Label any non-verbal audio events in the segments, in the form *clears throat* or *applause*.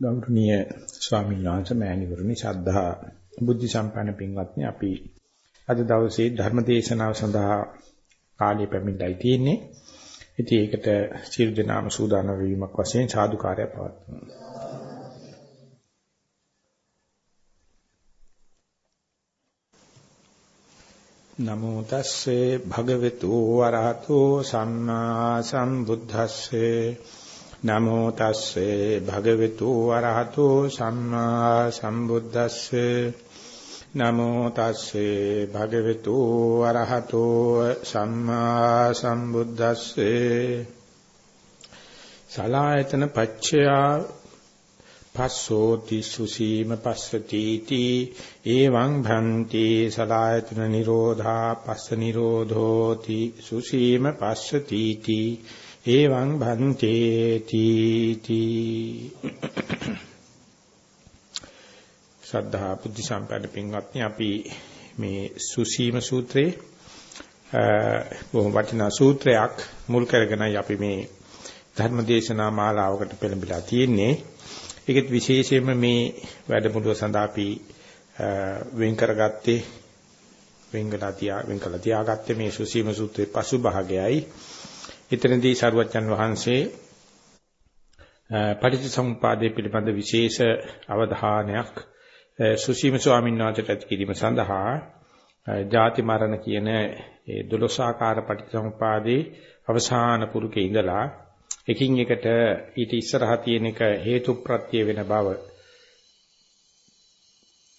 ගෞරවනීය ස්වාමීන් වහන්සේ මෑණිවරණි ශ්‍රද්ධා බුද්ධ සම්පන්න පින්වත්නි අපි අද දවසේ ධර්ම දේශනාව සඳහා කාලය පැමිණලා තියෙන්නේ. ඉතින් ඒකට සියලු දෙනාම සූදානම් වීමක් වශයෙන් සාදුකාරය පවත්වනවා. නමෝ තස්සේ භගවතු වරහතෝ සම්මා සම්බුද්දස්සේ නමෝ තස්සේ භගවතු වරහතෝ සම්මා සම්බුද්දස්සේ නමෝ තස්සේ භගවතු වරහතෝ සම්මා සම්බුද්දස්සේ සලායතන පච්චයා පස්සෝති සුසීම පස්සති තී එවං භන්ති සලායතන නිරෝධා පස්ස නිරෝධෝති සුසීම පස්සති තී එවං භන්තේ තීති ශ්‍රද්ධා බුද්ධ සම්පන්න පින්වත්නි අපි මේ සුසීම සූත්‍රයේ බොහොම වටිනා සූත්‍රයක් මුල් කරගෙනයි අපි මේ ධර්මදේශනා මාලාවකට පෙළඹිලා තියෙන්නේ. ඒකෙත් විශේෂයෙන්ම මේ වැඩමුළුව සඳහා අපි වෙන් කරගත්තේ වෙන් කළා තියා වෙන් කළා තියාගත්තේ මේ සුසීම සූත්‍රයේ පසු භාගයයි. එතනදී සරුවච්චන් වහන්සේ පටිච්චසමුපාදයේ පිළිබඳ විශේෂ අවධානයක් සුසීම ස්වාමීන් වහන්සේට ඇති කිරීම සඳහා ජාති මරණ කියන ඒ 12 ආකාර පටිච්චසමුපාදේ අවසාන පුරුකේ ඉඳලා එකින් එකට ඊට ඉස්සරහා තියෙන එක හේතු ප්‍රත්‍ය වෙන බව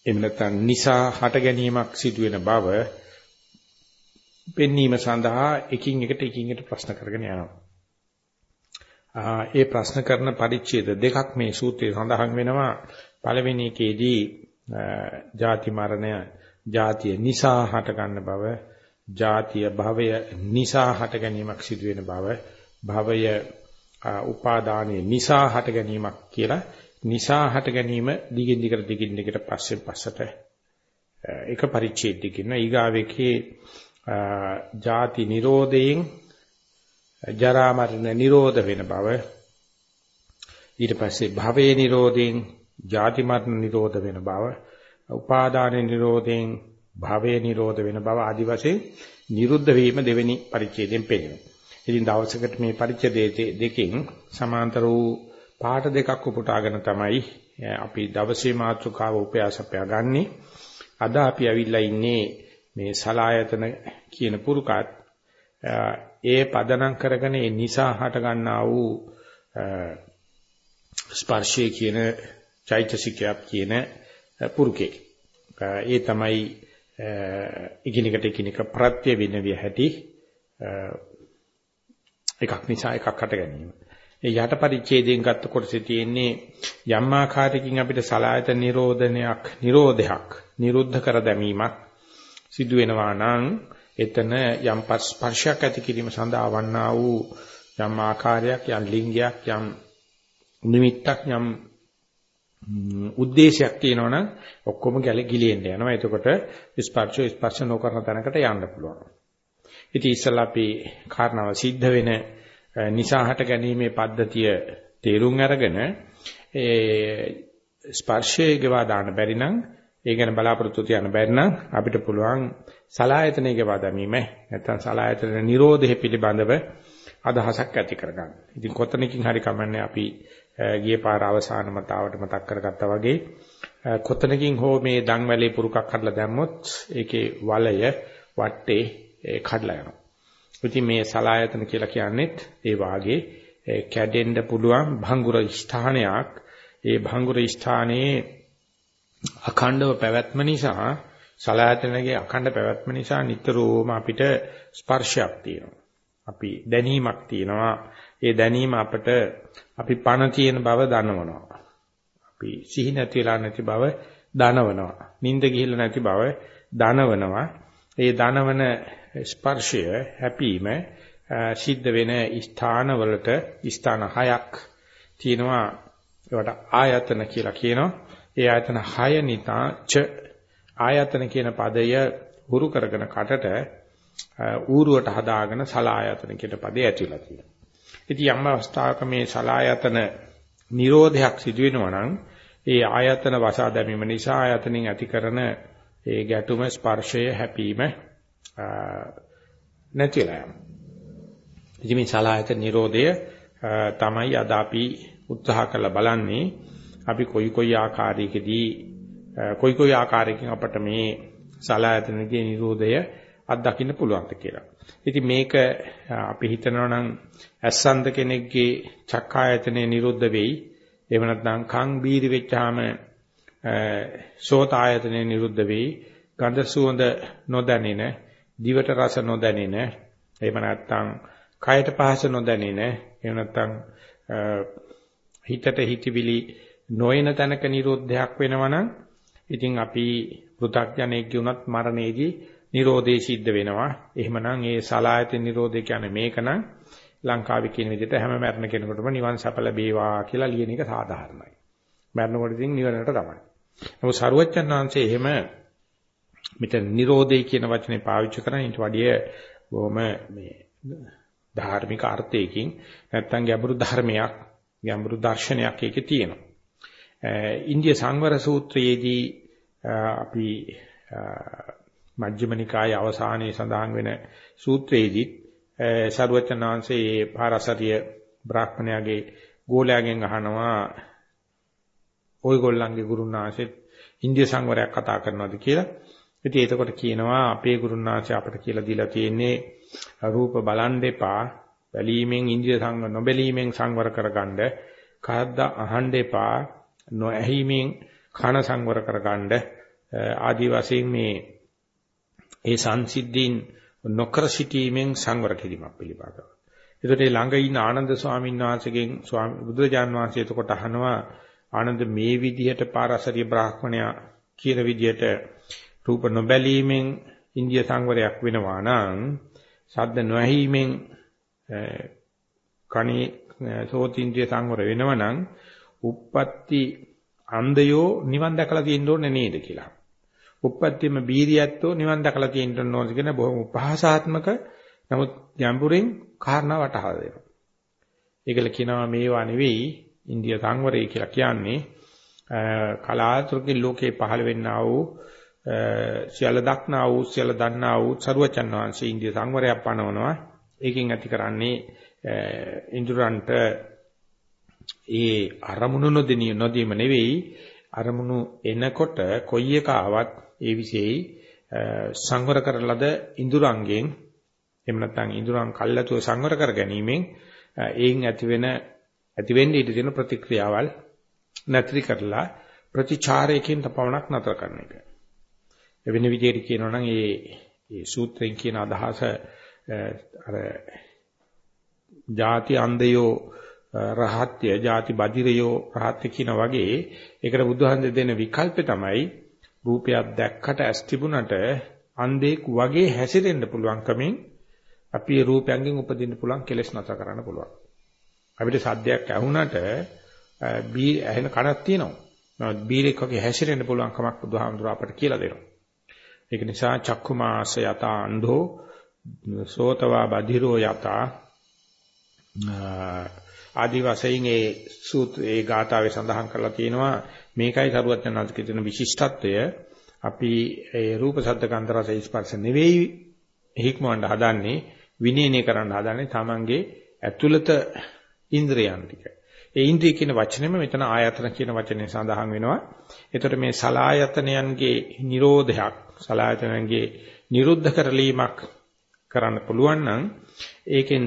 එහෙම නැත්නම් නිසා හට ගැනීමක් සිදු වෙන බව පෙන්වීම සඳහා එකින් එකට එකින් එකට ප්‍රශ්න කරගෙන යනවා. ඒ ප්‍රශ්න කරන පරිච්ඡේද දෙකක් මේ සූත්‍රයේ සඳහන් වෙනවා. පළවෙනි එකේදී ජාති මරණය ජාතිය නිසා හට ගන්න බව, ජාතිය භවය නිසා හට ගැනීමක් සිදු වෙන බව, භවය උපාදානයේ නිසා හට ගැනීමක් කියලා නිසා හට ගැනීම දිගින් දිගට දිගින් දිගට පස්සෙන් පස්සට එක පරිච්ඡේදයකින් ඊගාවෙකේ ජාති නිරෝධයෙන් ජරා මරණ නිරෝධ වෙන බව ඊට පස්සේ භවයේ නිරෝධයෙන් ජාති මරණ නිරෝධ වෙන බව උපාදාන නිරෝධයෙන් භවයේ නිරෝධ වෙන බව ආදි වශයෙන් නිරුද්ධ වීම දෙවෙනි පරිච්ඡේදයෙන් පෙන්නනවා. ඉතින් දවසකට මේ පරිච්ඡේදයේ දෙකෙන් සමාන්තර වූ පාඩ දෙකක් උපුටාගෙන තමයි අපි දවසේ මාතෘකාව උපයාසපයා ගන්නෙ. අද අපි ඇවිල්ලා ඉන්නේ මේ සලායතන කියන පුරුකත් ඒ පදනම් කරගෙන ඒ නිසා හට ගන්නා වූ ස්පර්ශය කියන චෛතසිකයක් කියන පුරුකේ. ඒ තමයි එකිනෙකට එකිනෙක ප්‍රත්‍ය විනවිය හැටි එකක් නිසා එකක් හට ගැනීම. ඒ යට පරිච්ඡේදයෙන් ගත්ත කොටසේ තියෙන්නේ යම් ආකාරයකින් අපිට සලායතන නිරෝධනයක් නිරෝධයක් නිරුද්ධ කර දැමීමක් සිදු වෙනවා නම් එතන යම් ස්පර්ශයක් ඇති කිරීම සඳහා වන්නා වූ යම් ආකාරයක් යම් ලිංගයක් යම් නිමිත්තක් යම් උද්දේශයක් තියෙනවනම් ඔක්කොම ගැල ගිලින්න යනවා. එතකොට ස්පර්ශ ස්පර්ශ නොකරන තැනකට යන්න පුළුවන්. ඉතින් ඉස්සලා අපි කාරණාව සිද්ධ වෙන නිසාහට ගැනීමේ පද්ධතිය තේරුම් අරගෙන ඒ ස්පර්ශයේ ගවා දාන්න බැරි නම් ඒ ගැන බලාපොරොත්තු තියන්න බැරි නම් අපිට පුළුවන් සලායතනයක වදමීම නැත්නම් සලායතන නිරෝධය පිළිබඳව අදහසක් ඇති කරගන්න. ඉතින් කොතනකින් හරි කමන්නේ අපි ගිය පාර අවසාන මතාවට මතක් කරගත්තා වගේ කොතනකින් හෝ මේ දන්වැලේ පුරුකක් හදලා දැම්මොත් ඒකේ වලය වටේ කඩලා යනවා. ඉතින් මේ සලායතන කියලා කියන්නේත් ඒ වාගේ කැඩෙන්න පුළුවන් භංගුර ස්ථානයක්. ඒ භංගුර ස්ථානයේ අඛණ්ඩව පැවැත්ම නිසා සලායතනගේ අඛණ්ඩ පැවැත්ම නිසා නිතරම අපිට ස්පර්ශයක් තියෙනවා. අපි දැනීමක් තියෙනවා. ඒ දැනීම අපට අපි පණ තියෙන බව දනවනවා. අපි සිහි නැති වෙලා නැති බව දනවනවා. නිින්ද ගිහිල්ලා නැති බව දනවනවා. ඒ දනවන ස්පර්ශය හැපීම සිද්ධ වෙන ස්ථානවලට ස්ථාන හයක් තියෙනවා. ඒවට ආයතන කියලා කියනවා. ඒ ආයතන 6 නිතා ච ආයතන කියන පදය හුරු කරගෙන කටට ඌරුවට හදාගෙන සලායතන කියන පදේ ඇතුළත් තියෙනවා. ඉතින් යම් අවස්ථාවක මේ සලායතන නිරෝධයක් සිදු වෙනවා නම් ඒ ආයතන වසා දැමීම නිසා ආයතනෙන් ඇති කරන ඒ ගැටුම ස්පර්ශය හැපීම නැතිලා යනවා. ඉතින් මේ සලායතන නිරෝධය තමයි අද අපි උත්සාහ කරලා බලන්නේ අපි කොයි කොයි ආකාරයකදී කොයි කොයි ආකාරයකින් අපට මේ සලායතනගේ නිරෝධය අත්දකින්න පුළුවන්ද කියලා. ඉතින් මේක අපි හිතනවා නම් ඇස්සන්ද කෙනෙක්ගේ චක්කායතනේ නිරුද්ධ වෙයි. එහෙම නැත්නම් කන් බීරි වෙච්චාම සෝත ආයතනේ නිරුද්ධ වෙයි. ගන්ධ සුවඳ නොදැනෙන, දිවට රස නොදැනෙන, එහෙම නැත්නම් කයට පහස නොදැනෙන, එහෙම නැත්නම් හිතට හිතවිලි නොයන තැනක නිරෝධයක් වෙනවනම් ඉතින් අපි පෘථග්ජනෙක් ගියුණත් මරණයේදී නිරෝධේ සිද්ධ වෙනවා. එහෙමනම් ඒ සලායතන නිරෝධය කියන්නේ මේකනම් ලංකාවේ කියන විදිහට හැම මරණ කෙනෙකුටම නිවන් සප ලැබේවා කියලා ලියන එක සාධාරණයි. මරණකොට ඉතින් නිවනට තමයි. නමුත් සරුවච්චන් වහන්සේ එහෙම මෙතන නිරෝධය කියන වචනේ පාවිච්චි කරන ඊට වඩා බොහොම මේ ධාර්මික අර්ථයකින් නැත්තම් ගැඹුරු ධර්මයක් ගැඹුරු දර්ශනයක් ඒකේ තියෙනවා. ඉන්දිය සංවර සූත්‍රයේදී අපි මජ්ක්‍ධිම නිකායේ අවසානයේ සඳහන් වෙන සූත්‍රයේදී සරුවචනාංශයේ පාරසරිය බ්‍රාහ්මණයාගේ ගෝලයාගෙන් අහනවා ඔයගොල්ලන්ගේ ගුරුනාංශෙත් ඉන්දිය සංවරයක් කතා කරනවාද කියලා. ඉතින් එතකොට කියනවා අපේ ගුරුනාංශය අපට කියලා දීලා තියෙන්නේ රූප බලන් දෙපා බැලීමෙන් ඉන්දිය සංවර නොබැලීමෙන් සංවර කරගන්න කද්ද අහන්න එපා නොඇහිමෙන් කන සංවර කරගන්න ආදි වශයෙන් මේ ඒ සංසිද්ධීන් නොකර සිටීමෙන් සංවර කිරීමක් පිළිබඳව. ඒකට ළඟ ඉන්න ආනන්ද ස්වාමීන් වහන්සේගෙන් ස්වාමි බුදුරජාන් වහන්සේ එතකොට අහනවා ආනන්ද මේ විදිහට පාරසරිය බ්‍රාහ්මණයා කියන විදිහට රූප නොබැලීමෙන් ඉන්දිය සංවරයක් වෙනවා නම් ශබ්ද නොඇහිීමෙන් කණේ සෝතින්ද්‍රිය සංවර වෙනවා නම් uppatti අන්දයෝ නිවන් දැකලා තියෙන්න ඕනේ නේද කියලා. උප්පත්තියම බීරියැත්තෝ නිවන් දැකලා තියෙන්න ඕනද කියන බොහොම උපහාසාත්මක නමුත් ගැඹුරින් කාරණා වටහා දෙනවා. ඒකල කියනවා මේවා නෙවෙයි ඉන්දිය සංවරය කියලා කියන්නේ කලාතුරකින් ලෝකේ පහළ වෙන්නා වූ සියල්ල දක්නා වූ සියල්ල දන්නා වූ සරුවචන් වහන්සේ ඉන්දිය සංවරයක් පනවනවා. ඒකෙන් ඇති කරන්නේ ඉන්ද්‍රයන්ට ඒ අරමුණු නොදෙනිය නොදීම නෙවෙයි අරමුණු එනකොට කොයි එක ආවත් ඒ විශේෂයි සංවර කරලද ඉඳුරංගෙන් එහෙම නැත්නම් ඉඳුරන් කල්ලාතුව සංවර කර ගැනීමෙන් ඒන් ඇති වෙන ඇති වෙන්නේ ඊට දෙන ප්‍රතික්‍රියාවල් නැත්‍රි කරලා ප්‍රතිචාරයකින් තපවණක් නතර කරන එක. වෙන විදිහට කියනවා නම් මේ මේ සූත්‍රයෙන් කියන අදහස අර ಜಾති අන්දයෝ රහත්ය ಜಾති බදිරයෝ රහත්ය කියන වගේ ඒකට බුදුහන්සේ දෙන විකල්පය තමයි රූපයක් දැක්කට ඇස් තිබුණට අන්ධෙක් වගේ හැසිරෙන්න පුළුවන්කමින් අපි රූපයෙන් උපදින්න පුළුවන් කෙලෙස් නැතර කරන්න පුළුවන්. අපිට සද්දයක් ඇහුණට බී ඇහෙන කනක් තියෙනවා. නමුත් බීරෙක් වගේ හැසිරෙන්න පුළුවන් කමක් බුදුහාමුදුර අපට කියලා දෙනවා. ඒක නිසා චක්කුමාස යත අන්ධෝ සෝතවා බධිරෝ යත ආදි වශයෙන් ඒ සූත්‍ර ඒ ගාථාවේ සඳහන් කරලා තියෙනවා මේකයි සරුවත් යනවාද කියන විශිෂ්ටත්වය අපි ඒ රූප ශබ්ද ගන්ධ රස ස්පර්ශ නෙවෙයි හික්මවන්න හදන්නේ විනීනේ කරන්න හදන්නේ තමන්ගේ ඇතුළත ඉන්ද්‍රයන් ටික. ඒ ඉන්ද්‍රිය කියන වචනේම මෙතන ආයතන කියන වචනේ සඳහන් වෙනවා. ඒතර මේ සලායතනයන්ගේ නිරෝධයක් සලායතනයන්ගේ නිරුද්ධ කරලීමක් කරන්න පුළුවන් නම් ඒකෙන්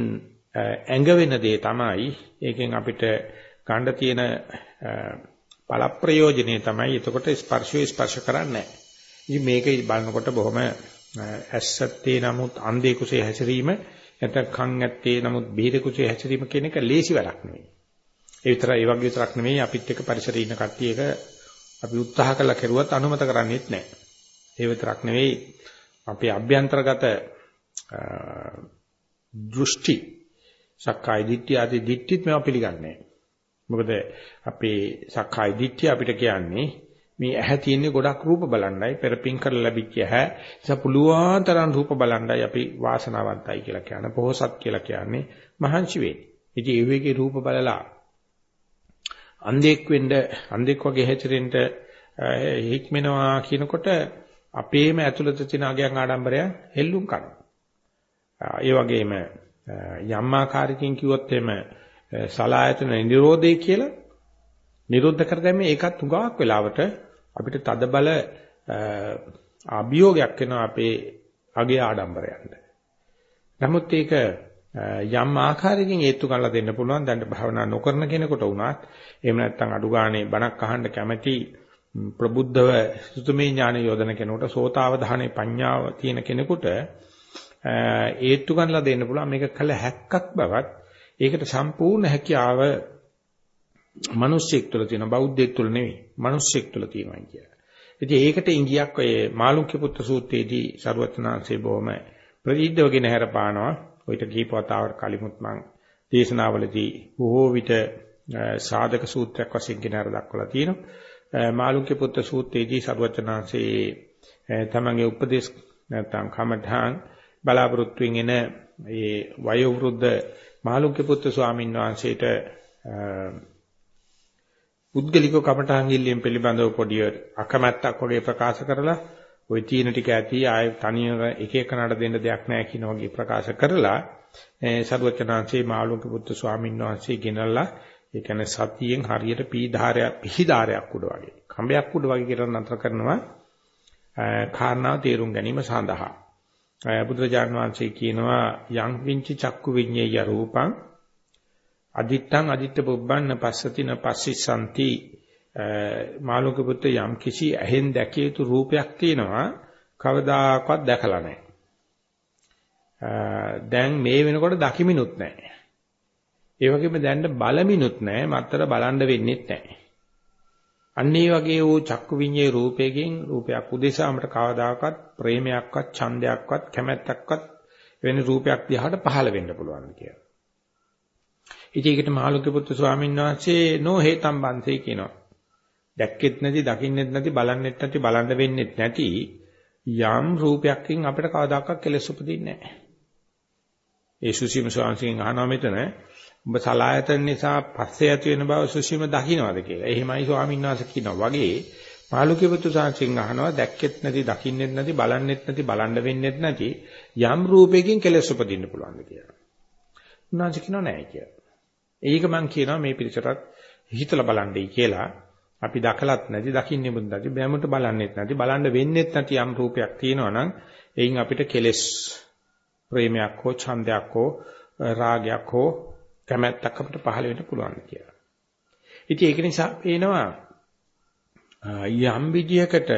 ඇඟ වෙන දේ තමයි ඒකෙන් අපිට ගන්න තියෙන බල ප්‍රයෝජනේ තමයි එතකොට ස්පර්ශය ස්පර්ශ කරන්නේ ඉතින් මේක බලනකොට බොහොම ඇස්සත්තේ නමුත් අන්ධේ කුසේ හැසිරීම නැත්නම් කන් ඇත්තේ නමුත් බීර කුසේ හැසිරීම කියන එක ලේසි වැඩක් නෙවෙයි. ඒ විතරයි ඒ වගේ විතරක් නෙවෙයි අපිත් එක්ක පරිසරයේ ඉන්න කට්ටියක අපි උත්සාහ කළා කෙරුවත් අනුමත කරන්නේත් නැහැ. ඒ විතරක් නෙවෙයි අපේ අභ්‍යන්තරගත දෘෂ්ටි සක්කාය දිට්ඨිය ආදී දිට්ඨිත් මේවා පිළිගන්නේ නැහැ. මොකද අපේ සක්කාය දිට්ඨිය අපිට කියන්නේ මේ ඇහැ තියෙන්නේ ගොඩක් රූප බලන්නයි පෙරපින් කරලා ලැබිච්ච ඇහැ. ඒක පුළුවන් තරම් රූප බලන්නයි අපි වාසනාවන්තයි කියලා කියන්නේ. පොහොසත් කියලා කියන්නේ මහන්සි වෙන්නේ. ඉතින් ඒ වේගේ රූප බලලා අන්ධෙක් වෙන්න අන්ධෙක් වගේ හැසිරෙන්න හික්මෙනවා කියනකොට අපේම ඇතුළත තියෙන අගයන් ආඩම්බරයන් හෙල්ලුම් කරනවා. ඒ වගේම යම් ආකාරයකින් කිව්වොත් එimhe සලායතන නිරෝධය කියලා නිරුද්ධ කර දැමීම ඒකත් උගාවක් වෙලාවට අපිට තද බල අභියෝගයක් වෙනවා අපේ අගේ ආඩම්බරයන්ට. නමුත් ඒක යම් ආකාරයකින් හේතු කරලා දෙන්න පුළුවන් දැන් භාවනා නොකරන කෙනෙකුට වුණත් එහෙම නැත්නම් අඩු ගානේ බණක් අහන්න කැමැති ප්‍රබුද්ධව සුතුමේ ඥාන යොදන කෙනෙකුට සෝතාවධානේ පඤ්ඤාව තියෙන කෙනෙකුට හේතු කරලා දෙන්න පුළුවන් මේක කළ හැක්කක් බවත් ඒකට සම්පූර්ණ හැකියාව මිනිස්සෙක් තුළ තියෙන බෞද්ධයෙක් තුළ නෙවෙයි මිනිස්සෙක් තුළ තියෙනවා කියලා. ඉතින් ඒකට ඉංගියක් ඔය මාළුක්‍ය පුත්‍ර සූත්‍රයේදී සරුවචනාංශේ බොහොම ප්‍රසිද්ධවගෙන හැරපානවා. ඔయిత කීප වතාවකට කලිමුත් මං දේශනාවලදී බොහෝ විට සාධක සූත්‍රයක් වශයෙන් ගෙන හර දක්වලා තියෙනවා. මාළුක්‍ය පුත්‍ර සූත්‍රයේදී සරුවචනාංශේ තමන්ගේ උපදේශ නැත්නම් කමඨාන් බලාපොරොත්තුෙන් එන ඒ වයෝ වෘද්ධ මාළුක්‍ය පුත්‍ර ස්වාමීන් වහන්සේට පුද්ගලික කමඨාන් ඉල්ලීම් පිළිබඳව පොඩි අකමැත්තක් වගේ ප්‍රකාශ කරලා ওই තීන ටික ඇති ආය තනියම එක එකනට දෙන්න දෙයක් නැහැ කියන වගේ ප්‍රකාශ කරලා සරුවචනාංශේ මාළුක පුත්තු ස්වාමීන් වහන්සේ ගෙනල්ලා ඒ කියන්නේ සතියෙන් හරියට පීධාරයක් පිහිධාරයක් උඩ වගේ කඹයක් උඩ වගේ කියලා නතර කරනවා. කාරණා තේරුම් ගැනීම සඳහා. බුදුරජාණන් වහන්සේ කියනවා යං විංචි චක්කු විඤ්ඤය රූපං අදිත්තං අදිත්ත පුබ්බන්න පස්සතින පස්සිසanti මාළුක පුත්‍ර යම් කිසි ඇහෙන් දැකිය යුතු රූපයක් තියෙනවා කවදාකවත් දැකලා නැහැ. දැන් මේ වෙනකොට දකිමිනුත් නැහැ. ඒ වගේම දැන් බලමිනුත් නැහැ, මත්තර බලන්න වෙන්නේත් නැහැ. අන්න ඒ වගේ වූ චක්කු විඤ්ඤේ රූපයෙන් රූපයක් උදෙසාමට කවදාකවත් ප්‍රේමයක්වත් ඡන්දයක්වත් කැමැත්තක්වත් වෙන රූපයක් දිහාට පහළ වෙන්න පුළුවන් කියලා. ඉතින් ඒකට මහලොකු පුත්තු ස්වාමීන් වහන්සේ නෝ හේතම් බන්සේ කියනවා. දැක්කෙත් නැති, දකින්නෙත් නැති, බලන්නෙත් නැති, බලන්න වෙන්නෙත් නැති යම් රූපයකින් අපිට කවදාකවත් කෙලෙස් උපදින්නේ නැහැ. ඒ සුසීම ස්වාමීන් අහනවා මෙතන ඔබ සලායතන නිසා පස්සේ ඇති වෙන බව සුසීම දකින්නවද කියලා. එහෙමයි ස්වාමීන් වහන්සේ කියනවා වගේ පාලුකේපුතු සාංශින් අහනවා දැක්කෙත් නැති, දකින්නෙත් නැති, බලන්නෙත් නැති, බලන්න වෙන්නෙත් නැති යම් රූපයකින් කෙලෙස් උපදින්න පුළුවන්ද කියලා. උන්වහන්සේ කියනවා නැහැ කියලා. ඒක මම කියනවා මේ පිළිසරත් හිතලා බලන්නයි කියලා. අපි දකලත් නැති, දකින්නෙමුත් නැති, බෑමට බලන්නෙත් නැති, බලන්න වෙන්නෙත් නැති යම් රූපයක් තියෙනවා නම් එයින් අපිට කෙලෙස් ප්‍රේමයක් හෝ ඡන්දයක් හෝ රාගයක් හෝ කැමැත්තක් අපිට පහළ වෙන්න පුළුවන් කියලා. ඉතින් ඒක නිසා පේනවා යම් විදියකට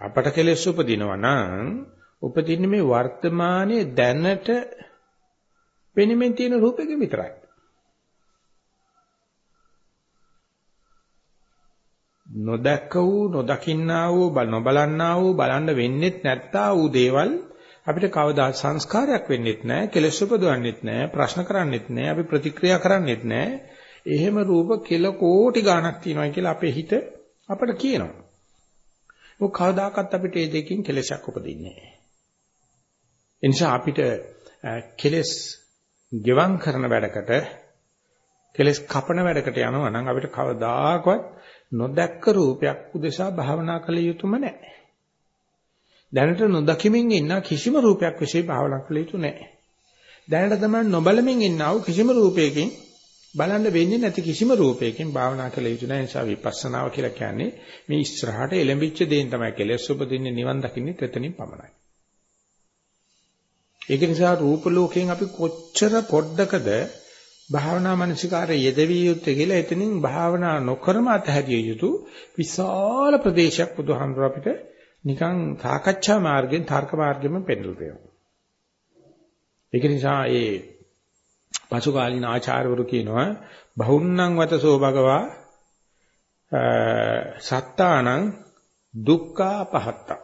අපට කෙලෙස් උපදිනවා නම් උපදින්නේ මේ වර්තමානයේ දැනට පෙනෙමින් තියෙන රූපෙක විතරයි. නොදැක්ක වූ නොදකින්නා වූ නොබලන්නා වූ බලන්න වෙන්නෙත් නැත්තා වූ දේවල් අපිට කවදා සංස්කාරයක් වෙන්නෙත් නැහැ කෙලෙස් උපදවන්නෙත් නැහැ ප්‍රශ්න කරන්නෙත් නැහැ අපි ප්‍රතික්‍රියා කරන්නෙත් නැහැ එහෙම රූප කෙල කෝටි ගණක් තියෙනවා කියලා අපේ හිත අපට කියනවා. මොක කවදාකවත් අපිට මේ දෙකකින් කෙලෙසක් උපදින්නේ නැහැ එනිසා අපිට කෙලෙස් ගෙවම් කරන වැඩකට කෙලෙස් කපන වැඩකට යනවා නම් අපිට කවදාකවත් නොදැක්ක රූපයක් උදෙසා භාවනා කළ යුතුම නැහැ. දැනට නොදකිමින් ඉන්න කිසිම රූපයක් વિશે භාවනා කළ යුතු නැහැ. දැනට තමයි නොබලමින් ඉන්නව කිසිම රූපයකින් බලන්න වෙන්නේ නැති කිසිම රූපයකින් භාවනා කළ යුතු නැහැ. නිසා විපස්සනාව කියලා කියන්නේ මේ ඉස්සරහට එළඹිච්ච දේෙන් තමයි කෙලෙස් උපදින්නේ නිවන් දකින්නේ එතනින් පමණයි. ඒක නිසා රූප ලෝකයෙන් අපි කොච්චර පොඩ්ඩකද භාවනා මනසිකාරය යෙදවිය යුත්තේ කියලා එතනින් භාවනා නොකරම අතහැරිය යුතු විශාල ප්‍රදේශයක් බුදුහාමුදුර අපිට නිකන් සාකච්ඡා මාර්ගෙන් තර්ක මාර්ගෙම පෙන්නලා දෙනවා. ඒක නිසා ඒ පසුකාලීන ආචාර්යවරු කියනවා බහුන්නං වතසෝ භගවා සත්තානං දුක්ඛා පහත්තා.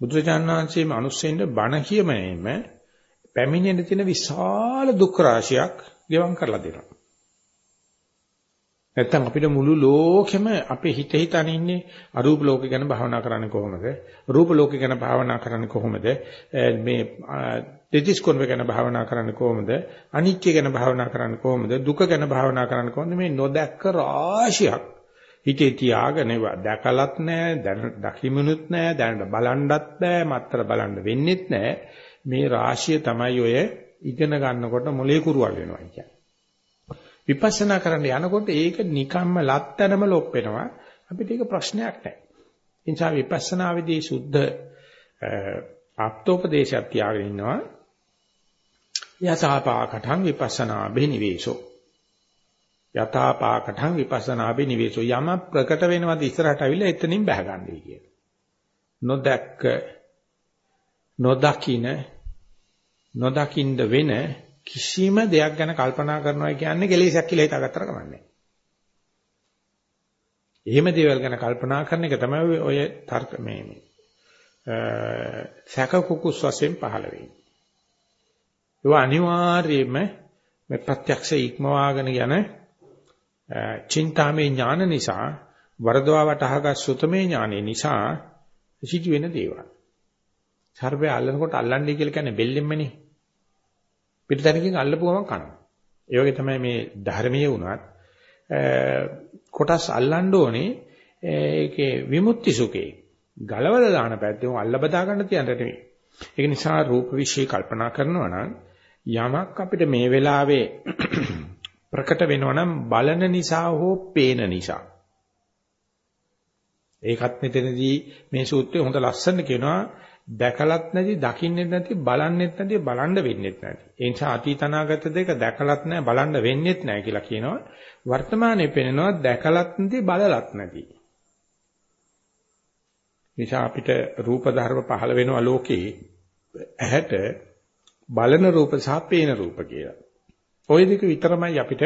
බුදුරජාණන් වහන්සේ මිනිස්සෙන්ට බණ කියමෙම පැමිණෙන තියෙන විශාල දුක් රාශියක් ගෙවම් කරලා දෙනවා. නැත්තම් අපිට මුළු ලෝකෙම අපේ හිත හිතන ඉන්නේ අරූප ලෝකේ ගැන භාවනා කරන්නේ කොහොමද? රූප ලෝකේ ගැන භාවනා කරන්නේ කොහොමද? මේ දෙතිස් කුණ්ව ගැන භාවනා කරන්නේ කොහොමද? අනිත්‍ය ගැන භාවනා කරන්නේ කොහොමද? දුක ගැන භාවනා කරන්නේ කොහොමද? මේ නොදැක්ක රාශියක් හිතේ තියාගෙන ඒවා දැකලත් නැහැ, දැන දකිමුනුත් නැහැ, දැනට බලන්නත් බෑ, මත්තර බලන්න වෙන්නෙත් නැහැ. මේ රාශිය තමයි ඔය ඉගෙන ගන්නකොට මොලේ කුරුවල් වෙනවා කියන්නේ. විපස්සනා කරන්න යනකොට ඒක නිකම්ම ලැත්තනම ලොප් වෙනවා. අපිට ඒක ප්‍රශ්නයක් නැහැ. ඒ නිසා විපස්සනාවේදී සුද්ධ ආප්තෝපදේශයක් තියාගෙන ඉන්නවා. යථාපාකඨං විපස්සනා බෙනිවේෂෝ. යථාපාකඨං විපස්සනා බෙනිවේෂෝ යම ප්‍රකට වෙනවද ඉස්සරහට අවිල්ල එතනින් බහගන්නයි කියන. නොදැක්ක නොදකින නොදකින්ද වෙන කිසිම දෙයක් ගැන කල්පනා කරනවා කියන්නේ කෙලෙසක් කියලා හිතාගත්තර කමන්නේ. එහෙම දේවල් ගැන කල්පනා කරන එක තමයි ඔය තර්ක මේ මේ සැක කුකුස් වශයෙන් පහළ වෙන්නේ. ඒවා අනිවාර්යයෙන්ම මේ ප්‍රත්‍යක්ෂ ඉක්මවාගෙන යන චින්තාමේ ඥාන නිසා වරදවා වටහාගත් සුතමේ ඥානෙ නිසා සිදු වෙන දේවල්. සර්පය අල්ලනකොට අල්ලන්නේ කියලා කියන්නේ බෙල්ලෙම්මනේ. පිටතනකින් අල්ලපු ගමන් කනවා. ඒ වගේ තමයි මේ ධර්මයේ වුණත් කොටස් අල්ලන්න ඕනේ ඒකේ විමුක්ති සුඛේ. ගලවලා දාන පැත්තෙන් අල්ල බදා ගන්න තියන්න නෙමෙයි. ඒක නිසා රූප විශ්ේ කල්පනා කරනවා නම් යමක් අපිට මේ වෙලාවේ *clears throat* ප්‍රකට වෙනවා නම් බලන නිසා හෝ පේන නිසා. ඒකත් මෙතනදී මේ සූත්‍රයේ හොඳ ලස්සන කියනවා දැකලත් නැති, දකින්නෙත් නැති, බලන්නෙත් නැති, බලන්න වෙන්නෙත් නැති. ඒ නිසා අතීත අනාගත දෙක දැකලත් නැහැ, බලන්න වෙන්නෙත් නැහැ කියලා කියනවා. වර්තමානයේ පෙනෙනවා දැකලත් නැති, බලලත් නැති. නිසා අපිට රූප ධර්ම පහළ වෙනවා ලෝකේ ඇහැට බලන රූප සහ පේන රූප කියලා. ওই දෙක විතරමයි අපිට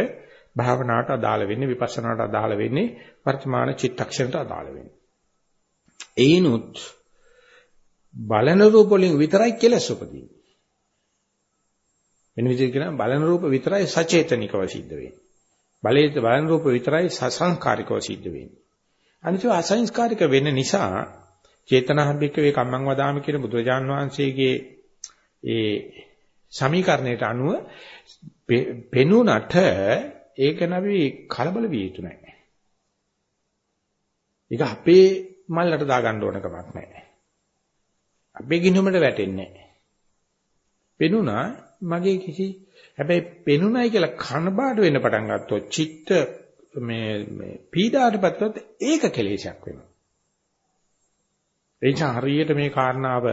භාවනාවට අදාළ වෙන්නේ විපස්සනාවට අදාළ වෙන්නේ වර්තමාන චිත්තක්ෂණයට අදාළ වෙන්නේ. ඒනොත් බලන රූප වලින් විතරයි කෙලස් උපදින්නේ. වෙන විදිහට කියනවා බලන රූප විතරයි සචේතනිකව සිද්ධ වෙන්නේ. බලයේ බලන රූප විතරයි සසංකාරිකව සිද්ධ වෙන්නේ. අනිත් අසංස්කාරික වෙන්න නිසා චේතනාහබ්බික වේ කම්මං වදාම කියන බුදුරජාන් වහන්සේගේ ඒ සමීකරණයට අනුව පෙනුනට ඒක නැවි කලබල විය යුතු නැහැ. ඒක අපේ මල්ලට දාගන්න ඕන කමක් නැහැ. අපේ ගිනුමට වැටෙන්නේ නැහැ. පෙනුණා මගේ කිසි හැබැයි පෙනුණයි කියලා කනබාඩ වෙන්න පටන් ගත්තොත් චිත්ත මේ මේ පීඩාවටපත්වත් ඒක කෙලෙසයක් වෙනවා. එනිසා හරියට මේ කාරණාව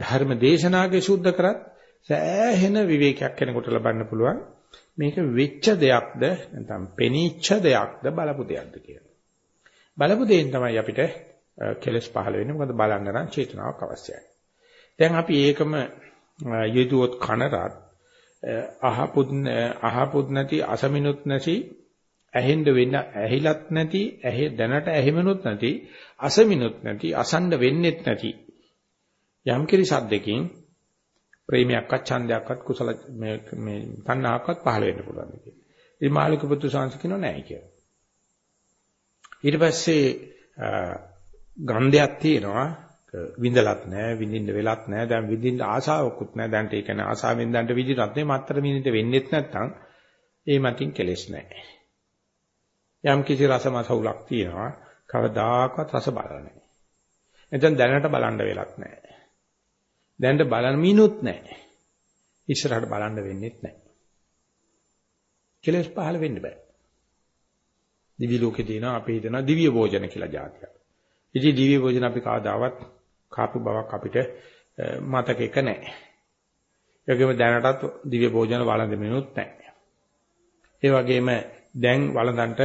ධර්ම දේශනාවේ සුද්ධ කරත් සෑහෙන විවේකයක් කෙනෙකුට ලබන්න පුළුවන්. මේක වෙච්ච දෙයක්ද නැත්නම් පෙනීච්ච දෙයක්ද බලපු දෙයක්ද කියලා. බලපු දෙයින් තමයි අපිට කෙලස් පහළ වෙන්නේ. මොකද බලන්න නම් චේතනාවක් අවශ්‍යයි. දැන් අපි ඒකම යෙදුවොත් කනරත් අහපුත් අහපුත් නැති අසමිනුත් නැති ඇහෙන්න වෙන්න ඇහිලත් නැති ඇහි දැනට ඇහිමනුත් නැති අසමිනුත් නැති අසන්න වෙන්නෙත් නැති යම් කිරි සද්දකින් ප්‍රේමයක්වත් ඡන්දයක්වත් කුසල මේ මේ තණ්හාවක්වත් පහළ වෙන්න පුළුවන් කියලා. ඉතින් මාළික පුත්තු සාංශ කියනවා නෑ කියලා. ඊට පස්සේ ගන්ධයක් තියෙනවා. විඳලත් නැහැ විඳින්න වෙලත් නැහැ දැන් විඳින්න ආසාවකුත් නැහැ දැන්ට ඒ කියන්නේ ආසාවෙන් දැන්ට විඳින්නත් නෙමෙයි මත්තර විඳින්න වෙන්නේත් නැත්නම් ඒ මතින් කෙලෙස් නැහැ යම් කිසි රසමසවුලක් තියෙනවා කවදාකවත් රස බලන්නේ නැහැ එතෙන් දැනට බලන්න වෙලක් නැහැ දැන්ට බලන මිනුත් නැහැ ඉස්සරහට බලන්න වෙන්නේත් නැහැ කෙලෙස් පහළ වෙන්න බෑ. දිවි ලෝකේ තියෙනවා අපි හිතනවා දිව්‍ය භෝජන කියලා જાතියක්. ඉතින් දිව්‍ය භෝජන අපි කවදාවත් කාපු බවක් අපිට මතකෙක නැහැ. ඒකෙම දැනටත් දිව්‍ය භෝජන වළඳමිනුත් නැහැ. ඒ වගේම දැන් වළඳන්ට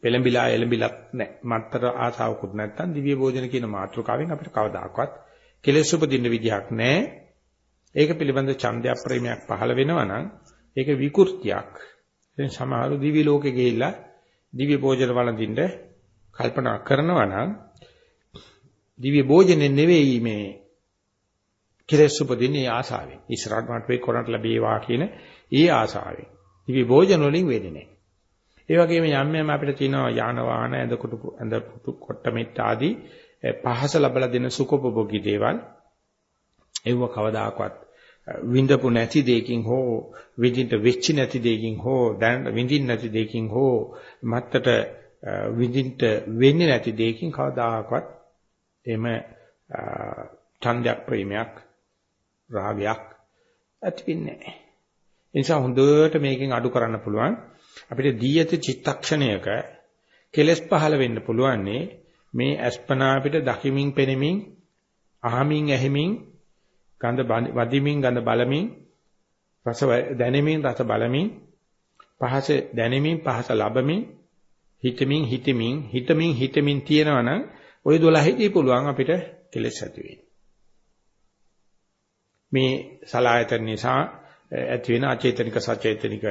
පෙළඹිලා එළඹිලත් නැහැ. මත්තර ආසාවකුත් නැත්තම් දිව්‍ය භෝජන කියන මාතෘකාවෙන් අපිට කවදාකවත් කෙලෙස් උපදින්න විදිහක් නැහැ. ඒක පිළිබඳ ඡන්දය ප්‍රේමයක් පහළ වෙනවා නම් ඒක විකෘතියක්. දැන් සමහර දිව්‍ය ලෝකෙ ගිහිල්ලා දිව්‍ය භෝජන වළඳින්න කල්පනා කරනවා නම් දිව්‍ය භෝජනේ නෙවෙයි මේ කෙලෙස් උපදින්නේ ආසාවෙන්. ඉස්සරහට මට වේ කරන්ට ලැබේවා කියන ඒ ආසාවෙන්. දිව්‍ය භෝජන වලින් වෙන්නේ නැහැ. ඒ වගේම යම් යම් අපිට තියෙනවා යාන වාහන ඇඳ කුටු ඇඳ පුතු කොට්ට මෙත් ආදී පහස ලැබලා දෙන සුඛෝපභෝගී දේවල් ඒව කවදාකවත් විඳපු නැති දෙයකින් හෝ විඳින්න වෙච්ච නැති දෙයකින් හෝ දැන විඳින්න නැති දෙයකින් හෝ මත්තට විඳින්න වෙන්නේ නැති දෙයකින් කවදාකවත් එම ඡන්දයක් ප්‍රේමයක් රාගයක් ඇති වෙන්නේ නැහැ. ඒ නිසා හොඳට මේකෙන් අඩු කරන්න පුළුවන්. අපිට දී ඇති චිත්තක්ෂණයක කෙලස් පහළ වෙන්න පුළුවන් මේ අස්පනා අපිට දකිමින් පෙනෙමින් අහමින් ඇහිමින් ගඳ වදිමින් ගඳ බලමින් රස දැනෙමින් රස බලමින් පහස දැනෙමින් පහස ලබමින් හිතමින් හිතමින් හිතමින් හිතමින් තියෙනවනම් ওই 12 දී පුළුවන් අපිට කෙලස් ඇති වෙන්න. මේ සලායතන නිසා ඇති වෙන අචේතනික සචේතනික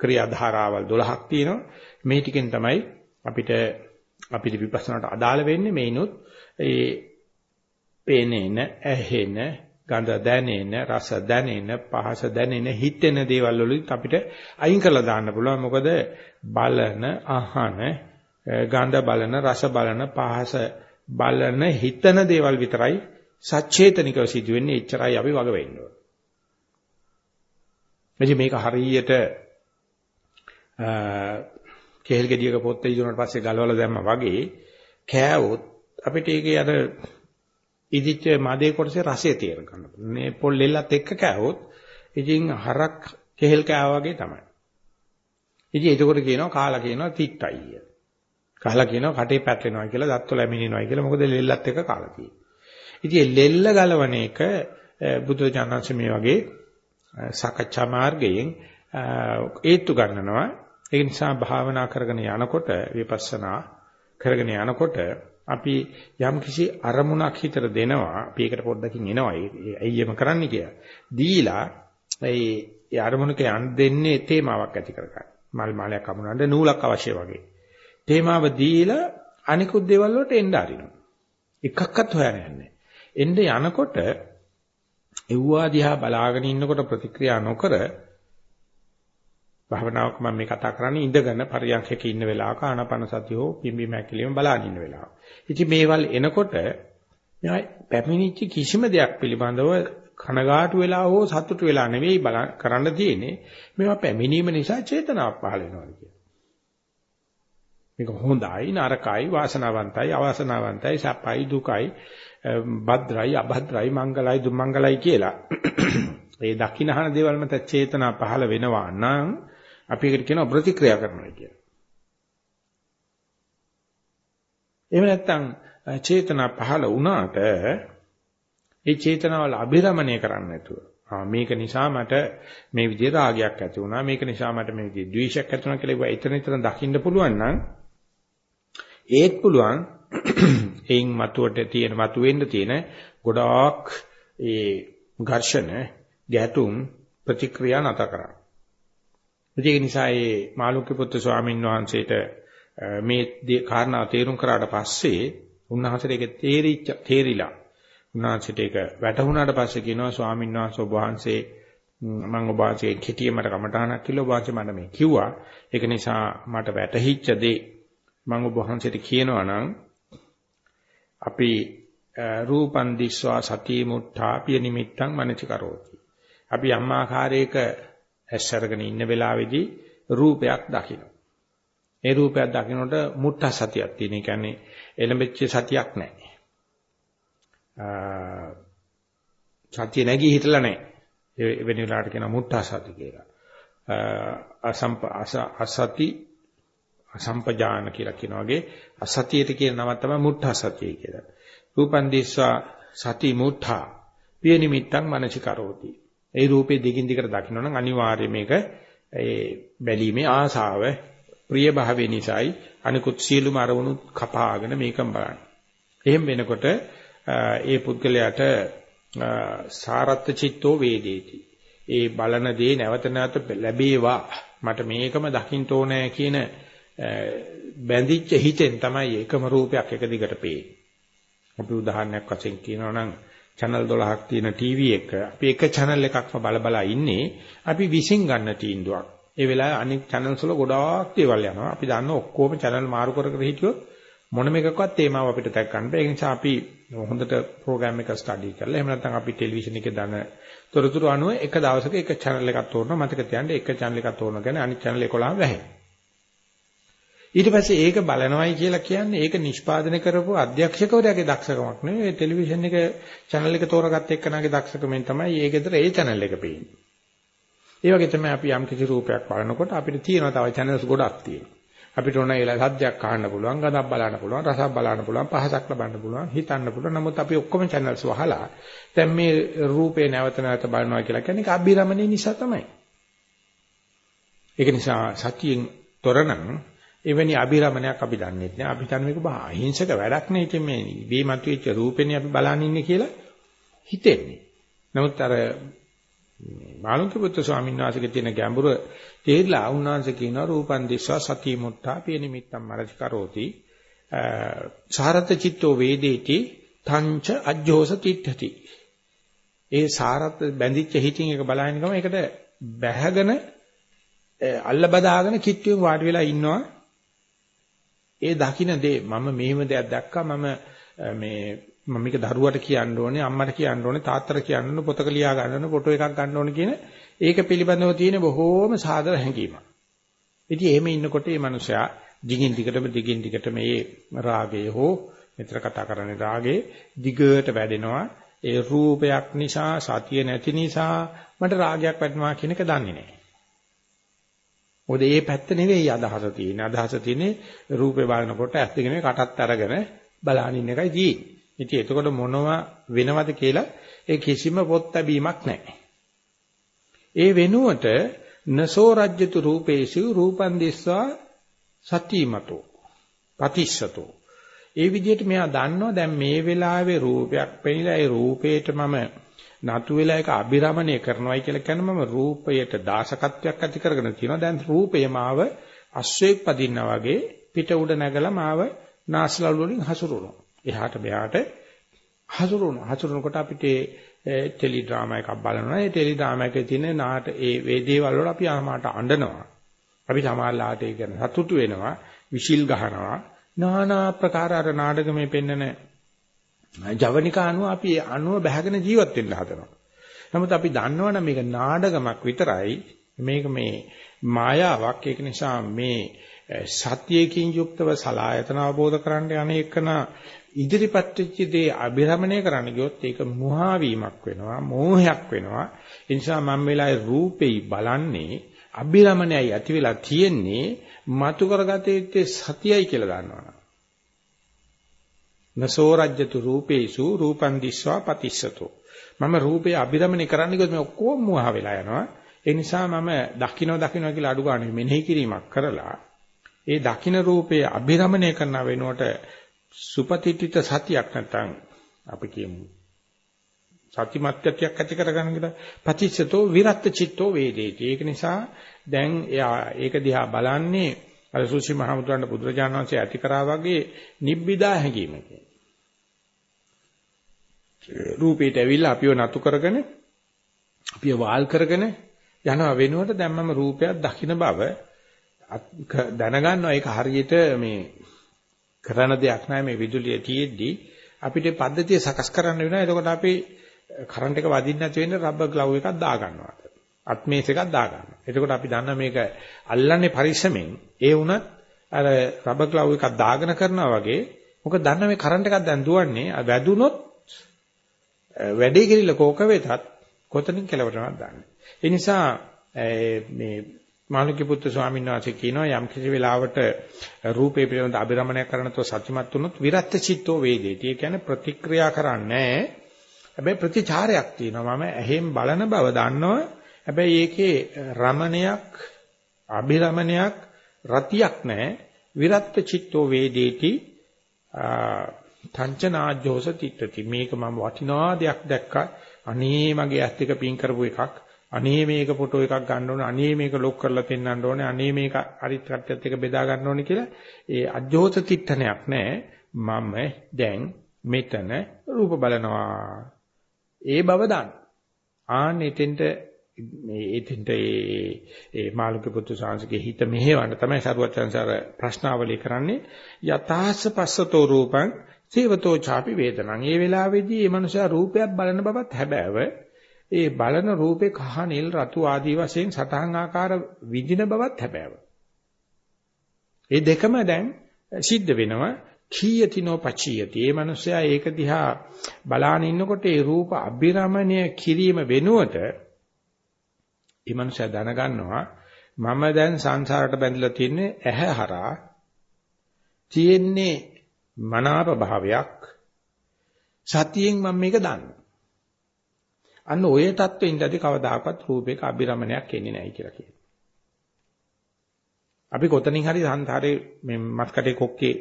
ක්‍රියාධාරාවල් 12ක් තියෙනවා. මේ ටිකෙන් තමයි අපිට අපිට විපස්සනාට අදාළ වෙන්නේ මේනොත් ඒ පේනේන ඇහෙන ගඳ දැනෙන රස දැනෙන පහස දැනෙන හිතෙන දේවල් වලින් අපිට අයින් කරලා දාන්න පුළුවන් මොකද බලන අහන ගඳ බලන රස බලන පහස බලන හිතන දේවල් විතරයි සචේතනිකව සිදුවෙන්නේ එච්චරයි අපි වග වෙන්න ඕන. මේක හරියට කේල් ගෙඩියක පොත් ඉදුණාට පස්සේ ගලවලා දැම්මා වගේ කෑවොත් අපිට ඒකේ අර ඉදිච්ච මදේ කොටසේ රසය තේර ගන්න පුළුවන්. මේ පොල් ලෙල්ලත් එක්ක කෑවොත් ඉතින් හරක් කෙහෙල් කෑවා වගේ තමයි. ඉතින් ඒකකොට කියනවා කාලා කියනවා තිත්තයි කියලා. කාලා කියනවා කටේ පැටලෙනවා කියලා දත්ත ලැමිනෙනවා කියලා මොකද ලෙල්ලත් එක්ක කාලා තියෙන්නේ. ඉතින් ලෙල්ල ගලවන එක බුදු ජානන්ස මේ වගේ සාකච්ඡා මාර්ගයෙන් ඒත්තු ගන්නනවා ඒ නිසා භාවනා කරගෙන යනකොට විපස්සනා කරගෙන යනකොට අපි යම් කිසි අරමුණක් හිතට දෙනවා අපි ඒකට පොඩ්ඩකින් එනවා ඇයි එම කරන්න කියලා. දීලා ඒ අරමුණක යන්න දෙන්නේ තේමාවක් ඇති කරගන්න. මල් මාලයක් අමුණන්න නූලක් අවශ්‍ය වගේ. තේමාව දීලා අනිකුත් දේවල් වලට එන්න අරිනවා. එකක්වත් හොයන්නේ නැහැ. එන්න යනකොට එව්වා දිහා බලාගෙන ඉන්නකොට ප්‍රතික්‍රියා නොකර භාවනාවක් මම මේ කතා කරන්නේ ඉඳගෙන පරියන්ඛයක ඉන්න වෙලාවක ආනාපාන සතිය හෝ පිම්බි මැකිලිම බලාගෙන ඉන්න වෙලාව. ඉතින් මේවල් එනකොට මෙයා පැමිණිච්ච කිසිම දෙයක් පිළිබඳව කනගාටු වෙලා හෝ සතුටු වෙලා නෙවෙයි කරන්න තියෙන්නේ. මේවා පැමිණීම නිසා චේතනාවක් පහළ වෙනවා කියන්නේ. මේක හොඳයි නරකයි වාසනාවන්තයි අවාසනාවන්තයි සපයි දුකයි භද්‍රයි අභද්‍රයි මංගලයි දුමංගලයි කියලා ඒ දකින්නහන දේවල් මත චේතනා පහළ වෙනවා නම් අපි ඒකට කියනවා ප්‍රතික්‍රියා කරනවා කියලා. එහෙම නැත්නම් චේතනා පහළ වුණාට ඒ චේතනාවල අභිරමණය කරන්න නැතුව ආ මේක නිසා මට මේ විදිහට රාගයක් ඇති වුණා මේක නිසා මට මේ විදිහට ද්වේෂයක් ඇති වුණා කියලා ඒවා එතන එතන දකින්න පුළුවන් නම් ඒත් පුළුවන් *clears throat* එයින් මතුවට තියෙන මතුවෙන්න තියෙන ගොඩාක් ඒ ඝර්ෂණ ගැටුම් ප්‍රතික්‍රියා නැත කරා ඒක නිසා ඒ මාළුක්‍ය පුත්තු ස්වාමීන් වහන්සේට මේ කාරණා තේරුම් කරාට පස්සේ උන්වහන්සේට ඒක තේරිච්ච තේරිලා උන්වහන්සේට ඒක වැටහුණාට පස්සේ කියනවා ස්වාමීන් වහන්සේ ඔබ වහන්සේ මම ඔබ වහන්සේ කෙටිය මට කමටහනක් කිව්වා ඔබ වහන්සේ මට මේ කිව්වා. ඒක නිසා මට වැටහිච්ච දේ මම ඔබ වහන්සේට කියනවා නම් අපි රූපන් දිස්වා සති මුත්තා පිය නිමිත්තං මනච කරෝති අපි යම් ආකාරයක ඇස් අරගෙන ඉන්න වෙලාවේදී රූපයක් දකින්න. ඒ රූපයක් දකින්නට මුත්ත සතියක් තියෙන. ඒ කියන්නේ එළඹෙච්ච සතියක් නැහැ. සතිය නැගී හිටලා නැහැ. ඒ වෙන වෙලාවට කියන මුත්ත සති කියලා. අසම්ප අසති අසම්පජාන කියලා කියන වගේ අසතියට කියන නම තමයි මුත්ත සතිය කියලා. රූපන් දිස්වා සති මුත්තා පිය නිමිත්තං මනසිකරෝති. ඒ රූපේ දිගින් දිගට දකින්න නම් අනිවාර්යයෙන් මේක ඒ බැලීමේ ආසාව ප්‍රිය භාවය නිසායි අනිකුත් සියලුම අරමුණු කපාගෙන මේකම බලන්න. එහෙම වෙනකොට ඒ පුද්ගලයාට සාරත්ත චිත්තෝ වේදේති. ඒ බලන දේ නැවත නැවත ලැබේවා මට මේකම දකින්න ඕනේ කියන බැඳිච්ච හිතෙන් තමයි එකම රූපයක් එක දිගට පේන්නේ. අපි උදාහරණයක් වශයෙන් කියනවා නම් channel 12ක් තියෙන TV එක අපි එක channel එකක්ම බල බල ඉන්නේ අපි විසින් ගන්න තීන්දුවක් ඒ වෙලාවේ අනිත් channels වල ගොඩාක් දේවල් යනවා. අපි දන්න ඔක්කොම channel මාරු කර කර හිටියොත් මොනම එකකවත් තේමාව අපිට දැක් ගන්න බෑ. ඒ නිසා අපි හොඳට ප්‍රෝග්‍රෑම් එක ස්ටඩි කරලා එහෙම නැත්නම් අපි ටෙලිවිෂන් එකේ දාන තොරතුරු අනුව එක දවසක එක channel එකක් තෝරනවා. මතක තියාගන්න එක channel එකක් තෝරනවා කියන්නේ අනිත් channel 11ම වැහෙනවා. ඊට පස්සේ ඒක බලනවයි කියලා කියන්නේ ඒක නිෂ්පාදනය කරපු අධ්‍යක්ෂකවරයාගේ දක්ෂකමක් නෙවෙයි ටෙලිවිෂන් එක channel එක තෝරගත්ත එක්කනාගේ දක්ෂකමෙන් තමයි ඒකෙතර ඒ channel එක පේන්නේ. ඒ වගේ තමයි අපි යම් කිසි රූපයක් බලනකොට අපිට තියෙනවා තව channels ගොඩක් තියෙනවා. අපිට ඕන ඒලා සද්දයක් අහන්න පුළුවන්, ගඳක් බලන්න පුළුවන්, රසක් බලන්න පුළුවන්, පහසක් ලබන්න පුළුවන්, හිතන්න පුළුවන්. නමුත් අපි ඔක්කොම channels වහලා දැන් මේ රූපේ නැවත නැවත බලනවා කියලා කියන්නේ ඒක අභිරමණය නිසා තමයි. ඒක නිසා සතියෙන් තොරනම් එවැනි අභිරමණයක් අපි දන්නේ නැහැ. අපි හිතන්නේ මේක බා අහිංසක වැඩක් නේ. ඉතින් මේ ඉබේමත් වෙච්ච රූපෙනේ අපි බලන් ඉන්නේ කියලා හිතෙන්නේ. නමුත් අර මාළුන්ක පුත්‍ර ස්වාමීන් වහන්සේගේ තියෙන ගැඹුර තේරිලා උන්වහන්සේ කියනවා රූපන් දිස්වා සති මුත්තා පිය නිමිත්තම් මරති කරෝති. සාරත චිත්තෝ වේදේති තංච අජ්ජෝස තිට්ඨති. ඒ සාරත් බැඳිච්ච හිතින් එක බලහින්න ගම ඒකට බැහැගෙන අල්ල බදාගෙන කිට්ටුවෙන් වාඩි වෙලා ඉන්නවා ඒ දකින්න දේ මම මෙහෙම දෙයක් දැක්කා මම මේ මම මේක දරුවට කියන්න ඕනේ අම්මට කියන්න ඕනේ තාත්තට කියන්න ඕනේ පොතක ලියා ගන්න ඕනේ ෆොටෝ එකක් ගන්න ඕනේ කියන ඒක පිළිබඳව තියෙන බොහෝම සාදර හැඟීමක්. ඉතින් එහෙම ඉන්නකොට මේ මනුස්සයා දිගින් දිගටම දිගින් දිගට මේ රාගය හෝ මෙතර කතා කරන්නේ රාගේ දිගට වැඩෙනවා. ඒ රූපයක් නිසා සතිය නැති නිසා මට රාගයක් වැඩනවා කියන එක දන්නේ නැහැ. මොකද මේ පැත්ත නෙවෙයි අදහස තියෙන්නේ. අදහස තියෙන්නේ රූපේ බලනකොට ඇස් දෙකෙන් කටත් අරගෙන බලන ඉන්න එකයි තියෙන්නේ. ඉතින් එතකොට මොනවා වෙනවද කියලා ඒ කිසිම පොත් ලැබීමක් නැහැ. ඒ වෙනුවට නසෝ රජ්‍යතු රූපේසු රූපන් දිස්වා සතිමතෝ පතිස්සතෝ ඒ විදිහට මෙයා දන්නවා දැන් මේ වෙලාවේ රූපයක් පෙනිලා ඒ රූපේට මම නතු වෙලා ඒක අභිරමණය කරනවායි කියලා කියන්නේ මම රූපයට දාසකත්වයක් ඇති කරගෙන තියෙනවා. දැන් රූපය මාව අශ්වයෙක් පදින්නා වගේ පිට උඩ නැගලා මාව නාස්ලල් වලින් හසුරුවනවා. එහාට මෙහාට හසුරුවනවා. හසුරුවනකොට අපිට ටෙලි ඩ්‍රාමා එකක් බලනවා. ඒ ටෙලි ඩ්‍රාමා එකේ තියෙන නාට ඒ වේදේවල් වල අපි ආමාට අඬනවා. අපි සමාජලාට ඒක ගැන සතුටු වෙනවා. විශිල් ගහනවා. নানা ආකාර අර නාටකමේ පෙන්නන ජවනිකා අනුව අපි අනුව බහගෙන ජීවත් වෙන්න හදනවා. නමුත් අපි දන්නවනම් මේක නාඩගමක් විතරයි. මේක මේ මායාවක්. ඒක නිසා මේ සත්‍යයෙන් යුක්තව සලායතන අවබෝධ කරන්න අනේකන ඉදිරිපත් වෙච්ච දේ අභිරමණය කරන්න ගියොත් ඒක මුහා වීමක් වෙනවා මෝහයක් වෙනවා ඒ නිසා මම වෙලාවේ රූපෙයි බලන්නේ අභිරමණයයි ඇති වෙලා තියෙන්නේ මතු කරගත යුත්තේ සතියයි කියලා දන්නවනේ නසෝ රජ්‍යතු රූපේසු රූපං දිස්වා පතිස්සතෝ. මම රූපේ අභිරමණය කරන්න ගියොත් මේ ඔක්කොම මුවහ වෙලා යනවා. ඒ නිසා මම දකින්න දකින්න කියලා අඩු ගන්න මෙනෙහි කිරීමක් කරලා ඒ දකින්න රූපේ අභිරමණය කරන වෙනුවට සුපතිත්‍ිත සතියක් නැත්නම් අපි කියමු. සතිමත්ත්‍යයක් ඇති කරගන්න කියලා. පතිස්සතෝ විරත් චිත්තෝ වේදේති. ඒක නිසා දැන් එයා ඒක දිහා බලන්නේ අර සුසි මහමුදුරන්ට බුදුරජාණන් වහන්සේ ඇති කරා වගේ නිබ්බිදා හැඟීමකින්. රූපේට ඇවිල්ලා අපිව නතු කරගෙන අපිව වාල් කරගෙන යනවා වෙනුවට දැන් මම රූපයක් දකින්න බව දැනගන්නවා. ඒක හරියට මේ කරන දෙයක් නෑ මේ විදුලිය තියෙද්දි. අපිට පද්ධතිය සකස් කරන්න වෙනවා. එතකොට අපි කරන්ට් එක වදින්න නැති වෙන්න රබර් ග්ලව් එකක් දා ගන්නවා අත්මේස් එකක් දා ගන්නවා. එතකොට අපි දන්නා මේක අල්ලන්නේ පරිස්සමෙන්. ඒ වුණත් අර රබර් ග්ලව් එකක් දාගෙන කරනවා වගේ මොකද දන්න මේ කරන්ට් එකක් දැන් දුවන්නේ වැදුනොත් වැඩේ කිරිල්ල කෝක වෙතත් කොතනින් කෙලවරනවද දන්නේ. ඒ නිසා මේ මාළුක්‍ය පුත්‍ර ස්වාමීන් වහන්සේ කියනවා යම් කිසි වෙලාවට රූපේ පිළිබඳ අභිරමණය කරනතෝ සත්‍යමත් වුණොත් විරත් චිත්තෝ වේදේති. ඒ කියන්නේ ප්‍රතික්‍රියා කරන්නේ හැබැයි ප්‍රතිචාරයක් තියෙනවා. මම ඇහෙන් බලන බව දන්නවා. හැබැයි ඒකේ රමණයක් අභිරමණයක් රතියක් නැහැ විරත් චිත්තෝ වේදේති තංචනාජ්ජෝස තිට්ඨති. මේක මම වටිනා දෙයක් දැක්කා. අනේ මගේ ඇස් දෙක පින් කරපු එකක්. අනේ මේක ෆොටෝ එකක් ගන්න ඕනේ. අනේ මේක ලොක් කරලා පෙන්වන්න ඕනේ. අනේ මේක අරිත් කට්ටියත් එක බෙදා ගන්න ඕනේ කියලා ඒ අජ්ජෝස තිට්ඨනයක් නැහැ මම දැන් මෙතන රූප බලනවා. ඒ බව දාන්න. ආන්න එතෙන්ට මේ එතින්ට ඒ ඒ මාළුක පුත්තු සාංශගේ හිත මෙහෙවන්න තමයි සරුවචන්සාර ප්‍රශ්නාවලිය කරන්නේ යතහස්ස පස්සතෝ රූපං සේවතෝ ചാපි වේදනං. ඒ වෙලාවේදී මේ මනුෂයා රූපයක් බලන බවත් හැබෑව ඒ බලන රූපේ කහ නිල් රතු ආදී වශයෙන් සතහන් ආකාර විඳින බවත් හැබෑව. ඒ දෙකම දැන් සිද්ධ වෙනවා කීයතිනෝ පචියති. මේ මනුස්සයා ඒක දිහා බලාන ඉන්නකොට ඒ රූප අභිරමණය කිරීම වෙනුවට මේ මනුස්සයා දැනගන්නවා මම දැන් සංසාරට බැඳලා තින්නේ ඇහැ හරහා තියෙන්නේ මනාප භාවයක් සතියෙන් මම මේක දන්නවා. අන්න ඔය தත්වෙ ඉඳදී කවදාකවත් රූපයක අභිරමණයක් එන්නේ නැහැ කියලා කියනවා. අපි කොතනින් හරි සංසාරේ මේ මස් කටේ කොක්කේ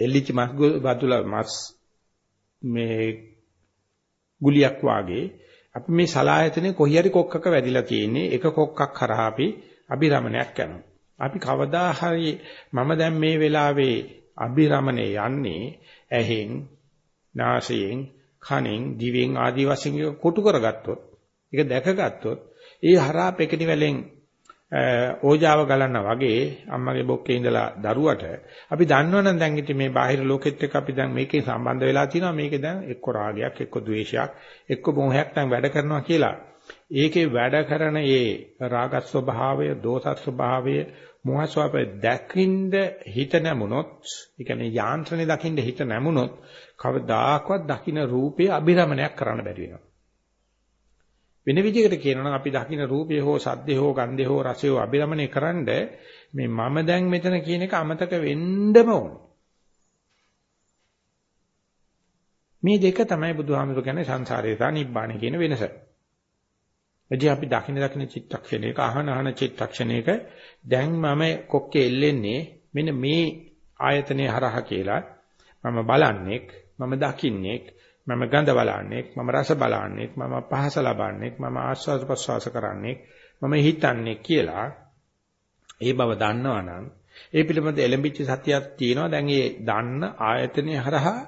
එල්ලිච්ච මස් බතුලා මස් මේ ගුලියක් වාගේ අපි මේ සලායතනේ කොහි හරි කොක්කක වැදිලා තියෙන්නේ එක කොක්කක් කරා අපි අභිරමණයක් කරනවා. අපි කවදා හරි මම දැන් මේ වෙලාවේ අභිරමණේ යන්නේ ඇහෙන්, නාසයෙන්, කනෙන්, දිවෙන් ආදී වශයෙන් කොටු කරගත්තොත්, ඒක දැකගත්තොත්, ඒ හරහා පෙකිනි වලින් ඕජාව ගලනවා වගේ අම්මගේ බොක්කේ ඉඳලා දරුවට අපි දන්නවනම් දැන් ඉතින් මේ බාහිර ලෝකෙත් එක්ක අපි දැන් මේකේ සම්බන්ධ වෙලා තියෙනවා මේකේ දැන් එක්ක රාගයක් එක්ක ද්වේෂයක් එක්ක මොහයක් දැන් වැඩ කරනවා කියලා. ඒකේ වැඩ කරන ඒ රාග ස්වභාවය දෝෂ ස්වභාවය මොහ ස්වභාවය දැකින්ද හිත නැමුණොත් ඒ කියන්නේ යාන්ත්‍රණය දකින්ද හිත නැමුණොත් කවදාකවත් දකින්න රූපේ අභිරමණයක් කරන්න බැරි වෙනවා. වෙන විදිහකට කියනවා නම් අපි දකින්න රූපය හෝ සද්දය හෝ ගන්ධය හෝ රසය හෝ අභිරමණය කරන්න මේ මම දැන් මෙතන කියන එක අමතක වෙන්නම ඕනේ. මේ දෙක තමයි බුදුහාමුදුරු කියන්නේ සංසාරේ සහ නිබ්බාන කියන වෙනස. එදී අපි දකින්න දකින්න චිත්තක්ෂණයක අහන අහන චිත්තක්ෂණයක දැන් මම කොක්කේ එල්ලෙන්නේ මෙන්න මේ ආයතනයේ හරහා කියලා මම බලන්නේක් මම දකින්නේක් මම ගඳ බලන්නේ මම රස බලන්නේ මම පහස ලබන්නේ මම ආස්වාද ප්‍රසවාස කරන්නේ මම හිතන්නේ කියලා ඒ බව දන්නවනම් ඒ පිළිබඳ එලඹිච්ච සතියක් තියෙනවා. දැන් ඒ දන්න ආයතනයේ හරහා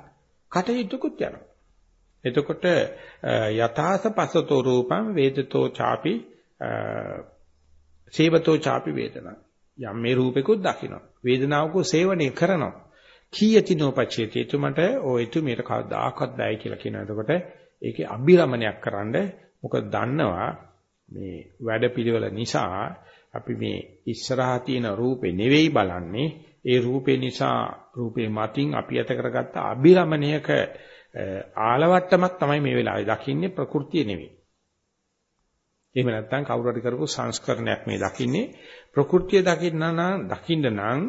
කටයුතුකුත් යනවා. එතකොට යථාස පසතෝ රූපං වේදතෝ ചാපි සේවතෝ ചാපි වේදනා. යම් මේ රූපෙකුත් දකින්න වේදනාවක සේවනය කරනවා. කීයතිනෝ පච්චේති එතුමට ඔය එතුමියට කවදාකවත් බෑ කියලා කියන. එතකොට ඒකේ අභිරමණයක් කරන්න මොකද දන්නවා මේ වැඩපිළිවෙල නිසා අපි මේ ඉස්සරහා තියෙන රූපේ නෙවෙයි බලන්නේ ඒ රූපේ නිසා රූපේ මතින් අපි ඇත කරගත්ත අභිරමණයක ආලවට්ටමක් තමයි මේ වෙලාවේ දකින්නේ ප්‍රകൃතිය නෙවෙයි. එහෙම නැත්නම් කවුරු හරි කරපු සංස්කරණයක් මේ දකින්නේ ප්‍රകൃතිය දකින්න නම් දකින්න නම්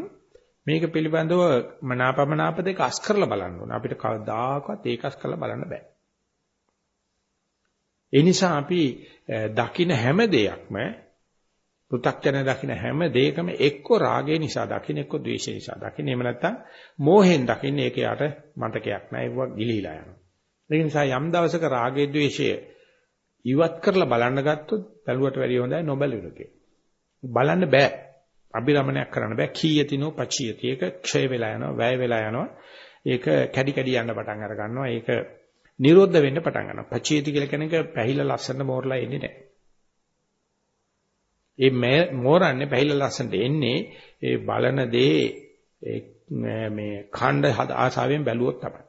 මේක පිළිබඳව මනාපමනාප දෙක අස් කරලා බලන්න ඕන. අපිට කවදාකවත් ඒක අස් කරලා බලන්න බෑ. ඒ නිසා අපි දකින හැම දෙයක්ම පෘථග්ජන දකින හැම දෙයකම එක්ක රාගය නිසා දකින්න එක්ක ද්වේෂය නිසා දකින්න. එහෙම නැත්නම් මෝහෙන් දකින්න ඒක යට මතකයක් නෑ. ඒක ගිලිහිලා යනවා. ඒ නිසා යම් දවසක රාගය ද්වේෂය ඉවත් කරලා බලන්න ගත්තොත් බැලුවට වැඩිය හොඳයි නොබැලුවකේ. බලන්න බෑ. අභිරමණයක් කරන්න බෑ. කීයතිනෝ පචියති. ඒක ක්ෂය වෙලා යනවා වැය වෙලා යනවා. ඒක කැඩි කැඩි යන්න පටන් අර ගන්නවා. ඒක නිරෝධ වෙන්න පටන් ගන්නවා. පචියති කියලා කියන එක පැහිලා ලස්සන මෝරලා එන්නේ නැහැ ඒ මෝරන්නේ පැහිලා ලස්සනට එන්නේ ඒ බලන දේ මේ ඛණ්ඩ ආසාවෙන් බැලුවොත් තමයි.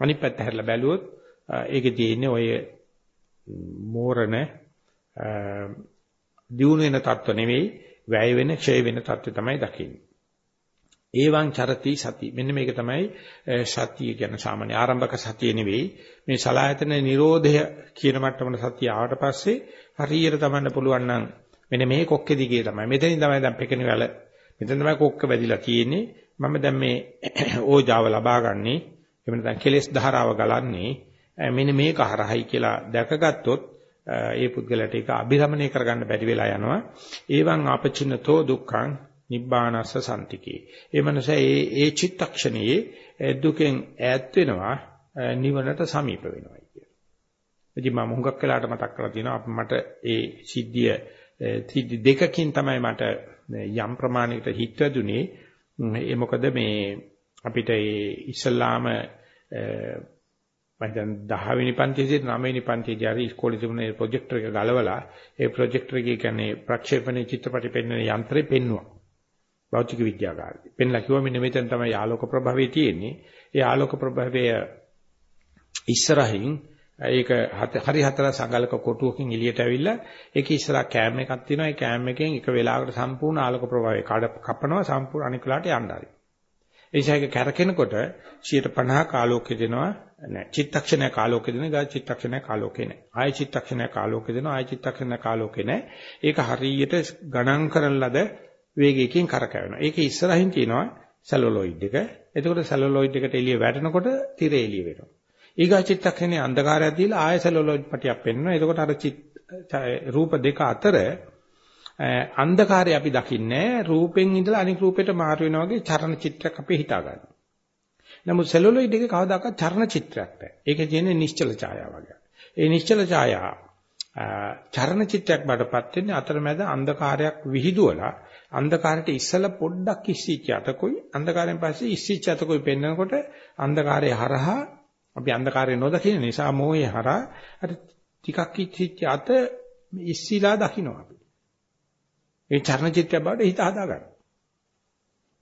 අනිත් පැත්ත හැරලා බැලුවොත් ඒකේ තියෙන්නේ ඔය මෝරණ දියුණු වෙන තත්ත්ව නෙවෙයි. වැය වෙන, ක්ෂය වෙන தත්ත්වය තමයි දකින්නේ. ඒවං චරති සති. මෙන්න මේක තමයි සතිය කියන සාමාන්‍ය ආරම්භක සතිය නෙවෙයි. මේ සලායතන නිරෝධය කියන මට්ටමට සතිය ආවට පස්සේ හරියට තමන්න පුළුවන් නම් මෙන්න මේ කොක්කේ දිගේ තමයි. මෙතනින් තමයි දැන් පෙකෙන වැල. මෙතන තමයි කොක්ක වැදිලා තියෙන්නේ. මම දැන් මේ *clears throat* ඕජාව ලබා ගන්නේ. එහෙම නැත්නම් කෙලෙස් ධාරාව ගලන්නේ. මෙන්න මේක හරහයි කියලා දැකගත්තොත් ඒ පුද්ගලයාට ඒක අභිරමණය කරගන්න බැරි වෙලා යනවා. ඒවං ආපචින්නතෝ දුක්ඛං නිබ්බානස්ස සම්තිකේ. ඒ මනස ඒ ඒ චිත්තක්ෂණයේ දුකෙන් ඈත් වෙනවා නිවනට සමීප වෙනවා කියන. ඉතින් මම හුඟක් වෙලාට මතක් කරලා තියෙනවා මට ඒ සිද්ධිය සිද්ධි දෙකකින් තමයි මට යම් ප්‍රමාණයකට හිත වැදුනේ. ඒ මොකද මේ අපිට ඒ ඉස්ලාම මම දැන් 10 වෙනි පන්තියේ 9 වෙනි පන්තියේදී හරි ඉස්කෝලේ තිබුණ ඒ ප්‍රොජෙක්ටර් එක ගලවලා ඒ ප්‍රොජෙක්ටර් එකේ කියන්නේ ප්‍රක්ෂේපණයේ චිත්‍රපටි පෙන්වන යන්ත්‍රේ පෙන්නුවා. භෞතික විද්‍යාගාරේ. පෙන්ලා කිව්වා මෙන්න මෙතන තමයි ආලෝක ප්‍රභාවය තියෙන්නේ. ඒ ආලෝක ප්‍රභාවය ඉස්සරහින් ඒක හරි හතර සංගලක කොටුවකින් එළියට ඇවිල්ලා ඒක ඉස්සරහා කෑම් එකක් තියෙනවා. ඒ කෑම් එකෙන් එක වෙලාවකට සම්පූර්ණ ආලෝක ප්‍රභාවය කඩ කපනවා සම්පූර්ණ අනික් වෙලාවට යන්න ආරයි. ඒ නිසා ඒක කැරකෙනකොට 150 ආලෝකය දෙනවා නෑ. චිත්තක්ෂණයක් ආලෝකය දෙනවා. ගා චිත්තක්ෂණයක් ආලෝකේ නෑ. ආය චිත්තක්ෂණයක් ආලෝකය දෙනවා. ආය චිත්තක්ෂණයක් ආලෝකේ නෑ. ඒක හරියට ගණන් කරන ලද වේගයකින් කරකැවෙනවා. ඒක ඉස්සරහින් තියෙනවා සෙලුලොයිඩ් එක. එතකොට සෙලුලොයිඩ් එකට එළිය වැටෙනකොට tire එළිය වෙනවා. ඊගා චිත්තක්ෂණේ අන්ධකාරයක් දීලා ආය සෙලුලොයිඩ් පටියක් පෙන්වනවා. එතකොට අර රූප දෙක අතර අන්ධකාරය අපි දකින්නේ රූපෙන් ඉඳලා අනික් රූපයට මාරු වෙනා වගේ චරණ චිත්‍රයක් අපි හිතා ගන්නවා. නමුත් සෙලුලොයිඩ් එකේ කවදාකවත් චරණ චිත්‍රයක් නැහැ. ඒකේ තියෙන්නේ නිශ්චල ඡායාව වගේ. ඒ නිශ්චල ඡායාව චරණ චිත්‍රයක් බඩපත් වෙන්නේ අතරමැද අන්ධකාරයක් විහිදුවලා අන්ධකාරයට ඉස්සලා පොඩ්ඩක් ඉස්සිච්ච අතකුයි අන්ධකාරයෙන් පස්සේ ඉස්සිච්ච අතකුයි පෙන්නකොට අන්ධකාරයේ හරහා අපි අන්ධකාරය නොදකින නිසා මොහේ හරහා අර ටිකක් ඉස්සිච්ච අත ඉස්සිලා දකින්න අපි. ඒ චර්ණ චිත්‍රය බවට හිත හදා ගන්න.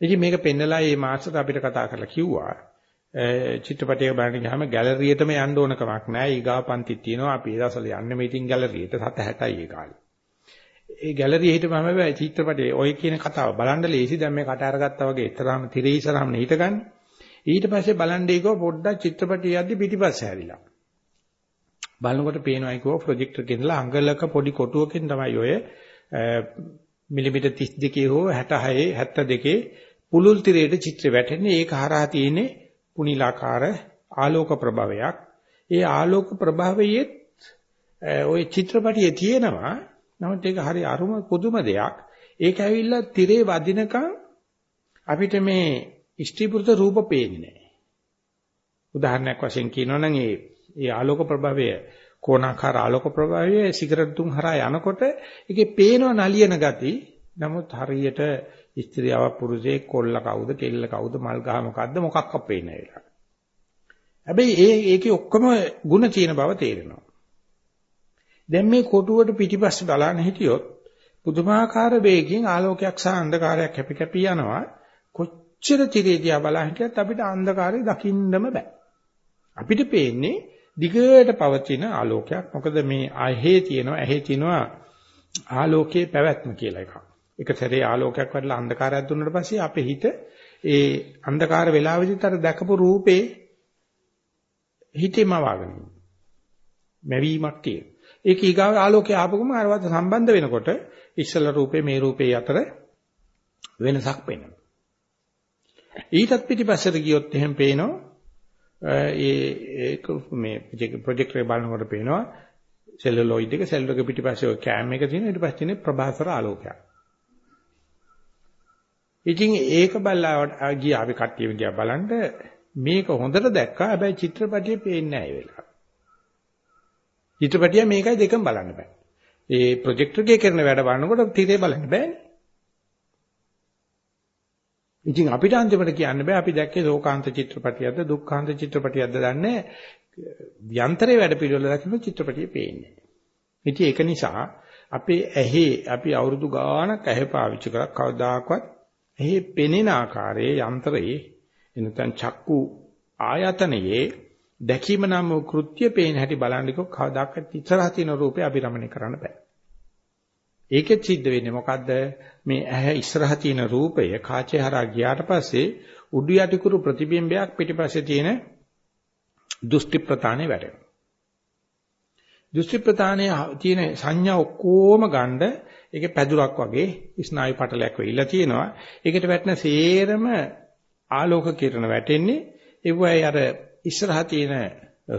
ඉතින් මේක පෙන්නලා මේ මාස්ටර් අපිට කතා කරලා කිව්වා චිත්‍රපටයක බලන්න ගියාම ගැලරියටම යන්න ඕන කමක් නැහැ. ඊගා පන්තිත් තියෙනවා. අපි ඒ දවස්වල යන්නේ මේටින් ගැලරියට 7:60යි ඒ කාලේ. ඒ ගැලරිය හිටපම බෑ චිත්‍රපටයේ ඔය කියන කතාව බලන්න ලේසි. දැන් මේ කට අරගත්තා වගේ ඊතරම් තිරේ ඉස්සරහම හිටගන්නේ. ඊට පස්සේ බලන්නේ පොඩ්ඩක් චිත්‍රපටිය යද්දි පිටිපස්ස හැරිලා. බලනකොට පේනවා ඒකෝ ප්‍රොජෙක්ටර් එකේ ඉඳලා අඟලක පොඩි කොටුවකින් තමයි ඔය මිලිමීටර් 32 හෝ 66 72 පුලුල් තිරයට චිත්‍ර වැටෙන්නේ ඒක හරහා තියෙන්නේ පුනිලාකාර ආලෝක ප්‍රභාවයක්. ඒ ආලෝක ප්‍රභාවයේ ওই චිත්‍රපටියේ තියෙනවා. නමුත් ඒක හරි අරුම පුදුම දෙයක්. ඒක ඇවිල්ලා තිරේ වදිනකම් අපිට මේ ඉෂ්ටිපුරුත රූප පේන්නේ නැහැ. උදාහරණයක් වශයෙන් කියනවා නම් ඒ ඒ ආලෝක ප්‍රභාවය කෝණාකාර ආලෝක ප්‍රභාවයේ සිගරට් තුන් හරහා යනකොට ඒකේ පේනව නලියන ගති. නමුත් හරියට ස්ත්‍රියව පුරුෂයෙක් කොල්ල කවුද කෙල්ල කවුද මල් ගහ මොකද්ද මොකක්වත් පේන්නේ නැහැ. හැබැයි ඒ ඒකේ ඔක්කොම ಗುಣ තියෙන බව තේරෙනවා. දැන් මේ කොටුවට පිටිපස්ස බලන්න හිටියොත් පුදුමාකාර වේගයෙන් ආලෝකයක් සහ අන්ධකාරයක් කැපි කැපි යනවා. කොච්චර තිරේදියා බලන් හිටියත් අපිට අන්ධකාරය දකින්නම බෑ. අපිට පේන්නේ දිගට පවතින ආලෝකයක්. මොකද මේ ඇහි තියෙනවා ඇහි තියෙනවා ආලෝකයේ පැවැත්ම කියලා එකක්. එක සැරේ ආලෝකයක් වඩලා අන්ධකාරයක් දුන්නාට පස්සේ අපේ හිත ඒ අන්ධකාර වේලාවෙදිත් අර දැකපු රූපේ හිතේම වගන. මැවීමක් තියෙන. ඒක ඊගාව ආලෝකය ආපුවම අරවත් සම්බන්ධ වෙනකොට ඉස්සල රූපේ මේ රූපේ අතර වෙනසක් පේනවා. ඊටත් පිටිපස්සට ගියොත් එහෙම පේනවා ඒ ඒක මේ ප්‍රොජෙක්ටර් එක බලනකොට පේනවා සෙලුලොයිඩ් එක සෙල් එක පිටිපස්සේ ඔය කෑම් එක තියෙන ඊට පස්සේ තියෙන ප්‍රභාසර ආලෝකයක්. ඉතින් ඒක බලලා ගිය අපි කට්ටිය ගියා බලන්න මේක හොඳට දැක්කා හැබැයි චිත්‍රපටියේ පේන්නේ නැහැ ඒ වෙලාව. චිත්‍රපටිය මේකයි දෙකම බලන්න බෑ. ඒ ප්‍රොජෙක්ටර් එකේ කරන වැඩ බලනකොට තිරේ බලන්න බෑනේ. ඉතින් අපිට අන්තිමට කියන්න බෑ අපි දැක්කේ ශෝකාන්ත චිත්‍රපටියක්ද දුක්ඛාන්ත චිත්‍රපටියක්ද දන්නේ යන්ත්‍රයේ වැඩ පිළිවෙල දකින්න චිත්‍රපටිය පේන්නේ. ඉතින් ඒක නිසා අපේ ඇහි අපි අවුරුදු ගාණක් ඇහැ පාවිච්චි කරා කවදාකවත් ඇහි පෙනෙන ආකාරයේ යන්ත්‍රයේ එනතන් චක්කු ආයතනයේ දැකීම නම් කෘත්‍ය පේන හැටි බලන්නකො කවදාකවත් ඉස්සරහ තියෙන රූපේ අභිරමණය කරන්න බෑ. ඒකෙත් සිද්ධ වෙන්නේ මොකද්ද? මේ ඇහැ ඉස්සරහ තියෙන රූපය කාචේ හරහා ගියාට පස්සේ උඩු යටිකුරු ප්‍රතිබිම්බයක් පිටිපස්සේ තියෙන දෘෂ්ටි ප්‍රතානේ වැටෙනවා. දෘෂ්ටි ප්‍රතානේ තියෙන සංඥා ඔක්කොම ගන්න ඒකේ පැදුරක් වගේ ස්නායු පටලයක් වෙයිලා තියෙනවා. ඒකට වැටෙන සේරම ආලෝක කිරණ වැටෙන්නේ ඒවයි අර ඉස්සරහා තියෙන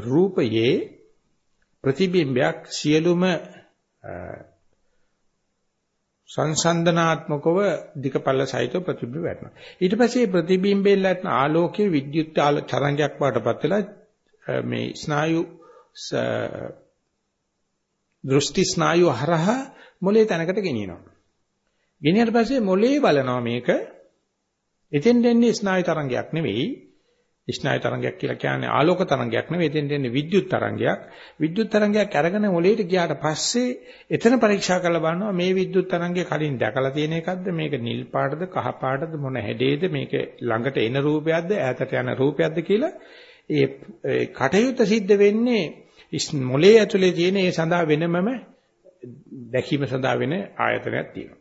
රූපයේ ප්‍රතිබිම්බයක් සියලුම සංසන්දනාත්මකව ධිකපල්ල සහිත ප්‍රතිබිම්බ වැටෙනවා. ඊට පස්සේ ප්‍රතිබිම්බයෙන් ලැබෙන ආලෝකයේ විද්‍යුත් තරංගයක් වඩපත් වෙලා මේ ස්නායු දෘෂ්ටි ස්නායු හරහා මොලේ තැනකට ගෙනියනවා. ගෙනියට පස්සේ මොලේ බලනවා මේක එතෙන් දෙන්නේ ස්නායු තරංගයක් නෙවෙයි ස්නායු තරංගයක් කියලා කියන්නේ ආලෝක තරංගයක් නෙවෙයි එතෙන් දෙන්නේ විද්‍යුත් තරංගයක්. විද්‍යුත් තරංගයක් අරගෙන මොළයට ගියාට පස්සේ එතන පරීක්ෂා කරලා බලනවා මේ විද්‍යුත් තරංගය කලින් දැකලා තියෙන එකක්ද මේක නිල් පාටද කහ පාටද මොන හැඩේද මේක ළඟට එන රූපයක්ද ඈතට යන රූපයක්ද කියලා ඒ කටයුත්ත සිද්ධ වෙන්නේ මොළයේ ඇතුලේ තියෙන ඒ සඳහා වෙනමම දැකීම සඳහා වෙන ආයතනයක් තියෙනවා.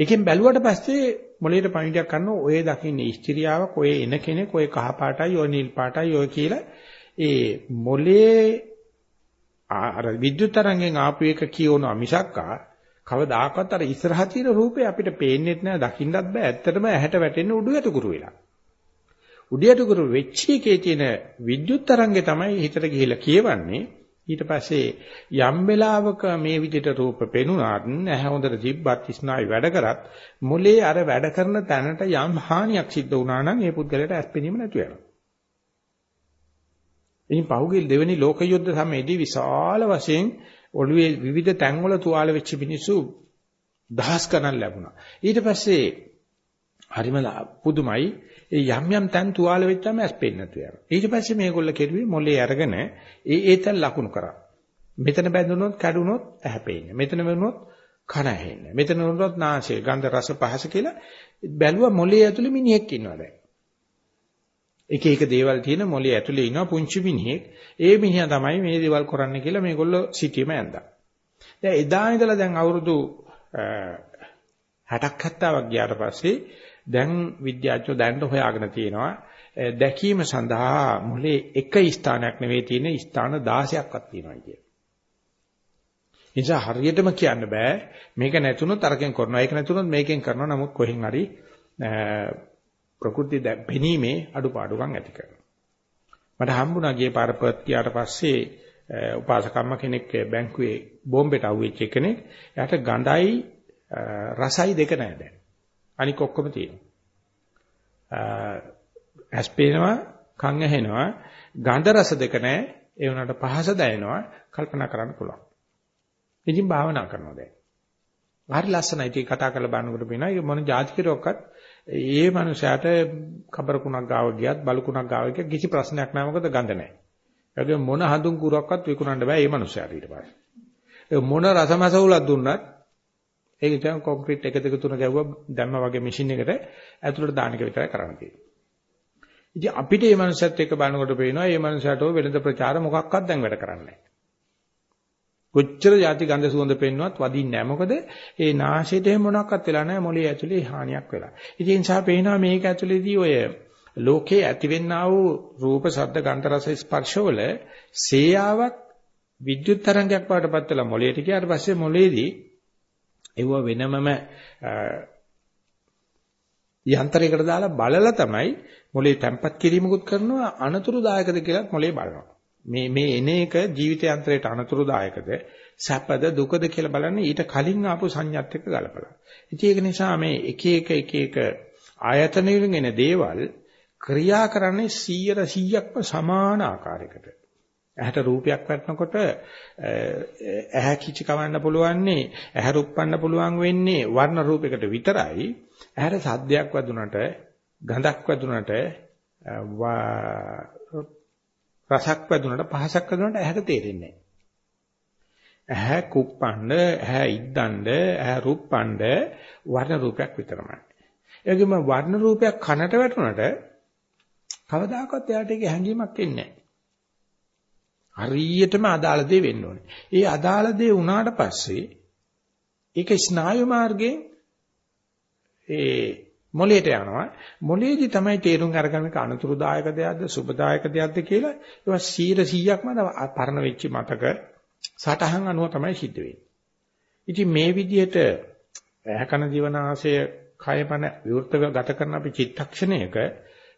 එකෙන් බැලුවට පස්සේ මොළයට පණිඩයක් කරනවා ඔය දකින්නේ ස්ත්‍රියාවක් ඔය එන කෙනෙක් ඔය කහ පාටයි ඔය නිල් පාටයි ඔය කියලා ඒ මොළයේ අර විද්‍යුත් තරංගෙන් ආපු එක කියවනවා මිසක්කා කවදාකවත් අර ඉස්සරහ තියෙන රූපේ අපිට පේන්නේ නැහැ දකින්නත් බෑ. ඇත්තටම ඇහැට වැටෙන්නේ උඩු යටකුරු වෙලා. උඩු යටකුරු වෙච්ච එකේ තියෙන විද්‍යුත් තරංගේ තමයි හිතට ගිහිලා කියවන්නේ. ඊට පස්සේ යම් වෙලාවක මේ විදිහට රූප පෙනුනත් ඇහැ හොඳට තිබ්බත් ස්නායු වැඩ කරත් මොලේ අර වැඩ කරන තැනට යම් හානියක් සිද්ධ වුණා නම් ඒ පුද්ගලයාට ඇස් පෙනීම නැතු වෙනවා. ඉතින් පහුගිය දෙවෙනි ලෝක යුද්ධ සමයේදී විශාල වශයෙන් ඔළුවේ විවිධ තැන්වල තුවාල වෙච්ච මිනිස්සු දහස් ගණන් ලැබුණා. ඊට පස්සේ හරිම පුදුමයි ඒ යම් යම් තැන් තුවාල වෙච්චාම ඇස් පෙන්නේ නැතු යනවා. ඊට පස්සේ මේගොල්ල කෙරුවේ මොලේ අරගෙන ඒ ඒ තැන් ලකුණු කරා. මෙතන බැඳුනොත් කැඩුනොත් ඇහැ පේන්නේ. මෙතන වෙනුනොත් කන ඇහෙන්නේ. මෙතන වෙනුනොත් නාසය, ගන්ධ රස පහස කියලා බැලුවා මොලේ ඇතුලේ මිනිහෙක් ඉන්නවා දැන්. එක එක දේවල් තියෙන මොලේ ඇතුලේ ඉන්නවා පුංචි මිනිහෙක්. ඒ මිනිහා තමයි මේ දේවල් කරන්නේ කියලා මේගොල්ලෝ සිටීම ඇඳා. දැන් එදා ඉඳලා දැන් අවුරුදු 60ක් 70ක් ගියාට පස්සේ දැන් විද්‍යාඥයෝ දැනට හොයාගෙන තියෙනවා දැකීම සඳහා මොලේ එක ස්ථානයක් නෙවෙයි තියෙන ස්ථාන 16ක්වත් තියෙනවා කිය. නිසා හරියටම කියන්න බෑ මේක නැතුනොත් අරකින් කරනවා ඒක නැතුනොත් මේකෙන් කරනවා නමුත් කොහෙන් හරි ප්‍රകൃති බැනීමේ අඩුපාඩුකම් ඇති කරනවා. මට හම්බුණා ගියේ පාර පත්‍යාට පස්සේ උපාසකම්ම කෙනෙක් බැංකුවේ බෝම්බෙට අහුවෙච්ච කෙනෙක්. එයාට ගඳයි රසයි දෙක නැහැ දැන්. අනික ඔක්කොම තියෙනවා. ඇස් පේනවා, කන් ඇහෙනවා, ගන්ධ රස දෙක නැහැ. ඒ වුණාට පහස දැනෙනවා, කල්පනා කරන්න පුළුවන්. ඉතින් භාවනා කරනවා දැන්. හරි ලස්සනයි. ඒක කතා කරලා බලනකොට පේනවා. ඒක මොන જાතිකරොක්කත් ඒ මනුස්සයාට කබරකුණක් ගාව ගියත් බලකුණක් ගාව ගියත් කිසි ප්‍රශ්නයක් නැහැ. මොකද ගඳ නැහැ. ඒ මොන හඳුන් කුරක්වත් විකුණන්න බෑ මේ මනුස්සයාට ඊට පස්සේ. මොන රසමසවුලක් දුන්නත් ඒක ඉතින් කොන්ක්‍රීට් එක දෙක තුන ගැව්වා දැම්ම වගේ මැෂින් එකට ඇතුළට දාන එක විතරයි කරන්න තියෙන්නේ. ඉතින් අපිට මේ මනුස්සයත් එක්ක බලනකොට පේනවා මේ මනුස්සයාට වෙළඳ ප්‍රචාර මොකක්වත් දැන් වැඩ කරන්නේ නැහැ. කොච්චර යටි ගඳ සුවඳ පෙන්නුවත් වදින්නේ නැහැ. මොකද ඒ නාසයට එහෙම මොනක්වත් වෙලා නැහැ මොළේ ඇතුලේ හානියක් වෙලා. ඉතින් ඒ නිසා පේනවා මේක ඇතුලේදී ඔය ලෝකේ ඇතිවෙනා වූ රූප, ශබ්ද, ගන්ධ, රස, ස්පර්ශවල සේයාවක් විද්‍යුත් තරංගයක් වඩපත් වෙලා මොළයට ගියාට පස්සේ මොළේදී ඒව වෙනමම යන්ත්‍රයකට දාලා බලලා තමයි මොලේ තැම්පත් කිරීමකුත් කරනවා අනතුරුදායකද කියලා මොලේ බලනවා. මේ මේ එන එක ජීවිත යන්ත්‍රයට අනතුරුදායකද සැපද දුකද කියලා බලන්නේ ඊට කලින් ආපු සංඥාත් එක්ක ගලපලා. ඉතින් ඒක නිසා මේ එක එක එක එක ආයතන වලින් එන දේවල් ක්‍රියා කරන්නේ 100 100ක්ම සමාන ආකාරයකට. ඇහැට රූපයක් වැටෙනකොට ඇහැ කිචි කවන්න පුළුවන්නේ ඇහැ රුප්පන්න පුළුවන් වෙන්නේ වර්ණ රූපයකට විතරයි. ඇහැට සද්දයක් වැදුනට ගඳක් වැදුනට රසක් වැදුනට පහසක් වැදුනට ඇහැට තේරෙන්නේ ඇහැ කුප්පන්න ඇහැ ඉද්දන්න ඇහැ රුප්පන්න වර්ණ රූපයක් විතරමයි. ඒ වර්ණ රූපයක් කනට වැටුනට කවදාකවත් එයාට ඒක හැඟීමක් එන්නේ නැහැ. හරියටම අදාළ දේ වෙන්න ඕනේ. ඒ අදාළ දේ වුණාට පස්සේ ඒක ස්නායු මාර්ගයෙන් ඒ මොළයට යනවා. මොළයේදී තමයි තේරුම් අරගන්න අනතුරුදායක දෙයක්ද සුබදායක දෙයක්ද කියලා ඒවා 100%ක්ම පරණ වෙච්ච මතක සටහන් අනුව තමයි සිද්ධ වෙන්නේ. ඉතින් මේ විදිහට ඇහැකන ජීවනාශය කයපන විවෘතව ගත කරන අපි චිත්තක්ෂණයක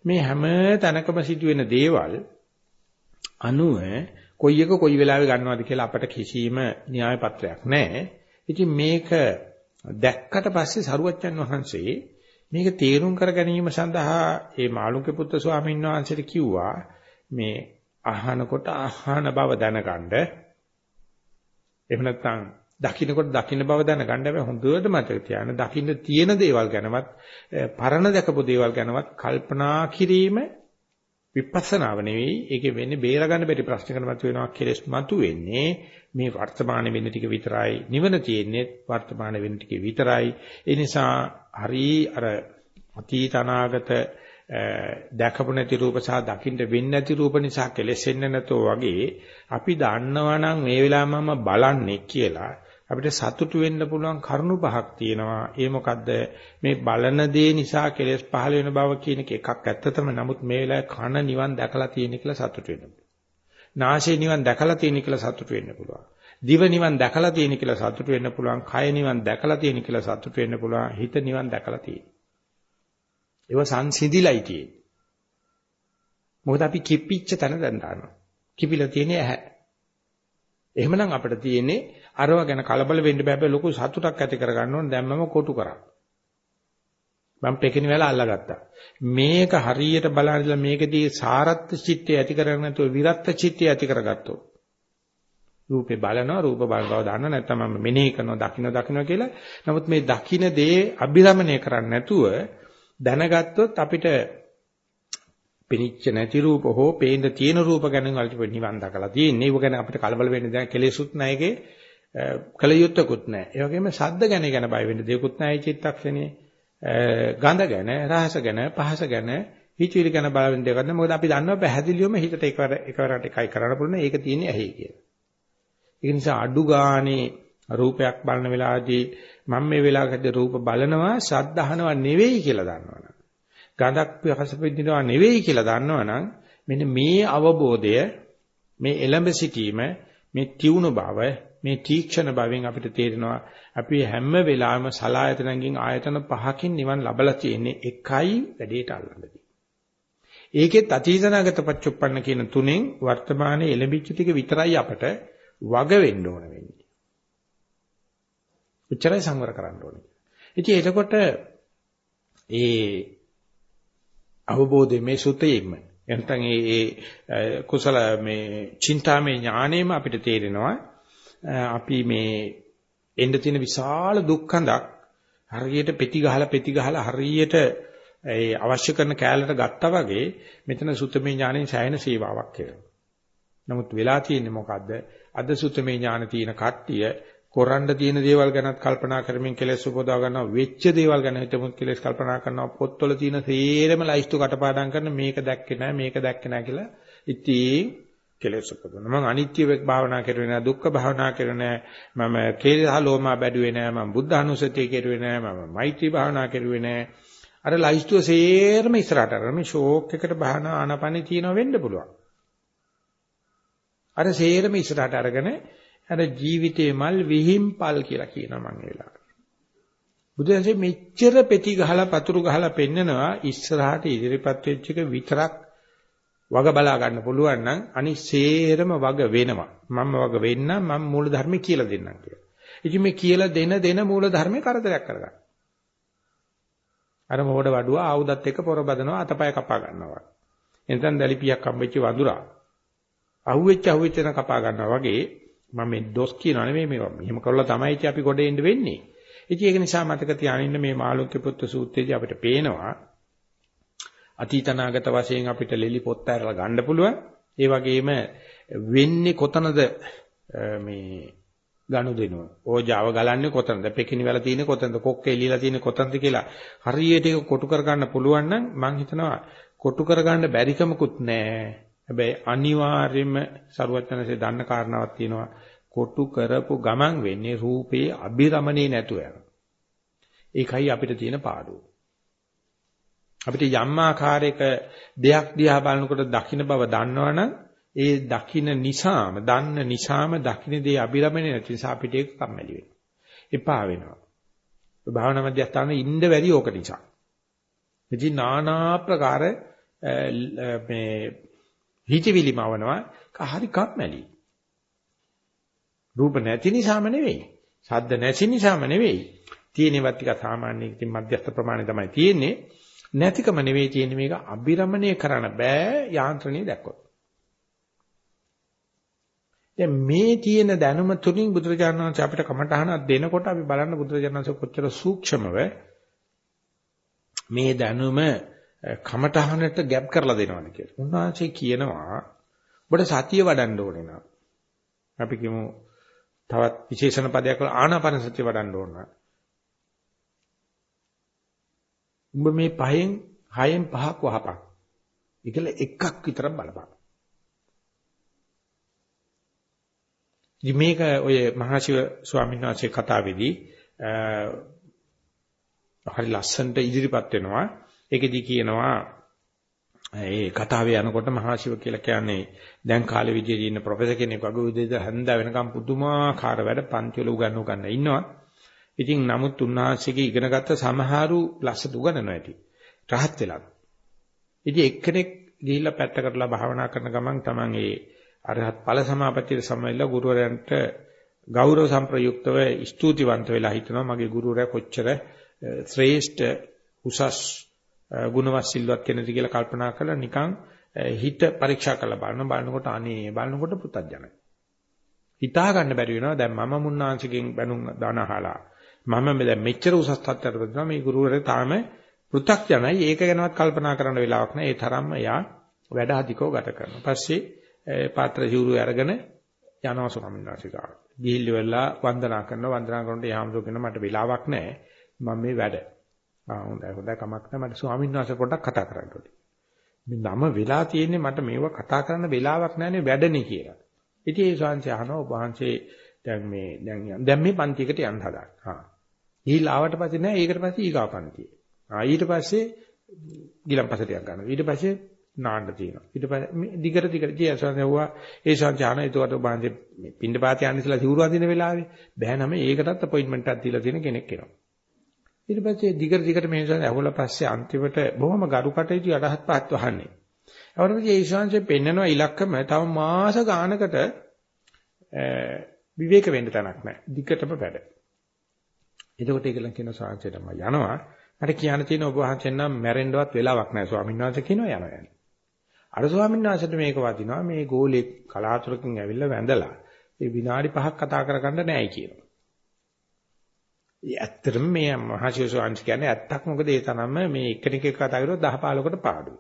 මේ හැම තැනකම සිදුවෙන දේවල් අනුව කොයි එක කොයි වෙලාවෙ ගන්නවද කියලා අපට කිසිම න්‍යාය පත්‍රයක් නැහැ. ඉතින් මේක දැක්කට පස්සේ සරුවච්චන් වහන්සේ මේක තේරුම් කර ගැනීම සඳහා ඒ මාළුන්ගේ පුත්‍ර ස්වාමීන් වහන්සේට කිව්වා මේ අහනකොට අහන බව දැනගන්න එහෙම නැත්නම් දකින්නකොට දකින්න බව දැනගන්න බෑ හොඳට මතක තියාගන්න දකින්න තියෙන දේවල් ගැනවත් පරණ දැකපු දේවල් ගැනවත් කල්පනා කිරීම විපස්සනාව නෙවෙයි. ඒකේ වෙන්නේ බේරගන්න බැරි ප්‍රශ්නකට මත වෙනවා. කෙලස් මතු වෙන්නේ මේ වර්තමාන වෙන්න ටික විතරයි. නිවන තියෙන්නේ වර්තමාන වෙන්න ටික විතරයි. ඒ නිසා හරි අර අතීත අනාගත දැකපු නැති රූප සහ දකින්න වෙන්නේ නැති රූප නිසා කෙලෙසෙන්නේ නැතෝ වගේ අපි දන්නවනම් මේ වෙලාවම බලන්නේ කියලා අපිට සතුටු වෙන්න පුළුවන් කරුණු පහක් තියෙනවා. ඒ මොකද්ද? මේ බලන දේ නිසා කෙලෙස් පහළ වෙන බව කියන එක එකක් ඇත්තටම. නමුත් මේ වෙලාවේ කන නිවන් දැකලා තියෙන කියලා සතුටු වෙන්න පුළුවන්. නාසය නිවන් දැකලා තියෙන කියලා සතුටු වෙන්න පුළුවන්. දිව නිවන් දැකලා තියෙන කියලා සතුටු වෙන්න පුළුවන්. කය නිවන් දැකලා තියෙන කියලා සතුටු වෙන්න පුළුවන්. හිත නිවන් දැකලා තියෙන. ඒව සංසිඳිලයි තියෙන්නේ. මොකද අපි කිප්පිච්ච තැන දැන් දානවා. කිපිලා තියෙන්නේ ඇහැ. එහෙමනම් අපිට තියෙන්නේ අරව ගැන කලබල වෙන්න බෑ ලොකු සතුටක් ඇති කරගන්න ඕන දැන් මම කොටු කරා. මම පෙකිනි වෙලා අල්ලගත්තා. මේක හරියට බලනදලා මේකදී සාරත් චිත්තය ඇති කරගන්න නැතුව විරත් චිත්තය ඇති කරගත්තොත්. රූපේ බලනවා රූප බලන බව දන්න නැත්නම් මම මෙනෙහි කරනවා දකින්න දකින්න කියලා. නමුත් මේ දකින්න දේ අභිරමණය කරන්නේ නැතුව දැනගත්තොත් අපිට පිනිච්ච නැති රූප හෝ පේන්න තියෙන රූප ගැන වලට නිවන් දකලා තියෙන්නේ. ඒක ගැන අපිට කලබල වෙන්න දැන් කෙලෙසුත් නැයගේ කලයුත්තකුත් නැහැ. ඒ වගේම ශබ්ද ගැන ගැන බය වෙන්න දෙයක්වත් නැහැ චිත්තක්ෂණේ. ගඳ ගැන, රහස ගැන, පහස ගැන, හිචිලි ගැන බලන දෙයක් නැහැ. මොකද අපි දන්නවා පැහැදිලිවම හිතට එකවර එකවරට එකයි කරන්න පුළුවන්. ඒක තියෙන්නේ ඇහි කියලා. ඒ නිසා අඩු ගානේ රූපයක් බලන වෙලාවදී මම මේ වෙලාවකදී රූප බලනවා ශබ්ද අහනවා නෙවෙයි කියලා දන්නවනේ. ගඳක් පහස පිටිනවා නෙවෙයි කියලා දන්නවනම් මෙන්න මේ අවබෝධය මේ එළඹ සිටීම මේ තියුණු බව මේ තීක්ෂණ භවෙන් අපිට තේරෙනවා අපි හැම වෙලාවෙම සලායතනකින් ආයතන පහකින් නිවන් ලබලා තියෙන්නේ එකයි වැඩේට අල්ලන්නේ. ඒකෙත් අතීතනාගත පච්චුප්පන්න කියන තුනෙන් වර්තමානයේ එළඹිච්ච ටික විතරයි අපට වග වෙන්න ඕන වෙන්නේ. උච්චරයි සංවර කරන්න ඕනේ. ඉතින් එතකොට ඒ අවබෝධයේ මේ සුතයෙම එනතන් ඒ කුසල මේ චින්තාමේ ඥාණයම අපිට තේරෙනවා අපි මේ එන්න තියෙන විශාල දුක්ඛඳක් හරියට පෙති ගහලා පෙති ගහලා හරියට ඒ අවශ්‍ය කරන කෑල්ලට ගත්තා වගේ මෙතන සුතමේ ඥාණයෙන් සෑහෙන සේවාවක් කරනවා. නමුත් වෙලා තියෙන්නේ මොකද්ද? අද සුතමේ ඥාන තියෙන කට්ටිය කොරන්න තියෙන දේවල් ගැනත් කල්පනා කරමින් කෙලෙස් උපදවා ගන්නවා වෙච්ච දේවල් ගැන හිතමුත් කෙලෙස් කල්පනා කරනවා පොත්වල තියෙන සේරම ලයිස්තු කටපාඩම් කරන මේක දැක්කේ නැහැ මේක දැක්කේ නැහැ කියලා ඉතින් කෙලෙස් උපදවනවා මම අනිත්‍ය භාවනා කරුවේ නැහැ දුක්ඛ භාවනා කරුවේ නැහැ මම කේලහ ලෝමා බැඩුවේ නැහැ මම බුද්ධ අනුසතිය කරුවේ නැහැ මම මෛත්‍රී භාවනා කරුවේ නැහැ අර ලයිස්තුව සේරම ඉස්සරහට අරගෙන මේ ෂෝක් එකට භාවනා ආනපනෙ තියෙනව වෙන්න පුළුවන්. අර සේරම ඉස්සරහට අරගෙන අර ජීවිතේ මල් විහිම්පල් කියලා කියනවා මම වෙලාවට. බුදුන්සේ මෙච්චර පෙති ගහලා පතුරු ගහලා පෙන්නනවා ඉස්සරහට ඉදිරිපත් වෙච්ච එක විතරක් වග බලා ගන්න පුළුවන් නම් අනිසේරම වග වෙනවා. මම වග වෙන්න මම මූල ධර්ම කියලා දෙන්නම් කියලා. ඉතින් මේ කියලා දෙන දෙන මූල ධර්මේ කරදරයක් කරගන්න. අර මොඩ වඩුව ආයුධත් එක්ක පොර බදනවා අතපය කපා ගන්නවා. එතෙන් දැලිපියක් හම්බෙච්ච වඳුරා. අහුවෙච්ච අහුවෙච්ච කපා ගන්නවා වගේ මම මේ දොස් කියනවා නෙමෙයි මේවා. මෙහෙම කරලා තමයි ඉති අපි ගොඩේ එන්න වෙන්නේ. ඉතින් ඒක නිසා මතක තියාගන්න මේ මාළුක්‍ය පුත්‍ර සූත්‍රයේදී අපිට පේනවා අතීතනාගත වශයෙන් අපිට ලෙලි පොත් ඇරලා ගන්න පුළුවන්. ඒ වගේම වෙන්නේ කොතනද මේ ගනුදෙනුව. ඕජාව ගලන්නේ කොතනද? පෙකිනි වල තියෙන්නේ කොතනද? කොක්ක එළියලා තියෙන්නේ කොතනද කියලා හරියට ඒක කොටු කර ගන්න පුළුවන් නම් මම හිතනවා කොටු කර ගන්න බැරිකමකුත් නැහැ. හැබැයි අනිවාර්යයෙන්ම සරුවචනසේ දන්න කාරණාවක් තියෙනවා කොටු කරපු ගමන් වෙන්නේ රූපේ අබිරමණේ නැතුව යන. ඒකයි අපිට තියෙන පාඩුව. අපිට යම් ආකාරයක දෙයක් දිහා බලනකොට දකින්න බව දන්නවනම් ඒ දකින්න නිසාම දන්න නිසාම දකින්න දේ අබිරමණේ නැති නිසා අපිට ඒක කම්මැලි වෙනවා. එපා වෙනවා. භාවනා මධ්‍යස්ථානයේ ඉන්න බැරි ඕක නිසා. ඉතින් নানা ප්‍රකාර මේ හිතවිලි මවනවා හරි කම්මැලි. රූප නැති නිසාම නෙවෙයි. ශබ්ද නැති නිසාම නෙවෙයි. තියෙනවත් ටික සාමාන්‍ය ඉතින් මධ්‍යස්ථ ප්‍රමාණය තමයි තියෙන්නේ. නැතිකම නෙවෙයි තියෙන්නේ මේක අබිරමණය කරන්න බෑ යාන්ත්‍රණය දැක්කොත්. දැන් මේ තියෙන දැනුම තුලින් බුදුරජාණන් වහන්සේ අපිට කමටහනක් දෙනකොට අපි බලන්න බුදුරජාණන් වහන්සේ කොච්චර සූක්ෂමව මේ දැනුම කමටහනට ගැප් කරලා දෙනවද කියලා. උන්වහන්සේ කියනවා ඔබට සතිය වඩන්න ඕනේ නා. අපි කියමු තවත් විශේෂණ පදයක් වල ආනාපාන සතිය වඩන්න ඕන. උඹ මේ පහෙන් හයෙන් පහක් වහපන්. ඒකල එකක් විතර බලපන්. ඉතින් මේක ඔය මහසිව ස්වාමීන් වහන්සේ කතාවේදී හරි ලස්සනට ඉදිරිපත් වෙනවා. ඒකෙදි කියනවා ඒ කතාවේ යනකොට මහසිව කියලා කියන්නේ දැන් කාලේ විදියේ ඉන්න ප්‍රොෆෙසර් කෙනෙක් වගේ උදේට හැන්ද වෙනකම් පුදුමාකාර වැඩ පන්ති වල උගන්වු ගන්න ඉන්නවා. ඉතින් නමුත් උන්වහන්සේගේ ඉගෙනගත්ත සමහරු ලස්සට උගන්වනවා ඇති. රහත් වෙලා. ඉතින් එක්කෙනෙක් ගිහිල්ලා පැත්තකටලා භාවනා කරන ගමන් Taman ඒ අරහත් ඵල සමාපත්තියට සමවැල්ලා ගුරුවරයන්ට ගෞරව සම්ප්‍රයුක්තව ස්තුතිවන්ත වෙලා හිටනවා මගේ ගුරුවරයා කොච්චර ශ්‍රේෂ්ඨ උසස් ගුණවත් සිල්වත් කෙනෙක්ද කියලා කල්පනා කරලා නිකන් හිත පරීක්ෂා කරලා බලන බලනකොට අනේ බලනකොට පුතත්ජනයි. හිතා ගන්න බැරි වෙනවා දැන් මම මුන්නාංශිකෙන් බැනුම් දාන අහලා මම දැන් මෙච්චර උසස් තත්ත්වයකට පදිනවා මේ ගුරුවරයා තාම පෘථග්ජනයි ඒක ගැනවත් කල්පනා කරන්න වෙලාවක් නැහැ ඒ තරම්ම යා වැඩ අධිකව ගත කරනවා. පස්සේ පාත්‍ර ජීවරු අරගෙන යනවා ස්වාමීන් වහන්සේ ගාවට. ගිහිල්ල වෙලා වන්දනා කරනවා වන්දනා කරනකොට යාමසෝ කියන මට වෙලාවක් නැහැ. මම මේ වැඩ. ආ හොඳයි හොඳයි කමක් නැහැ මට ස්වාමීන් වහන්සේ පොඩ්ඩක් කතා කරන්න ඕනේ. මේ නම වෙලා තියෙන්නේ මට මේව කතා කරන්න වෙලාවක් නැහැනේ වැඩනේ කියලා. ඉතින් ඒ ශාන්ති අහනවා ඔබ වහන්සේ දැන් මේ දැන් දැන් මේ පන්තියකට යන්න හදා. හා. ගිහිල්ලා ආවට පස්සේ නෑ ඒකට පස්සේ ඊගා පන්තිය. ආ ඊට පස්සේ ගිලම්පසටියක් ගන්නවා. ඊට පස්සේ නාන්න තියෙනවා. ඊට පස්සේ දිගට දිගට ජී අසන්සෙව්වා ඒ සංජාන ඒකට බාන්දේ පින්ඩ පාතේ යන්න ඉස්සලා සිවුරු අඳින වෙලාවේ බෑ නම ඒකටත් අපොයින්ට්මන්ට් එකක් දීලා තියෙන කෙනෙක් එනවා. ඊට පස්සේ දිගට දිගට මේ සංජාන ඇහුවලා පස්සේ අන්තිමට බොහොම ගරු කටයුතු යටහත් පහත් වහන්නේ. අවුරුදු මේ ඊශාංශයෙන් පෙන්නනවා ඉලක්කම තව මාස ගානකට විවේක වෙන්න තැනක් නැහැ. දිගටම වැඩ. එතකොට ඒකලන් කියන සාංශයට මම යනවා. මට කියන්න තියෙන ඔබ වහන්සේ නම් මැරෙන්නවත් වෙලාවක් නැහැ ස්වාමීන් වහන්සේ කියනවා යනවා යන්නේ. අර ස්වාමීන් වහන්සේට මේක වදිනවා මේ ගෝලේ කලාතුරකින් ඇවිල්ලා වැඳලා ඒ විනාඩි පහක් කතා කරගන්න නැහැ කියනවා. ඒ ඇත්තටම මේ මහසිව ස්වාමීන් කියන්නේ ඇත්තක් මොකද ඒ තරම්ම මේ එකිනෙක කතා කරුවොත් 10 15කට පාඩුයි.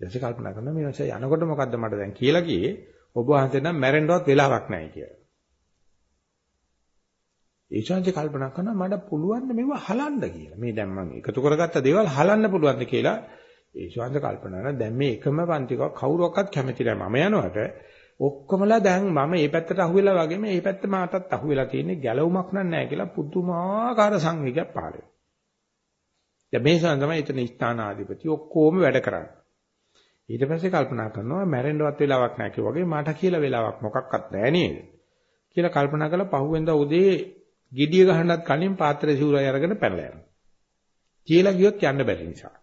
ඊට කල්පනා කරනවා මේ වගේ යනකොට මොකද්ද මට දැන් කියලා ගියේ ඔබ වහන්සේ නම් මැරෙන්නවත් වෙලාවක් නැහැ කියලා. ඒ ශාන්ති කල්පනා කරනවා මට පුළුවන් මේව හලන්න කියලා. මේ දැන් මම එකතු කරගත්ත දේවල් හලන්න පුළුවන්ද කියලා ඒ ශාන්ති කල්පනා කරනවා දැන් මේ එකම පන්තික කවුරුවක්වත් කැමති නැහැ මම යනවට ඔක්කොමලා දැන් මම මේ පැත්තට අහුවෙලා වගේම මේ පැත්ත මාටත් අහුවෙලා තියෙන්නේ ගැලවුමක් නැහැ කියලා පුදුමාකාර සංවේගයක් පහළ වෙනවා. දැන් මේ ශාන්ති තමයි එතන ස්ථානාධිපති ඔක්කොම වැඩ කරන්නේ. ඊට පස්සේ කල්පනා කරනවා මැරෙන්නවත් වෙලාවක් නැහැ කිව්වා වගේ මට කියලා වෙලාවක් මොකක්වත් නැහැ නේද කියලා කල්පනා කරලා පහුවෙන්දා උදේ gediya ගහන්නත් කලින් පාත්‍රය සිවුරයි අරගෙන පැනලා යනවා. කියලා ගියොත් යන්න බැරි නිසා.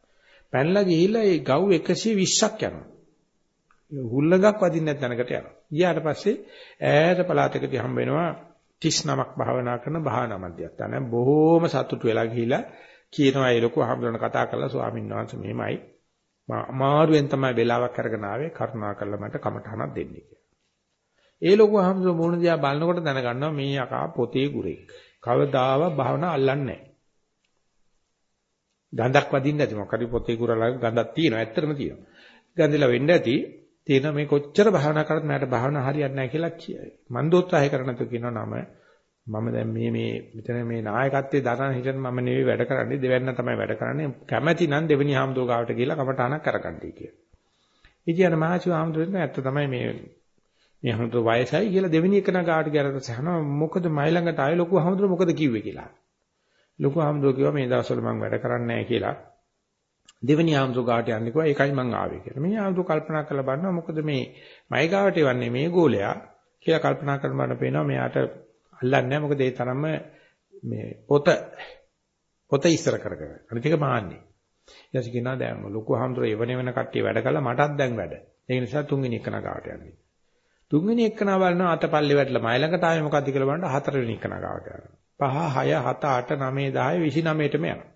පැනලා ගිහිල්ලා ඒ ගව් 120ක් යනවා. හුල්ලගක් වදින්න නැත් තැනකට යනවා. ගියාට පස්සේ ඈත පළාතකදී හම්බ වෙනවා 39ක් භාවනා කරන භාවනා මධ්‍යස්ථාන. බොහෝම සතුටු වෙලා ගිහිල්ලා කියනවා ඒ ලොකු හම්බුන කතා කරලා ස්වාමීන් වහන්සේ මෙහෙමයි අමාරුවෙන් තමයි වෙලාවක් අරගෙන ආවේ කරුණා කරලා මට කමටහනක් දෙන්න කියලා. ඒ ලොකු අහම්සෝ මොන දිහා බලනකොට දැනගන්නවා මේ යකා පොතේ ගුරෙක්. කවදාව භාවනා අල්ලන්නේ නැහැ. ගඳක් වදින්න ඇති මොකද පොතේ ගුරලා ගඳක් තියෙනවා ඇත්තටම තියෙනවා. ගඳිලා වෙන්න ඇති තියෙන මේ කොච්චර භාවනා කරත් මට භාවනා හරියන්නේ නැහැ කියලා කියයි. මන් දෝත්සාහය කරනතු කියනවා නම මම දැන් මේ මේ මෙතන මේ නායකත්වයේ දරන හිටන් මම නෙවෙයි වැඩ කරන්නේ දෙවැන්න තමයි වැඩ කරන්නේ කැමැති නම් දෙවෙනි හාමුදුර ගාවට ගිහලා කමටහනක් කරගන්නයි කියලා. ඉතින් අර මහචි හාමුදුරෙන් ඇත්ත තමයි මේ මේ හාමුදුර වයසයි කියලා දෙවෙනි එකන ගාවට ගියරට සහනවා මොකද මයි ළඟට ආයේ ලොකු හාමුදුර මොකද කිව්වේ කියලා. ලොකු හාමුදුර කිව්වා මේ දවස්වල මම වැඩ කරන්නේ නැහැ කියලා. දෙවෙනි හාමුදුර ගාවට යන්නේ කිව්වා ඒකයි මං ආවේ කියලා. මේ හාමුදුර කල්පනා කරලා බලනවා මොකද මේ මයි ගාවට එවන්නේ මේ ගෝලයා කියලා කල්පනා කරනකොට පේනවා මෙයාට අල්ලන්නේ නැහැ මොකද ඒ තරම්ම මේ පොත පොත ඉස්සර කරගෙන. අනිත් එක මාන්නේ. ඊට පස්සේ කියනවා දැන් ලොකු හාමුදුර එවන වෙන කට්ටිය වැඩ කළා මටත් දැන් වැඩ. ඒ නිසා තුන්වෙනි එකන ගාවට යන්නේ. තුන්වෙනි එකන බලනවා අතපල්ලේ වැටලා මයි ළඟට ආවේ මොකද්ද කියලා බලනකොට හතරවෙනි එකන ගාවට යනවා. 5 6 7 8 9 10 29ටම යනවා.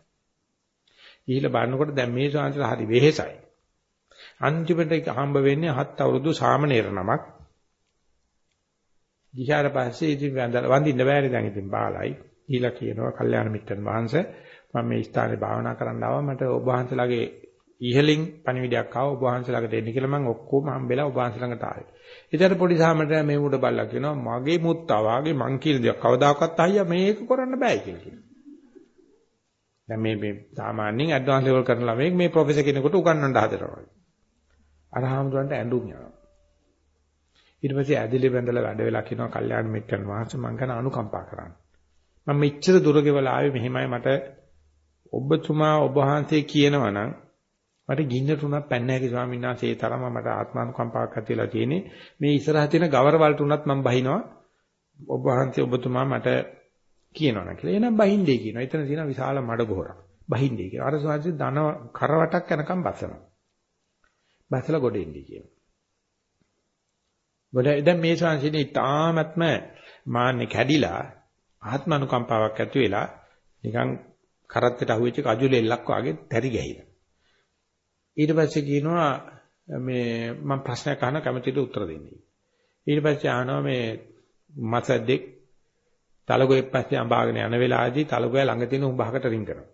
ඊළ බලනකොට දැන් මේ ශාන්තිල හරි වෙහෙසයි. අන්තිමට හම්බ වෙන්නේ හත් අවුරුදු සාමණේර නමක්. ගිහාර පස්සේ ඉතින් වඳින්න බෑනේ දැන් ඉතින් බාලයි. ඊලා කියනවා කල්යාණ මිත්‍රන් වහන්සේ මම මේ ස්ථානේ භාවනා කරන්න ආවා මට ඔබ වහන්සේලාගේ ඉහලින් පණිවිඩයක් ආව ඔබ වහන්සේ ළඟට එන්න කියලා මම ඔක්කොම හම්බෙලා ඔබ වහන්සේ ළඟට ආවේ. ඊට පොඩි සාමට මේ උඩ බල්ලා කියනවා මගේ මුත්තා වාගේ මං කියන දේ කවදාකවත් අයියා මේක කරන්න බෑ කියලා කියනවා. දැන් මේ මේ සාමාන්‍යයෙන් ඇඩ්වාන්ස් ලෙවල් කරන ළමයෙක් මේ ප්‍රොෆෙසර් කෙනෙකුට උගන්වන්න හදනවා. අර හාමුදුරන්ට ඇඬුම් යනවා. ඊට පස්සේ ඇදලි බැඳලා වැඩ වෙලා කියනවා කල්යාණ මිත්‍රන් වහන්සේ මං ගැන අනුකම්පා කරන්න. මම මෙච්චර දුර ගෙවලා ආවේ මෙහෙමයි මට ඔබතුමා ඔබ වහන්සේ කියනවා නම් මට ගින්නට උනත් පැන්නේ නැහැ ස්වාමීන් වහන්සේ ඒ තරම මට ආත්මානුකම්පාවක් ඇති වෙලා තියෙන්නේ මේ ඉස්සරහ තියෙන ගවරවලට උනත් මම බහිනවා ඔබ වහන්සේ ඔබතුමා මට කියනවා නේ කියලා. එහෙනම් බහින්නේ කියනවා. එතන තියෙන විශාල මඩ ගොහරක්. බහින්නේ කියනවා. අර ස්වාමීන් ධන කරවටක් යනකම් බසනවා. බසලා ගොඩ එන්නේ කියනවා. ගොඩ දැන් මේ ස්වාමීන් ඉතාමත්ම මාන්නේ කැඩිලා ආත්මානුකම්පාවක් ඇති වෙලා නිකන් කරත්තට අහුවෙච්ච කජුල එල්ලක් වගේ තැරි ගහිලා. ඊට පස්සේ කියනවා මේ මම ප්‍රශ්නයක් අහන කැමතිද උත්තර දෙන්න. ඊට පස්සේ අහනවා මේ මසද්දෙක් තලගොයෙක් පස්සේ අඹාගෙන යන වෙලාවේදී තලගොය ළඟ තියෙන උඹහකට රින් කරනවා.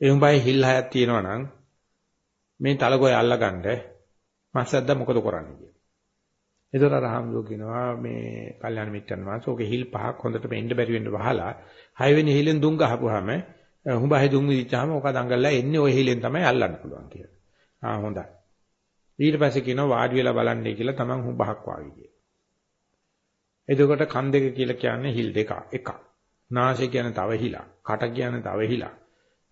ඒ උඹයි හිල් හයක් තියෙනවා නම් මේ තලගොය අල්ලගන්න මසද්ද මොකද කරන්නේ කියලා. ඒතර රහම්දෝ කියනවා මේ කල්යාණ මිත්‍රන් වහන්සේ ඔගේ හිල් පහක් හොඳට මෙන්න බැරි වෙන්න වහලා හයවෙනි හිලෙන් දුම් ගහපුවාම හුඹහේ දුම් විදිච්චාම ඔක දඟලලා එන්නේ ওই හිලෙන් තමයි අල්ලන්න පුළුවන් කියලා. ආ හොඳයි. ඊට පස්සේ කියනවා වාඩි වෙලා බලන්නේ කියලා Taman හුඹහක් වාගේ කියලා. එතකොට කන් දෙක කියලා කියන්නේ හිල් දෙක එකක්. නාසය කියන්නේ තව හිලක්. කට කියන්නේ තව හිලක්.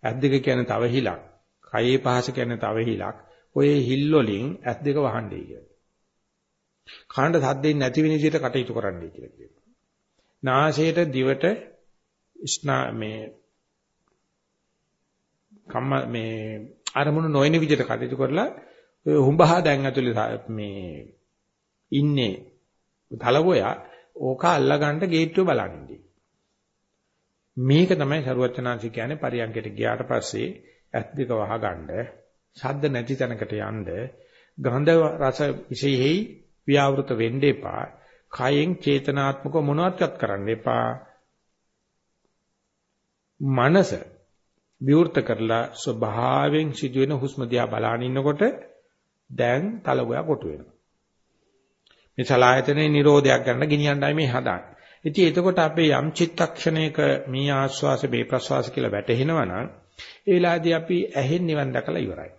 ඇස් දෙක කියන්නේ තව හිලක්. කයේ පහස කියන්නේ තව හිලක්. ඔය හිල් වලින් ඇස් දෙක වහන්නේ කියලා. කනට සද්දෙන් නැති වෙන විදිහට කටයුතු කරන්නයි කියලා කියනවා. නාසයට දිවට ස්නා මේ කම්ම මේ අරමුණු නොයන විදිහට කටයුතු කරලා ඔය හුඹහා දැන් ඇතුලේ මේ ඉන්නේ තලගොයා ඕක අල්ලගන්න ගේට්ටුව බලන්නේ. මේක තමයි සරුවචනාංශي කියන්නේ පරියන්කයට ගියාට පස්සේ ඇස් දෙක වහගන්න, ශබ්ද නැති තැනකට යන්න, ගන්ධ රස විශේෂෙහි ව්‍යවෘත වෙන්න එපා. කයෙන් චේතනාත්මකව මොනවත්වත් කරන්න එපා. මනස විවෘත කරලා ස්වභාවයෙන් සිදුවෙන හුස්ම දිහා බලාගෙන ඉන්නකොට දැන් තලගොයා කොටු වෙනවා. මේ සලායතනේ නිරෝධයක් ගන්න ගෙනියන්නයි මේ හදාන්නේ. ඉතින් එතකොට අපේ යම් චිත්තක්ෂණයක මේ ආස්වාස මේ ප්‍රස්වාස කියලා වැටහෙනවා නම් ඒ වෙලාවේදී අපි ඇහෙන් නිවන් දැකලා ඉවරයි.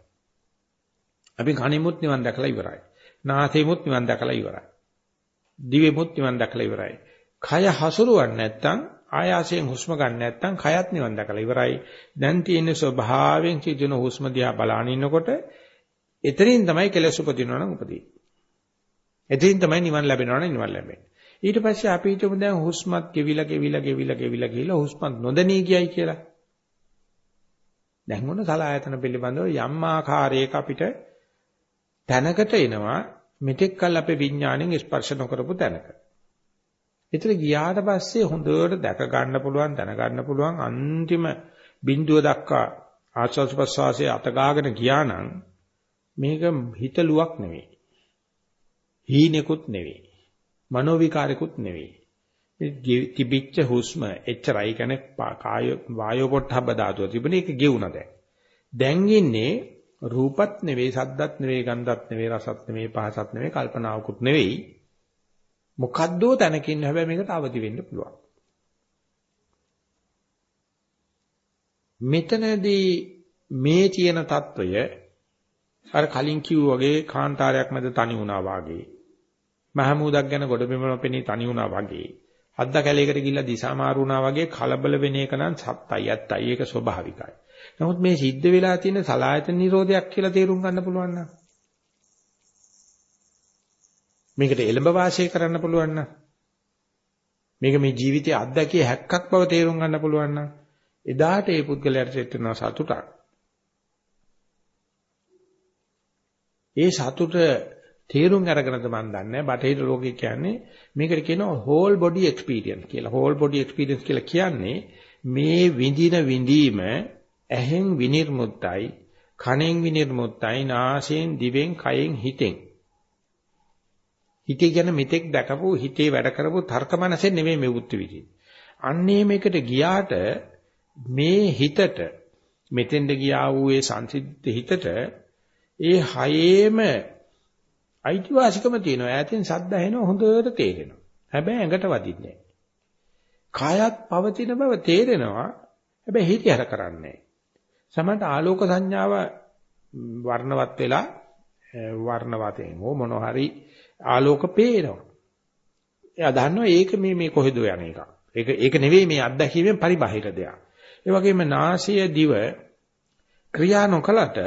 අපි කනෙමුත් නිවන් දැකලා ඉවරයි. නාසෙමුත් නිවන් දැකලා ඉවරයි. දිවෙමුත් නිවන් දැකලා ඉවරයි. කය හසුරුවන්නේ නැත්නම් ආයාසයෙන් හුස්ම ගන්න නැත්නම් කයත් නිවන් දැකලා ඉවරයි. දැන් තියෙන ස්වභාවයෙන් සිදුන හුස්ම දිහා බලාගෙන ඉන්නකොට එතනින් තමයි කෙලෙස් උපදිනවා නම් උපදී. එතනින් තමයි නිවන් ලැබෙනවා නම් නිවන් ලැබෙන්නේ. ඊට පස්සේ අපි හිතමු දැන් හුස්මත් ගෙවිලා ගෙවිලා ගෙවිලා ගෙවිලා ගිහලා හුස්මත් නොදැනී ගියයි කියලා. දැන් මොන සලායතන පිළිබඳව යම් ආකාරයක අපිට තැනකට එනවා මෙතෙක් කල් අපේ විඥාණයෙන් ස්පර්ශ නොකරපු තැනක. ඒතර ගියාට පස්සේ හොඳට දැක ගන්න පුළුවන් දැන ගන්න පුළුවන් අන්තිම බිඳුව දක්වා ආස්වාද ප්‍රසවාසයේ අතගාගෙන ගියා නම් මේක හිතලුවක් නෙවෙයි. හීනෙකුත් නෙවෙයි. මනෝ විකාරෙකුත් නෙවෙයි. මේ තිබිච්ච හුස්ම එච්චරයි කියන්නේ කාය වායෝ පොට්ටබ්බ ධාතුව තිබුණේ ඒක ගෙවුණා දැන්. දැන් ඉන්නේ රූපත් නෙවෙයි සද්දත් නෙවෙයි ගන්ධත් නෙවෙයි රසත් නෙවෙයි පහසත් නෙවෙයි කල්පනාවකුත් නෙවෙයි මොකද්දෝ තැනකින් හැබැයි මේකට අවදි වෙන්න පුළුවන්. මෙතනදී මේ තියෙන తত্ত্বය අර කලින් කිව්වා වගේ කාන්තාරයක් මැද තනි වුණා වගේ මහමූදක් ගැන ගොඩබිමල පෙනී තනි වුණා වගේ අද්ද කැලේකට ගිහිල්ලා දිසා මාරු වුණා වගේ කලබල වෙන එක නම් සත්‍යයි ඇත්තයි ඒක ස්වභාවිකයි. නමුත් මේ සිද්ධ වෙලා තියෙන සලායතන නිරෝධයක් කියලා තේරුම් ගන්න පුළුවන් නම් මේකට එළඹ වාසය කරන්න පුළුවන් නම් මේක මේ ජීවිතයේ අත්දැකිය හැක්කක් බව තේරුම් ගන්න පුළුවන් නම් එදාට ඒ පුද්ගලයාට සිටින සතුටක් ඒ සතුට තේරුම් අරගෙනද මන් දන්නේ බටහිර ලෝකේ කියන්නේ මේකට කියනවා whole body experience කියලා. whole body experience කියලා කියන්නේ මේ විඳින විඳීම ඇහෙන් විනිර්මුත්තයි, කනෙන් විනිර්මුත්තයි, නාසයෙන්, දිවෙන්, කයෙන්, හිතෙන්. හිතේ කියන මෙතෙක් දැකපු හිතේ වැඩ කරපු තර්ක මනසෙන් නෙමෙයි මේ බුද්ධ විදිහේ. අන්නේ මේකට ගියාට මේ හිතට මෙතෙන්ද ගියා වූ ඒ සංසිද්ධ හිතට ඒ හයේම අයිතිවාසිකම තියෙනවා. ඈතින් සද්ද ඇහෙනවා හොඳට තේරෙනවා. හැබැයි ඇඟට වදින්නේ නැහැ. කායත් පවතින බව තේරෙනවා. හැබැයි හිතියර කරන්නේ සමහරට ආලෝක සංඥාව වර්ණවත් වෙලා වර්ණවතෙන් හෝ මොන හරි ආලෝක පේනවා. එයා දන්නවා ඒක මේ මේ කොහෙද යන එක. ඒක ඒක නෙවෙයි මේ අත්දැකීමෙන් පරිබාහිර දෙයක්. ඒ වගේම නාසය දිව ක්‍රියා නොකලට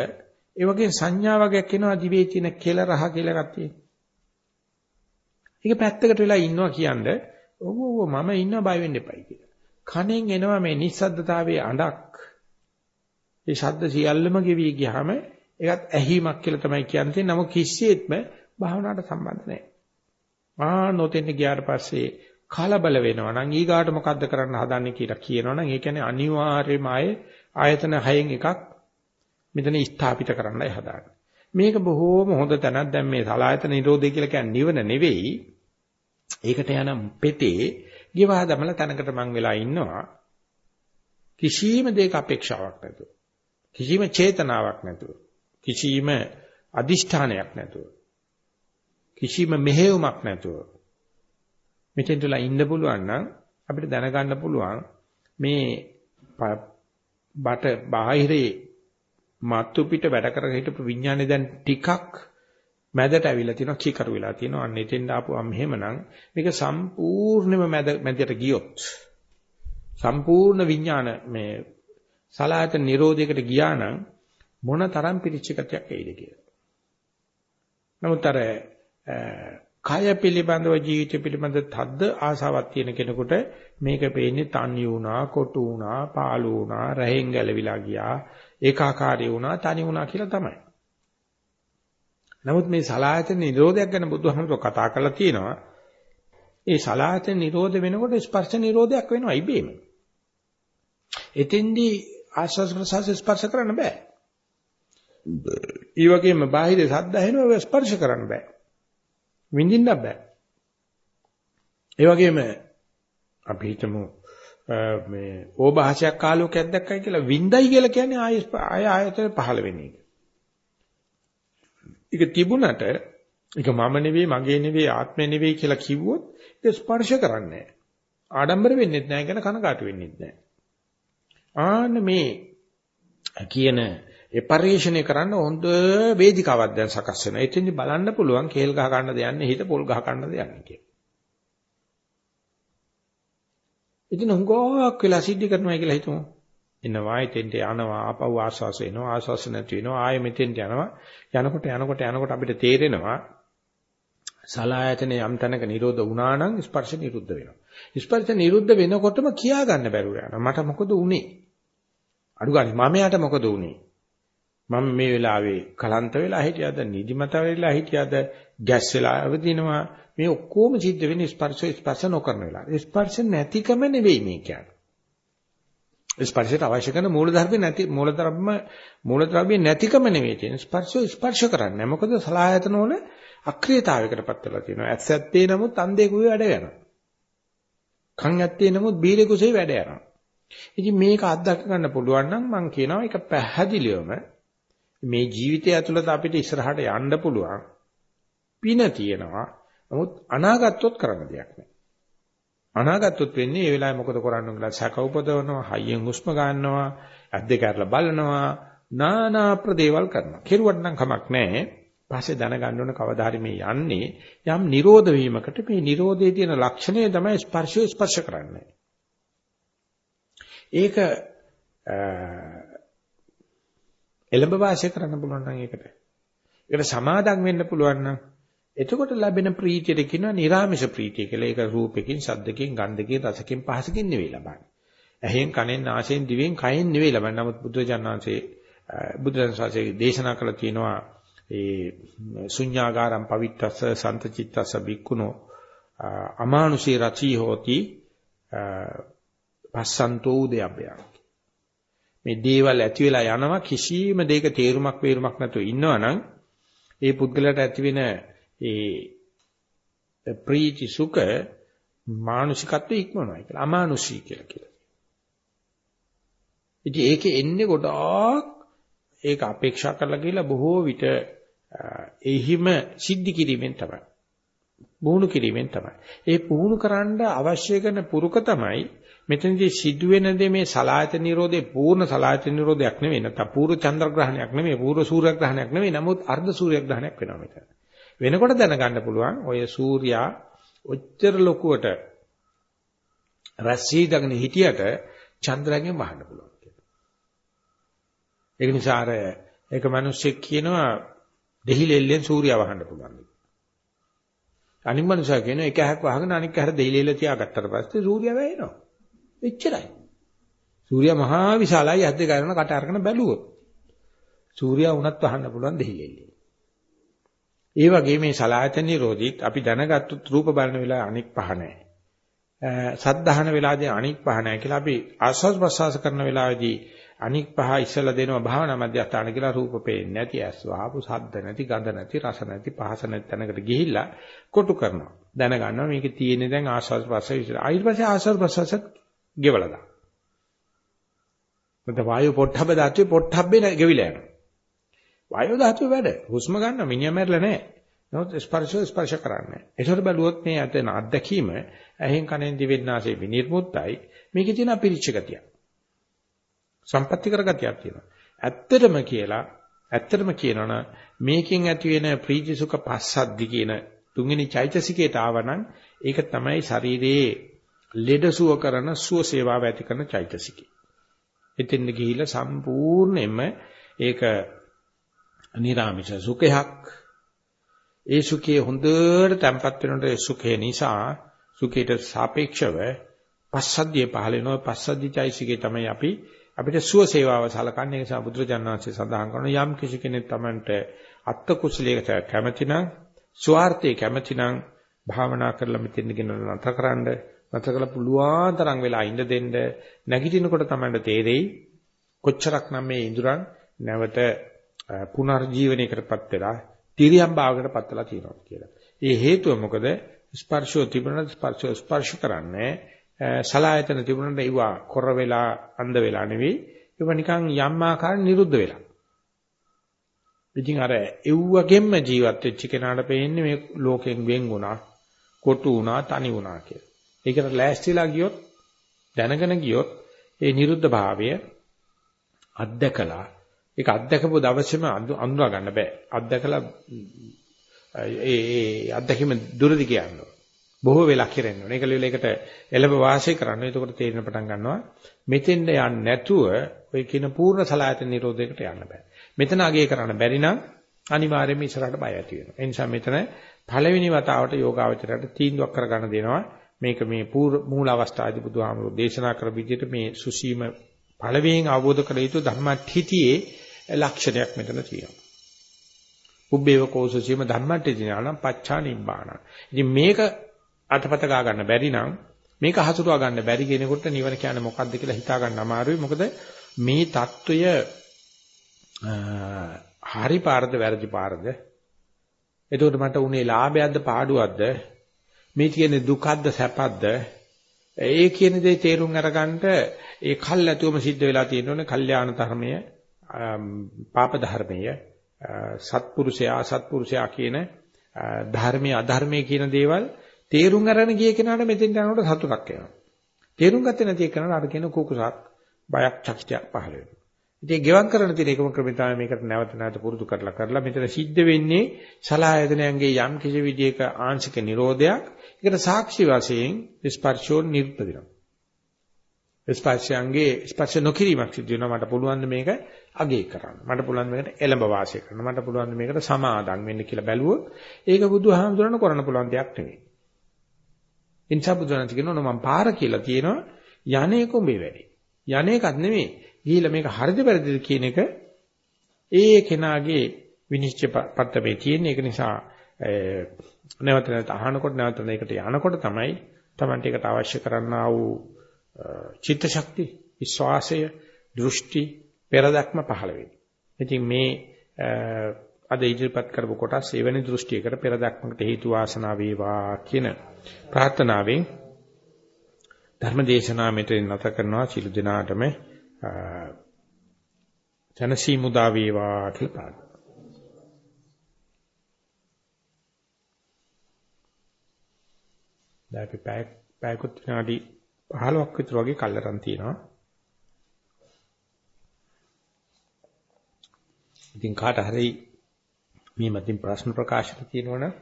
ඒ වගේ සංඥා වගේක් එනවා දිවේ තියෙන කෙල රහ කියලා එකක් තියෙනවා. ඒක පැත්තකට වෙලා ඉන්නවා කියන්නේ ඔව් ඔව් මම ඉන්නවා බය වෙන්න එපයි කියලා. කණෙන් එනවා මේ නිස්සද්දතාවයේ අඬක්. ඒ ශබ්ද සියල්ලම ගෙවි ගියාම ඒකත් ඇහිමක් කියලා තමයි කියන්නේ. නමුත් කිසියෙත්ම භාවනාවට සම්බන්ධ නැහැ. ආ නොතෙන්න ගියාට පස්සේ කලබල වෙනවා නම් ඊගාට මොකද්ද කරන්න හදන්නේ කියලා කියනවනම් ඒ කියන්නේ අනිවාර්යයෙන්ම ආයේ ආයතන හයෙන් එකක් මෙතන ස්ථාපිත කරන්නයි හදාගන්නේ. මේක බොහෝම හොඳ තැනක් දැන් මේ සලායතන නිරෝධය කියලා කියන්නේ නිවන නෙවෙයි. ඒකට යන පෙතේ ගිවා දමල තැනකට මං වෙලා ඉන්නවා. කිසියම් දෙයක අපේක්ෂාවක් නැතුව. කිසිම චේතනාවක් නැතුව. කිසිම අදිෂ්ඨානයක් නැතුව. කිසිම මෙහෙයුමක් නැතුව. මෙතෙන්ටලා ඉන්න පුළුවන් නම් අපිට දැනගන්න පුළුවන් මේ බට බාහිරේ මත්තු පිට වැඩ කරගෙන හිටපු විඥානේ දැන් ටිකක් මැදට ඇවිල්ලා තියෙනවා කීකරු වෙලා තියෙනවා අන්න එතෙන් ආපුවම එහෙමනම් මේක සම්පූර්ණයෙන්ම මැද මැදට ගියොත් සම්පූර්ණ විඥාන මේ සලායත නිරෝධයකට ගියා නම් මොන තරම් පිරිච්චකතියක් එයිද කියලා. නමුත් අර කය පිළිබඳව ජීවිත පිළිබඳ තද්ද ආසාවක් තියෙන කෙනෙකුට මේක පේන්නේ තනි වුණා, කොටු වුණා, පාළු වුණා, රහෙන් ගැලවිලා ගියා, ඒකාකාරී වුණා, තනි වුණා කියලා තමයි. නමුත් මේ සලායතන නිරෝධයක් ගැන බුදුහාමුදුරුවෝ කතා කරලා තියෙනවා. ඒ සලායතන නිරෝධ වෙනකොට ස්පර්ශ නිරෝධයක් වෙනවා ඉබේම. එතෙන්දී ආස්වාද ප්‍රසවාස ස්පර්ශ කරන්න බෑ. ඒ වගේම බාහිර සද්ද ඇහෙනවා ස්පර්ශ කරන්න බෑ. විඳින්න බෑ. ඒ වගේම අපි හිතමු මේ ඕභාෂයක් ආලෝකයක් දැක්කයි කියලා විඳයි කියලා කියන්නේ ආය ආය ආයතන පහළ වෙන එක. ඒක තිබුණට ඒක මම නෙවෙයි මගේ නෙවෙයි ආත්මය නෙවෙයි කියලා කිව්වොත් ඒක ස්පර්ශ කරන්නේ නැහැ. ආඩම්බර වෙන්නේ නැහැ කියන කනකාට වෙන්නේ නැහැ. ආන්න මේ කියන ඒ පරිශ්‍රණය කරන්න හොඳ වේදිකාවක් දැන් සකස් වෙනවා. එතෙන්දි බලන්න පුළුවන් කේල් ගහ ගන්න දෙයන්නේ හිත පොල් ගහ ගන්න දෙයන්නේ කියලා. ඉතින් හුඟක් වෙලා සිද්ධ කරනවා කියලා හිතමු. එනවා එතෙන්ට යනවා ආපහු ආස්වාස එනවා ආස්වාස නැති වෙනවා ආයෙ මෙතෙන්ට යනවා. යනකොට යනකොට යනකොට අපිට තේරෙනවා සලායතන යම් තැනක නිරෝධ වුණා නම් ස්පර්ශ නිරුද්ධ වෙනවා. ස්පර්ශ නිරුද්ධ වෙනකොටම කියා ගන්න බැරුව යනවා. මට මොකද උනේ? අඩු ගානේ මම යට මොකද උනේ? මම මේ වෙලාවේ කලන්ත වෙලා හිටියද නිදිමත වෙලා හිටියද ගැස් වෙලා අවදිනවා මේ ඔක්කොම සිද්ධ වෙන්නේ ස්පර්ශ ස්පර්ශ නොකරන වෙලාව. ස්පර්ශ නැතිකම නෙවෙයි මේ කියන්නේ. ස්පර්ශයට අවශ්‍ය කරන මූලධර්ම නැති මූලධර්ම මූලද්‍රව්‍ය නැතිකම නෙවෙයි තියෙන්නේ. ස්පර්ශය ස්පර්ශ කරන්නේ. මොකද සලායතන වල අක්‍රියතාවයකටපත් වෙලා තියෙනවා. ඇස් ඇත්තේ නමුත් අන්ධේකුවේ වැඩ යනවා. කන් ඇත්තේ නමුත් බීරෙකුසේ වැඩ යනවා. ඉතින් මේක අත්දක ගන්න පුළුවන් නම් මම කියනවා ඒක පැහැදිලිවම මේ ජීවිතය ඇතුළත අපිට ඉස්සරහට යන්න පුළුවන් පින තියෙනවා. නමුත් අනාගතොත් කරන්න දෙයක් නැහැ. අනාගතොත් වෙන්නේ ඒ වෙලාවේ මොකද කරන්න කියලා සැක උපදවනවා, හයියෙන් හුස්ම ගන්නවා, ඇස් දෙක අරලා බලනවා, নানা ප්‍රදේවල් කරනවා. කෙරුවට නම් කමක් නැහැ. පස්සේ දැනගන්න ඕන කවදා හරි මේ යන්නේ යම් නිරෝධ වීමකට මේ නිරෝධයේ තියෙන ලක්ෂණය තමයි ස්පර්ශය ස්පර්ශ කරන්නේ. ඒක එළඹ වාසය කරන්න පුළුවන් නම් ඒකට. ඒකට සමාදම් වෙන්න පුළුවන් නම් එතකොට ලැබෙන ප්‍රීතියට කියනවා නිර්ාමිෂ ප්‍රීතිය කියලා. ඒක රූපෙකින්, ශබ්දකින්, ගන්ධකින්, රසකින්, පහසකින් නෙවෙයි ලබන්නේ. ඇහෙන්, කනෙන්, නාසයෙන්, දිවෙන්, කයෙන් නෙවෙයි ලබන්නේ. නමුත් බුදුජානනාංශේ බුදුරජාණන්සේ දේශනා කළ තියෙනවා ඒ ශුඤ්ඤාගාරම් පවිත්තස්ස සන්තචිත්තස්ස බික්කුණෝ අමානුෂී රචී හෝති පස්සන්තෝ උදයබ්බයන් මේ දේවල් ඇති වෙලා යනවා කිසිම දෙයක තේරුමක් වේරුමක් නැතුව ඉන්නවනම් ඒ පුද්ගලයාට ඇති වෙන ඒ ප්‍රීති සුඛ මානසිකත්වයේ ඉක්මනවා කියලා අමානුෂී කියලා කියනවා. ඉතින් ඒකේ එන්නේ ගොඩාක් ඒක අපේක්ෂා කරලා ගිහලා බොහෝ විට එහිම සිද්ධි කිරීමෙන් තමයි. පුහුණු කිරීමෙන් තමයි. ඒ පුහුණු කරන්න අවශ්‍ය කරන පුරුක තමයි මෙතනදී සිදුවෙන දේ මේ සලායත නිරෝධේ පූර්ණ සලායත නිරෝධයක් නෙවෙයි නැත්නම් පූර්ව චන්ද්‍රග්‍රහණයක් නෙවෙයි පූර්ව සූර්යග්‍රහණයක් නෙවෙයි නමුත් අර්ධ සූර්යග්‍රහණයක් වෙනවා මෙතන. වෙනකොට දැනගන්න පුළුවන් ඔය සූර්යා ඔච්චර ලොකුවට රැස්සී දගෙන හිටියට චන්ද්‍රයෙන් වහන්න පුළුවන් කියලා. ඒක නිසා අර ඒක මිනිස්සෙක් කියනවා දෙහිලෙල්ලෙන් සූර්යයා වහන්න පුළුවන්. අනිත් මනුස්සයා කියනවා එක හැක් වහගෙන අනිත් හැර දෙහිලෙල්ල තියාගත්තට පස්සේ සූර්යයා වැයෙනවා. එච්චරයි. සූර්යයා මහා විශාලයි ඇද්ද ගන්න කට අරගෙන බැලුවොත්. සූර්යයා වුණත් වහන්න පුළුවන් දෙහිලෙල්ලේ. ඒ වගේ මේ සලායතන නිරෝධීත් අපි දැනගත්තු රූප බලන වෙලාව අනික් පහ නැහැ. සද්ධාහන වෙලාවේදී අනික් පහ නැහැ කියලා අපි ආස්වාද ප්‍රසවාස කරන වෙලාවේදී අනික් පහ ඉස්සලා දෙනවා භාවනා මධ්‍යස්ථාන කියලා රූප පේන්නේ නැති ඇස් වහපු සද්ද නැති ගඳ නැති රස නැති පහස නැති තැනකට ගිහිල්ලා කොටු කරනවා. දැනගන්නවා මේකේ තියෙන්නේ දැන් ආස්වාද ප්‍රසවාස විතර. ඊට පස්සේ ආස්වාද ප්‍රසවාසත් ගෙවලා දානවා. මත වායු පොට්ටබ්බ ධාතුවේ පොට්ටබ්බේ ගෙවිලා යනවා. වායු ධාතුවේ වැඩ. හුස්ම ගන්න මිනිහා මැරෙලා නැහැ. නමුත් ස්පර්ශ ස්පර්ශ කරන්නේ. ඒතර බැලුවොත් මේ ඇතන අත්දැකීම ඇහෙන් කනෙන් දිවෙන් නාසයෙන් විනිර්මුත්තයි. මේකේ තියෙන අපිරිච්ච ගතිය. සම්පත්‍ති කරගතියක් තියෙනවා. ඇත්තටම කියලා ඇත්තටම කියනවනම් මේකෙන් ඇති වෙන ප්‍රීති සුඛ පස්සද්දි කියන තුන්වෙනි චෛතසිකයට ආවනම් ඒක තමයි ශරීරයේ ලෙඩසුව කරන සුව සේවාව ඇති කරන චෛතසිකය. එතෙන් ගිහිලා සම්පූර්ණයෙන්ම ඒක නිරාමිෂ සුඛයක් ඒ සුඛයේ හොඳට තැම්පත් වෙනකොට ඒ සුඛය නිසා සුඛයට සාපේක්ෂව පස්සද්ධිය පහල වෙනවා පස්සද්ධි චෛසිකේ තමයි අපි අපිට සුව සේවාව සලකන්නේ ඒ නිසා බුදුරජාණන්සේ සඳහන් කරන යම් කිසි කෙනෙක් Tamanට අත්ත කුසලයකට කැමැතිනම් ස්වార్థේ කැමැතිනම් භාවනා කරලා මෙතෙන් ගෙන නතරකරනද නතර කළ පුළුවන් තරම් වෙලා ඉඳ දෙන්න නැගිටිනකොට Tamanට තේරෙයි කොච්චරක් නම් මේ ඉඳුරන් නැවත පුනර්ජීවනයකටපත් වෙලා තිරියම් භාවයකටපත් වෙලා තියෙනවා කියලා. ඒ හේතුව මොකද? ස්පර්ශෝ තිබුණත් ස්පර්ශෝ ස්පර්ශ කරන්නේ සලායතන තිබුණට ඒවා කොර වෙලා අන්ධ වෙලා නෙවෙයි. ඒවා නිකන් යම් ආකාරයෙන් නිරුද්ධ වෙලා. ඉතින් අර එව්වගෙම්ම ජීවත් වෙච්ච කෙනාට පේන්නේ මේ ලෝකෙන් වෙන් වුණා, කොටු වුණා, තනි වුණා කියලා. ඒකට ලෑස්තිලා ගියොත් දැනගෙන ගියොත් ඒ නිරුද්ධ භාවය අත්දකලා ඒක අත්දකපු දවසේම අඳුරා ගන්න බෑ. අත්දකලා ඒ ඒ අත්දැකීම දුරදි කියනවා. බොහෝ වෙලා කෙරෙන්න ඕනේ. ඒක ලෙවල එකට එළඹ වාසය කරන්න. එතකොට තේරෙන පටන් ගන්නවා මෙතෙන්ද යන්නේ නැතුව ඔය කියන පූර්ණ සලායතන නිරෝධයකට යන්න බෑ. මෙතන අගය කරන්න බැරි නම් අනිවාර්යයෙන්ම ඉස්සරහට බය ඇති වෙනවා. ඒ නිසා මෙතන පළවෙනි වතාවට යෝගාවචරයට තීන්දුවක් කරගන්න දෙනවා. මේක මේ මූල අවස්ථාවේදී බුදුහාමුදුරෝ දේශනා කර විදිහට මේ සුසීම පළවෙනියෙන් අවබෝධ කළ යුතු ධර්මඨිතියේ ලක්ෂණයක් මෙතන තියෙනවා. උබ්බේව කෝසසීම ධම්මට්ටි දිනානම් පච්චා නිබ්බාන. ඉතින් මේක අතපත ගා ගන්න බැරි නම් මේක හසුරුවා ගන්න බැරි කෙනෙකුට නිවන කියන්නේ මොකක්ද කියලා හිතා ගන්න අමාරුයි. මොකද මේ தত্ত্বය හරි පාරද වැරදි පාරද? එතකොට මට උනේ ලාභයක්ද පාඩුවක්ද? මේ කියන්නේ දුකක්ද සැපක්ද? ඒ කියන දේ තේරුම් අරගන්න ඒ කල් ඇතුවම සිද්ධ වෙලා තියෙනෝනේ කල්යාණ ධර්මය, පාප ධර්මය, සත්පුරුෂයා සත්පුරුෂයා කියන ධර්මයේ අධර්මයේ කියන දේවල් තේරුම් අරගෙන ගිය කෙනාට මෙතෙන් යනකොට සතුටක් එනවා. තේරුම් ගත්තේ නැති කෙනාට අර කියන කුකුසක් බයක් චකිතයක් පහළ වෙනවා. ඉතින් ගෙවම් කරන තියෙන එකම ක්‍රමය තමයි මේකට නැවත නැවත පුරුදු කරලා කරලා මෙතන සිද්ධ වෙන්නේ සලායතනයන්ගේ යම් කිසි විදියක ආංශික නිරෝධයක්. ඒකට සාක්ෂි වශයෙන් ස්පර්ශෝ නිර්පදිනවා. ස්පර්ශයන්ගේ ස්පර්ශ නොකිරීමක් සිදු වෙනවා මට පුළුවන් මේක අගේ කරන්න. මට පුළුවන් මේකට එළඹ වාසය කරන්න. මට පුළුවන් මේකට සමාදම් වෙන්න කියලා බැලුවොත් ඒක බුදුහාමුදුරන කරන්න පුළුවන් දෙයක් නෙවෙයි. ඉන්සා බුදුරජාණන් කියනවා මම පාර කියලා තියෙනවා යන්නේ කොඹේ වැඩි. යන්නේකත් නෙවෙයි. ගිහිල්ලා මේක හරිද වැරදිද කියන එක ඒ කෙනාගේ විනිශ්චය පත්‍රයේ තියෙන ඒක නිසා නැවත නැවත අහනකොට නැවත මේකට යනකොට තමයි Tamante එකට අවශ්‍ය කරන්නා වූ චිත්ත ශක්තිය, විශ්වාසය, දෘෂ්ටි, පෙරදක්ම පහළ වෙන්නේ. ඉතින් මේ අද ඉදිරිපත් කරපු කොටස් එවැනි දෘෂ්ටියකට පෙරදක්මකට හේතු වාසනා වේවා කියන ප්‍රාර්ථනාවෙන් ධර්ම දේශනාව මෙතන නැත කරනවා සිළු දිනාටම ජනසී මුදා වේවා කියලා ප්‍රාර්ථනා. දැන් අපි පැය පැයකට විනාඩි 15ක් විතර වගේ කල්ලරන් තියෙනවා. ඉතින් කාට හරි මේ මතින් ප්‍රශ්න ප්‍රකාශන තියෙනවනම්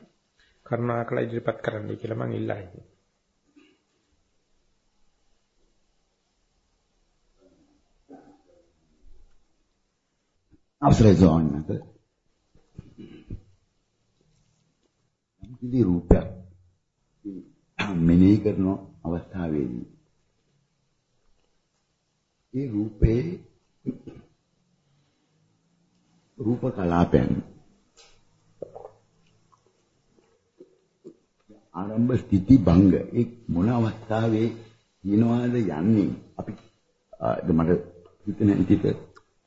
කරුණාකර ඉදිරිපත් කරන්නයි කියලා මම ඉල්ලා හිටියා. අවසරයි සෝන්නත. යම්කිසි රූපයක් මෙනෙහි කරන අවස්ථාවේදී ඒ රූපේ රූප කලාපයන් ආරම්භ ස්ථಿತಿ භංග ඒ මොන අවස්ථාවේ කියනවාද යන්නේ අපි මට හිතෙන විදිහට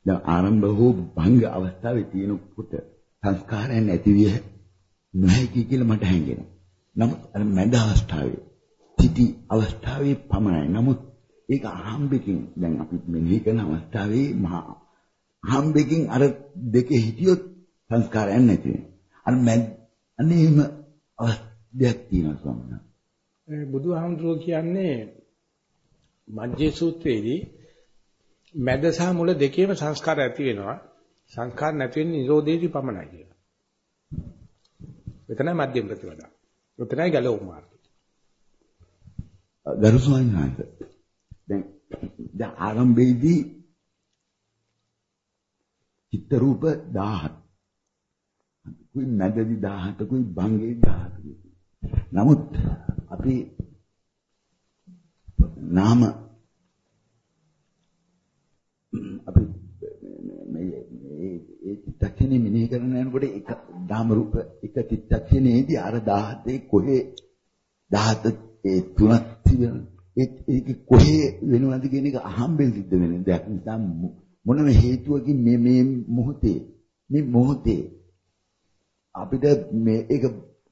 දැන් ආරම්භ හෝ භංග අවස්ථාවේ තියෙනකොට සංස්කාරයන් නැතිවිය නොහැකි කියලා මට හැඟෙනවා. නමුත් අර මැද අවස්ථාවේ තිති අවස්ථාවේ පමණයි. නමුත් ඒක අහම්බෙකින් දැන් අපි මෙනෙහි කරන අවස්ථාවේ මහා අහම්බෙකින් අර දෙකේ හිටියොත් සංස්කාරයන් නැති වෙනවා. අර මැද අනේම අවස්ථාවක් තියෙනවා ස්වාමීන් වහන්සේ. බුදුහාමුදුරුවෝ කියන්නේ මජ්ජේ සූත්‍රයේදී මැද සහ මුල දෙකේම සංස්කාර ඇති වෙනවා. සංස්කාර නැති වෙන්නේ නිරෝධයේදී පමණයි කියලා. එතනයි මධ්‍යම ප්‍රතිපදා. එතනයි ගැලවුම් මාර්ගය. ගරු ස්වාමීන් වහන්සේ. දැන් දැන් ආරම්භයේදී චිත්ත රූප 17. කුයි මැදදී 17 කුයි භංගේ 17. නමුත් අපි නාම අපි මේ ඒ චිත්තක්ෂණය මෙනෙහි කරන යනකොට එක නාම රූප එක චිත්තක්ෂණයේදී අර 17 කොහේ 17 ඒ තුනක් තිබෙන ඒක කොහේ වෙනවද කියන එක අහම්බෙන් සිද්ධ වෙන දෙයක් නිසා මොනම හේතුවකින් මේ මේ මොහොතේ මේ මොහොතේ අපිට මේ ඒක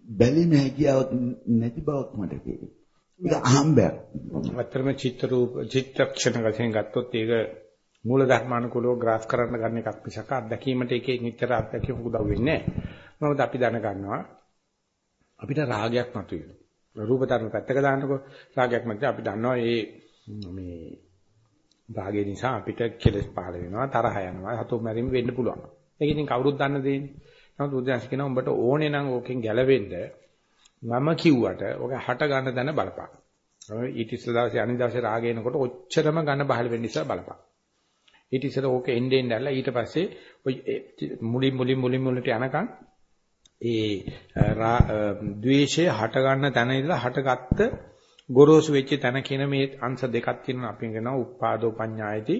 බැලීම හැකියාවක් නැති බවක් මට තේරෙනවා. ඒක අහම්බයක්. අත්‍තරම චිත්ත රූප චිත්තක්ෂණ වශයෙන් ගත්තොත් ඒක මූල ධර්මානුකූලව ග්‍රාෆ් කරන්න ගන්න එකක් මිසක අත්දැකීමට එකේ නිතර අත්දැකීම උදව් වෙන්නේ නැහැ. මොකද අපි දැනගන්නවා අපිට රාගයක් මතුවෙනවා. රූප ධර්ම පැත්තක දාන්නකො රාගයක් මත අපි දන්නවා මේ මේ රාගය නිසා අපිට කෙලස් පහළ වෙනවා තරහ යනවා හතු මැරීම වෙන්න පුළුවන්. ඒක ඉතින් කවුරුත් දන්න දෙන්නේ. නමුත් බුදුන්ස් කියනවා උඹට ඕනේ නම් ඕකෙන් ගැලවෙන්න මම කිව්වට ඔක හට ගන්න දන බලපන්. ඊට ඉස්සර දවසේ අනිත් දවසේ රාගය එනකොට ඔච්චරම ගන්න බහල වෙන්න ඉස්සර බලපන්. ඊට ඉස්සර ඕක එන්නේ නැල්ලා ඊට පස්සේ ඔය මුලින් මුලින් මුලින් මුලට යනකම් ඒ ද්වේෂය හට ගන්න තැන ඉඳලා හටගත්ත ගොරෝසු වෙච්ච තැන කියන මේ අංශ දෙකක් තියෙනවා අපි කියනවා උපාදෝ පඤ්ඤායති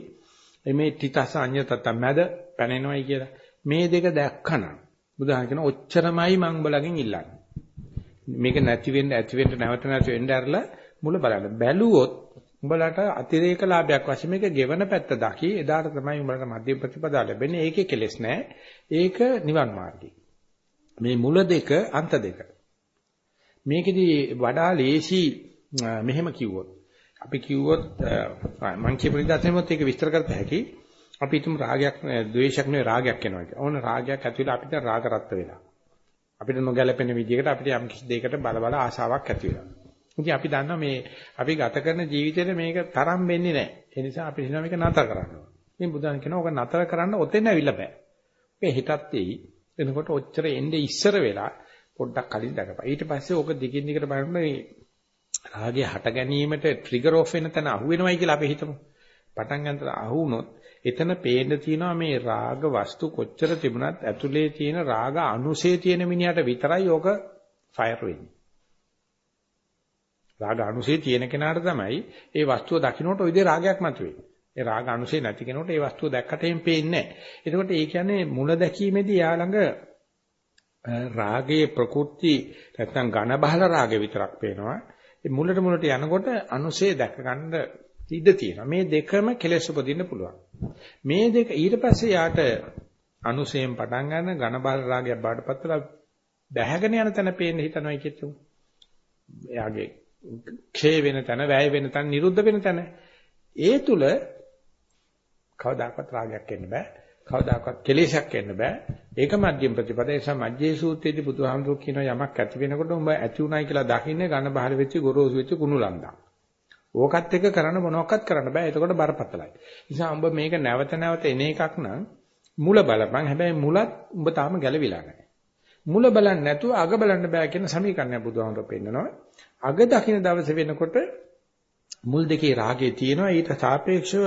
මේ තිතස අඤ්‍යතත මැද පැනෙනවයි කියලා මේ දෙක දැක්කනම් බුදුහාම කියන ඔච්චරමයි මං උඹලගෙන් ඉල්ලන්නේ. මේක නැති වෙන්න ඇති වෙන්න නැවත නැති වෙන්න ඇරලා මුල බලන්න. බැලුවොත් උඹලට අතිරේක ලාභයක් වශයෙන් මේක ගෙවන පැත්ත දකි. එදාට තමයි උඹලට මධ්‍ය ප්‍රතිපදා ලැබෙන්නේ. ඒකේ කෙලෙස් නැහැ. ඒක නිවන් මාර්ගය. මේ මුල දෙක අන්ත දෙක. මේකෙදි වඩා ලේසි මෙහෙම කිව්වොත්. අපි කිව්වොත් මං කියපු විදිහට ඒක විස්තර කරත හැකි. අපි හිතමු රාගයක් ද්වේෂයක් නෙවෙයි රාගයක් එනවා කියලා. ඕන රාගයක් ඇති වෙලා අපිට රාග රත් වෙලා. අපිට නොගැලපෙන විදිහකට අපිට යම් කිසි දෙයකට බල බල ආශාවක් ඇති වෙනවා. ඉතින් අපි දන්නවා මේ අපි ගත කරන ජීවිතේට මේක තරම් වෙන්නේ නැහැ. ඒ නිසා අපි හිතනවා මේක නතර කරන්න ඕන. ඉතින් බුදුන් කියනවා ඔක නතර කරන්න ඔතෙන් ඇවිල්ලා බෑ. මේ හිතත් එයි. එනකොට ඔච්චර එන්නේ ඉස්සර වෙලා පොඩ්ඩක් කලින් දැකපන්. ඊට පස්සේ ඕක දිගින් දිගට බලනකොට මේ රාගය හට ගැනීමට ට්‍රිගර් ඔෆ් වෙන තැන අහු වෙනවයි කියලා අපි හිතමු. පටන් ගන්නතර අහු වුණොත් එතන පේන්න තියෙනවා මේ රාග වස්තු කොච්චර තිබුණත් ඇතුලේ තියෙන රාග අනුසේ තියෙන මිනිහට විතරයි ඕක ෆයර් වෙන්නේ. රාග අනුසේ තියෙන කෙනාට තමයි ඒ වස්තුව දකින්නට ওই දේ රාගයක් මතුවේ. ඒ රාග අනුසේ නැති කෙනාට ඒ වස්තුව දැක්කට එම් පේන්නේ නැහැ. එතකොට ඒ කියන්නේ මුල දැකීමේදී යා ළඟ රාගයේ ප්‍රකෘති නැත්නම් ඝන බහල රාගෙ විතරක් පේනවා. ඒ මුලට මුලට යනකොට අනුසේ දැක ගන්න ඉඩ තියෙනවා. මේ දෙකම කෙලෙස් උපදින්න පුළුවන්. මේ දෙක ඊට පස්සේ යාට අනුසයෙන් පටන් ගන්න ඝන බහල රාගයක් බාටපත් වෙලා බැහැගෙන යන තැන පේන්න හිතනවා කියච්චු. එයාගේ ක්ෂය වෙන තැන, වැය වෙන තැන, නිරුද්ධ වෙන තැන. ඒ තුල කවදාකවත් රාගයක් එන්න බෑ. කවදාකවත් කෙලෙසක් එන්න බෑ. ඒක මධ්‍යම ප්‍රතිපද. ඒ නිසා මජ්ජේ සූත්‍රයේදී බුදුහාමුදුරුවෝ කියනවා යමක් ඇති වෙනකොට උඹ ඇති උනායි කියලා දකින්නේ ඝන බහල වෙච්ච ගොරෝසු වෙච්ච කුණු ලන්දා. ඕකත් එක්ක කරන්න මොනවක්වත් කරන්න බෑ. එතකොට බරපතලයි. නිසා උඹ මේක නැවත නැවත එන එකක් නම් මුල බලපන්. හැබැයි මුලත් උඹ තාම ගැලවිලා නැහැ. මුල බලන්නේ නැතුව අග බලන්න බෑ කියන සමීකරණය බුදුහාමුදුරුවෝ පෙන්නනවා. අග දකින්න දවසේ වෙනකොට මුල් දෙකේ රාගය තියෙනවා ඊට සාපේක්ෂව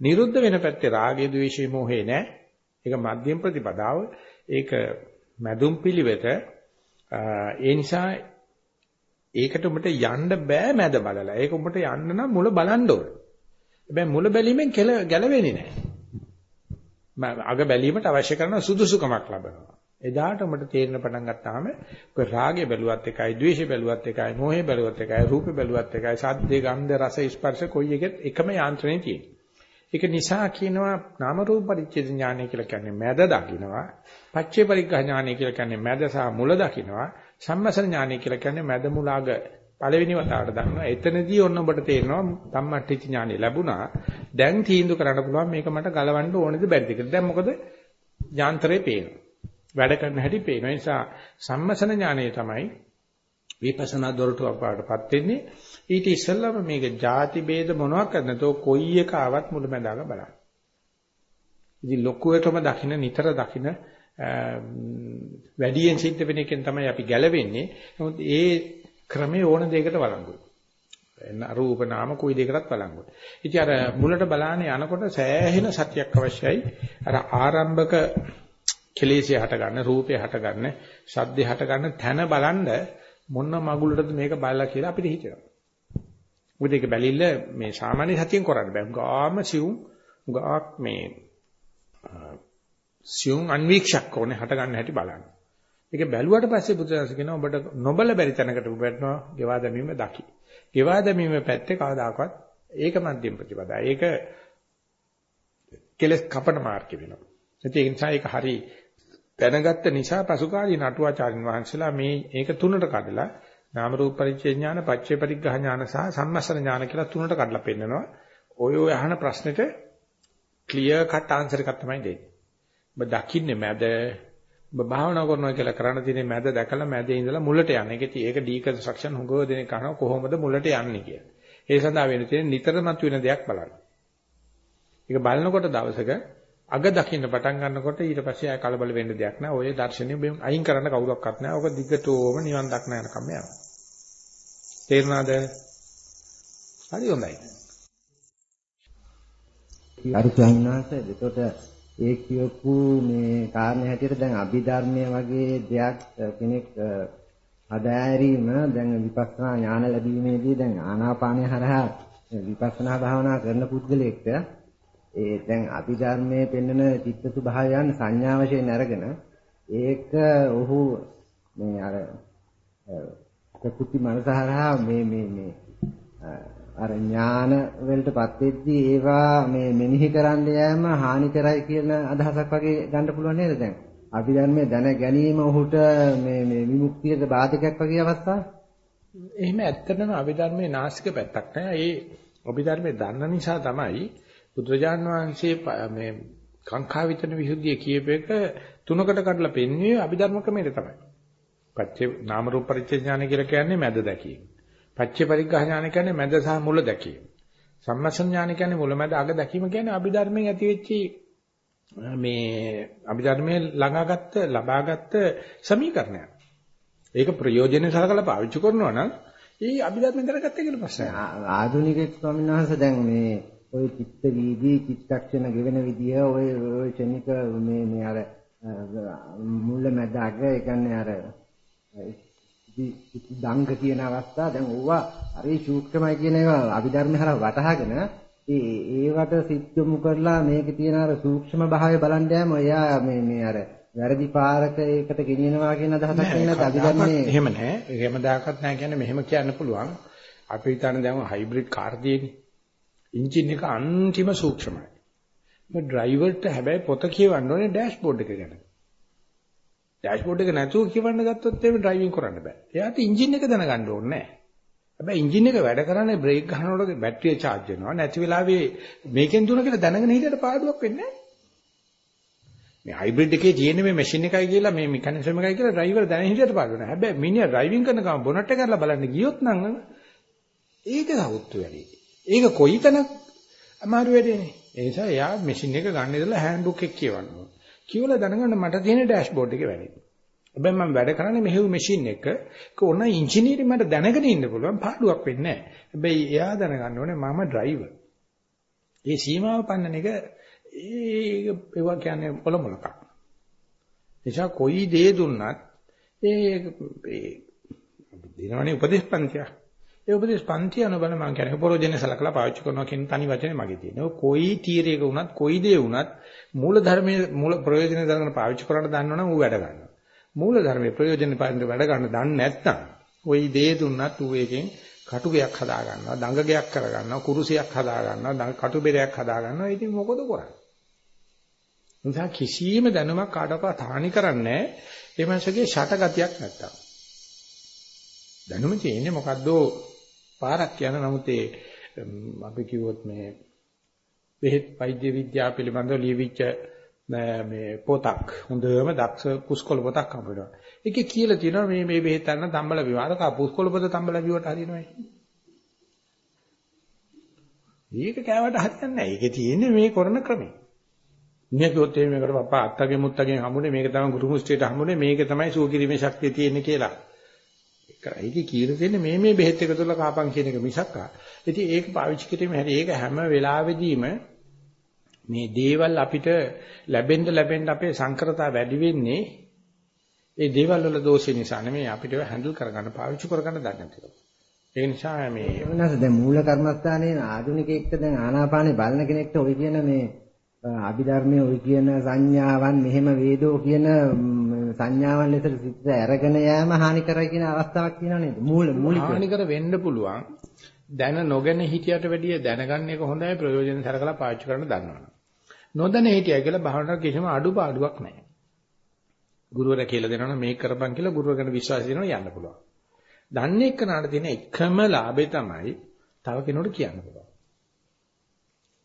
නිරුද්ධ වෙන පැත්තේ රාගය ද්වේෂය මොහේ නැහැ ඒක මධ්‍යම ප්‍රතිපදාව. ඒක මැදුම් පිළිවෙත. ඒ නිසා ඒකට උඹට යන්න බෑ මැද බලලා. ඒක උඹට යන්න නම් මුල බලන්න ඕනේ. හැබැයි මුල බැලීමෙන් ගැලවෙන්නේ නැහැ. අග බැලීමට අවශ්‍ය කරන සුදුසුකමක් ලබනවා. එදාට උඹට තේරෙන පටන් ගත්තාම ඔය රාගය බැලුවත් එකයි, ද්වේෂය බැලුවත් එකයි, මෝහය බැලුවත් එකයි, රූපය බැලුවත් එකයි, සද්දේ, ගන්ධ, රස, ස්පර්ශ කොයි එකෙත් එකම යාන්ත්‍රණේ තියෙනවා. ඒක නිසා කියනවා නාම රූප පරිච්ඡේද ඥානය කියලා කියන්නේ මැද දකින්නවා. පච්චේ පරිග්‍රහ ඥානය කියලා කියන්නේ මැද සහ මුල දකින්නවා. සම්මසන ඥානය කියලා කියන්නේ මැද මුලාග පළවෙනි වතාවට දන්නවා. එතනදී ඔන්න ඔබට තේරෙනවා ධම්මට්ටිච ඥානය ලැබුණා. දැන් තීන්දුව කරන්න පුළුවන් මේක මට ගලවන්න ඕනේද බැරිද කියලා. දැන් මොකද යාන්ත්‍රේ පේනවා. වැඩ කරන හැටි පේනවා. ඒ නිසා සම්මසන ඥානය තමයි විපස්සනා දොරටුවක් පාටපත් වෙන්නේ. ඊට ඉස්සෙල්ලාම මේක ಜಾති ભેද මොනවක් නැතෝ කොයි එක ආවත් මුලැඳාක බලන්න. ඉතින් ලොකුවටම දකින්න නිතර දකින්න වැඩියෙන් සිද්ධ වෙන එකෙන් තමයි අපි ගැලවෙන්නේ. නමුත් ඒ ක්‍රමයේ ඕන දෙයකට වළංගුයි. එන්න රූප නාම කොයි දෙයකටත් වළංගුයි. ඉතින් අර මුලට බලාන යනකොට සෑහෙන සතියක් අවශ්‍යයි. අර ආරම්භක කෙලෙසිය හට ගන්න, රූපේ හට ගන්න, ශබ්දේ හට ගන්න තැන බලන්න මොන මගුලටද මේක බලලා කියලා අපිට හිතෙනවා. මොකද ඒක බැලිල්ල මේ සාමාන්‍ය සතියෙන් කරන්න බෑ. ගාම සිවුම් ගාක් මේ සිවුම් අන්වීක්ෂක් ඕනේ හට ගන්න හැටි බලන්න. ඒක බැලුවට පස්සේ බුදුදහස කියනවා ඔබට නොබල බැරි තැනකට වැටෙනවා ගෙවා දැමීම දකි. ගෙවා දැමීම පැත්තේ කවදාකවත් ඒක මධ්‍යම ප්‍රතිපදා. ඒක කෙලස් කපන මාර්ගය වෙනවා. ඒ නිසා ඒක හරි දැනගත්ත නිසා පසුකාලී නටුවාචාරින් වහන්සේලා මේ ඒක තුනට කඩලා නාම රූප පරිච්ඡේ ඥාන, පච්චේ පරිග්‍රහ ඥාන සහ සම්මස්සන ඥාන කියලා තුනට කඩලා පෙන්නනවා. ඔය ඔය අහන ප්‍රශ්නෙට ක්ලියර් කට් ආන්සර් එකක් තමයි දෙන්නේ. ඔබ දකින්නේ මැද ඔබ භාවනා කරනවා කියලා කරන්න තියෙන්නේ මැද දැකලා මැදේ ඉඳලා මුලට යන. ඒක ඒක ඩීකන්ස්ට්‍රක්ෂන් හොගව දෙන කනවා කොහොමද මුලට යන්නේ කියලා. ඒ සඳහා වෙන තියෙන නිතරමත් වෙන දෙයක් බලන්න. ඒක බලනකොට දවසක අග දකින්න පටන් ගන්නකොට ඊට පස්සේ ආය කලබල වෙන්න දෙයක් නැහැ. ඔය දර්ශනය අයින් කරන්න කවුරක්වත් නැහැ. ඔක දිගටම නිවන් දක්න යනකම් යනවා. තේරුණාද? හරි හොඳයි. අරු ස්වාමීනාංශ එතකොට ඒ කියපු මේ කාරණේ හැටියට දැන් අභිධර්මයේ වගේ දෙයක් කෙනෙක් අදායරීම දැන් විපස්සනා ඥාන ලැබීමේදී දැන් ආනාපානය හරහා විපස්සනා භාවනා කරන පුද්ගලයෙක්ට ඒ දැන් අභිධර්මයේ පෙන්වන චිත්ත ස්වභාවයන් සංඥා වශයෙන් අරගෙන ඒක ඔහු මේ අර ප්‍රකෘති මනසහරහා මේ මේ මේ අර ඥාන වලටපත් වෙද්දී ඒවා මේ මෙනෙහි කරන්න යෑම හානි කරයි කියන අදහසක් වගේ ගන්න පුළුවන් නේද දැන් අභිධර්මයේ දැන ගැනීම ඔහුට මේ මේ විමුක්තියට බාධකයක් වගේ අවස්ථාවක් එහෙම ඇත්තටම අභිධර්මයේ නාස්තික පැත්තක් නෑ ඒ අභිධර්මයේ දන්න නිසා තමයි බුදුරජාන් වහන්සේ මේ කාංකා විතන විසුද්ධිය කියපේක තුනකට කඩලා පෙන්වුවේ අභිධර්ම ක්‍රමයට තමයි. පච්චේ නාම රූප පරිච්ඡේඥාන කියලා කියන්නේ මැද දැකීම. පච්චේ පරිග්‍රහ ඥාන කියන්නේ මැද සහ මුල දැකීම. සම්මසන ඥාන කියන්නේ මුල මැද අග දැකීම කියන්නේ අභිධර්මයෙන් ඇති වෙච්ච මේ අභිධර්මයේ ළඟාගත්ත ලබාගත්ත සමීකරණයක්. ඒක ප්‍රයෝජනෙට සලකලා පාවිච්චි කරනවා නම් ඒ අභිධර්මයෙන් දැනගත්ත කියලා ප්‍රශ්නයක්. ආධුනික ස්වාමීන් වහන්සේ දැන් මේ ওই චිත්ත වීදී චිත්තක්ෂණ ගෙවෙන විදිය ඔය ඔය ක්ෂණික මේ මේ අර මුල්ල මැද අග ඒ කියන්නේ අර දංග කියන අවස්ථා. දැන් ඕවා හරි සූක්ෂමයි කියන ඒවා අභිධර්ම හරහා වටහාගෙන ඒ ඒවට සිත්තුමු කරලා මේකේ තියෙන අර සූක්ෂම භාවය බලන්න යෑම එයා මේ මේ අර වැරදි පාරක ඒකට ගෙනියනවා කියන අදහසක් එන්නත් අභිධර්මයේ එහෙම නැහැ එහෙම දායකත් නැහැ කියන්නේ මෙහෙම කියන්න පුළුවන්. අපි හිතන්නේ දැන් හයිබ්‍රිඩ් කාර් තියෙන්නේ. එන්ජින් එක අන්තිම සූක්ෂමයි. මේ ඩ්‍රයිවර්ට හැබැයි පොත කියවන්න ඕනේ ඩෑෂ්බෝඩ් එක ගැන. ඩෑෂ්බෝඩ් එක නැතුව කියවන්න ගත්තොත් එහෙම ඩ්‍රයිවිං කරන්න බෑ. එයාට එන්ජින් එක දැනගන්න ඕනේ නැහැ. හැබැයි එන්ජින් එක වැඩ කරන්නේ බ්‍රේක් ගන්නකොට බැටරිය charge වෙනවා. නැති වෙලාවේ මේකෙන් දුන කියලා දැනගෙන හිටියට පාඩුවක් වෙන්නේ නැහැ. මේ හයිබ්‍රිඩ් එකේ තියෙන මේ මැෂින් එකයි කියලා මේ මෙකැනිසම් එකයි කියලා ඩ්‍රයිවර් දැන හිටියට පාඩු නැහැ. හැබැයි මිනිහා ඩ්‍රයිවිං කරන ගමන් බොනට් එක කරලා බලන්න ගියොත් නම් ඒක සවුත්තු වැඩි. ඒක කොයිතන අමාරු වැඩේනේ. ඒ නිසා එයා මැෂින් එක ගන්න ඉඳලා හෑන්ඩ්බුක් එක කියවන්න ඕන. කියවලා දැනගන්න මට තියෙන ඩෑෂ්බෝඩ් එකේ වැඩේ. හැබැයි මම වැඩ කරන්නේ මෙහෙව් මැෂින් එක. ඒක ඕන ඉංජිනේරි මට දැනගෙන ඉන්න පුළුවන් පාඩුවක් වෙන්නේ නැහැ. හැබැයි එයා දැනගන්න ඕනේ මම ඩ්‍රයිවර්. ඒ සීමාව පන්නන එක ඒ ඒවා කියන්නේ පොළොමලක. එනිසා කොයි දේ දුන්නත් ඒ ඒ දිනවනේ උපදේශපන්තිය. ඒ උපදේශපන්තිය අනුබල මම කියන්නේ පරෝජන සලකලා පාවිච්චි කරනවා කියන තනි වචනේ මගේ තියෙනවා. කොයි තීරයක වුණත් කොයි දේ වුණත් මූල ධර්මයේ මූල ප්‍රයෝජන දරන පාවිච්චි කරන්න දන්නවනම් ඌ වැඩ ගන්නවා. මූල ධර්මයේ ප්‍රයෝජන පාවිච්චි වැඩ ගන්න දන්නේ නැත්නම් කොයි දේ දුන්නත් ඌ එකෙන් කටුගයක් හදා ගන්නවා, දඟගයක් කර ගන්නවා, කුරුසියක් හදා ගන්නවා, කටුබෙරයක් හදා ගන්නවා. ඉතින් මොකද කරන්නේ? නිසා කිසියම් දැනුමක් කාටවත් හානි කරන්නේ ඒ මනසගේ ෂටගතියක් නැත්තම්. දැනුම තියෙන්නේ මොකද්ද පාරක් යන නමුත් ඒ අපි කිව්වොත් මේ බෙහෙත් වෛද්‍ය විද්‍යාව පිළිබඳව ලියවිච්ච මේ පොතක් හොඳම දක්ෂ පුස්කොළ පොතක් හම්බුනවා. ඒකේ කියලා තියෙනවා මේ මේ බෙහෙත් ගන්න තම්බල විවාද කා පුස්කොළ පොත තම්බල විවට හරිනවයි. මේක කෑවට හරියන්නේ නැහැ. ඒකේ තියෙන්නේ මේ කරන ක්‍රමය. මිනිහා කිව්වොත් එහෙම මේකට පප්පා අත්තගේ මුත්තගෙන් හම්බුනේ මේක තමයි ගුරු මුස්ටියට හම්බුනේ මේක තමයි සුවකිරීමේ ශක්තිය තියෙන්නේ කියලා. ඒකයි කියලා තියෙන්නේ මේ මේ බෙහෙත් එක තුල කාපන් කියන එක මිසක් ආ. ඉතින් ඒක පාවිච්චි කිරීම හැටි ඒක හැම වෙලාවෙදීම මේ දේවල් අපිට ලැබෙන්න ලැබෙන්න අපේ සංකරතා වැඩි වෙන්නේ ඒ දේවල් වල දෝෂේ නිසා නෙමෙයි අපිට හැන්ඩල් කරගන්න පාවිච්චි කරගන්න දන්නේ නැතිව. ඒ නිසා මේ වෙනස දැන් මූල කර්මස්ථානයේ ආධුනිකයෙක්ට දැන් ආනාපානේ බලන කෙනෙක්ට ওই කියන මේ අභිධර්මයේ ওই කියන සංඥාවන් මෙහෙම වේදෝ කියන සංඥාවන් ලෙස සිත් අරගෙන යෑම හානි කරයි කියන අවස්ථාවක් තියෙනවා නේද? මූල මූලික හානි කර වෙන්න පුළුවන්. දැන නොගෙන හිටියට වැඩිය දැනගන්න එක හොඳයි ප්‍රයෝජන සරකලා පාවිච්චි කරන්න දන්නවනේ. නොදැන හිටියා කියලා භාවනාවක් කිසිම අඩුපාඩුවක් නැහැ. ගුරුවරයා කියලා දෙනවනම් මේක කරපන් කියලා ගුරුවරගෙන විශ්වාස දෙනවා යන්න පුළුවන්. දන්නේ එක්කනට තියෙන එකම ලාභය තමයි තව කෙනෙකුට කියන්න පුළුවන්.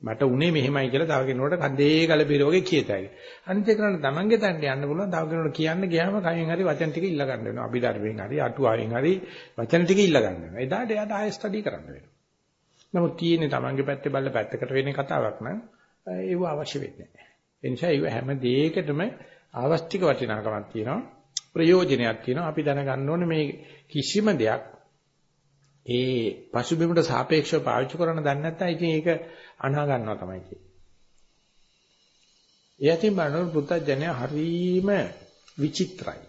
මට උනේ මෙහෙමයි කියලා තව කෙනෙකුට කද්දේ ගලපිරෝගේ කියතයි. අනිත් එකනට තමන්ගේ තැනට යන්න පුළුවන් තව කෙනෙකුට කියන්න ගියාම කයින් හරි වචන ටික ඉල්ල ගන්න වෙනවා. අභිධර්මයෙන් හරි අටුවාවෙන් හරි වචන ටික ඉල්ල ගන්න වෙනවා. එදාට එයාට ආයෙ ස්ටඩි කරන්න වෙනවා. නමුත් තියෙන්නේ තමන්ගේ පැත්තේ බල්ල පැත්තකට වෙන කතාවක් නම් ඒව අවශ්‍ය වෙන්නේ නැහැ. ඒ නිසා ඒව හැම දෙයකටම ආවස්තික වටිනාකමක් තියෙනවා. ප්‍රයෝජනයක් තියෙනවා. අපි දැනගන්න ඕනේ මේ කිසිම දෙයක් ඒ පසුබිමට සාපේක්ෂව පාවිච්චි කරන දන්නේ නැත්නම් ඉතින් ඒක අනා ගන්නවා තමයි කියන්නේ. එයාටින් බලනකොට පුත්තජනය හරීම විචිත්‍රයි.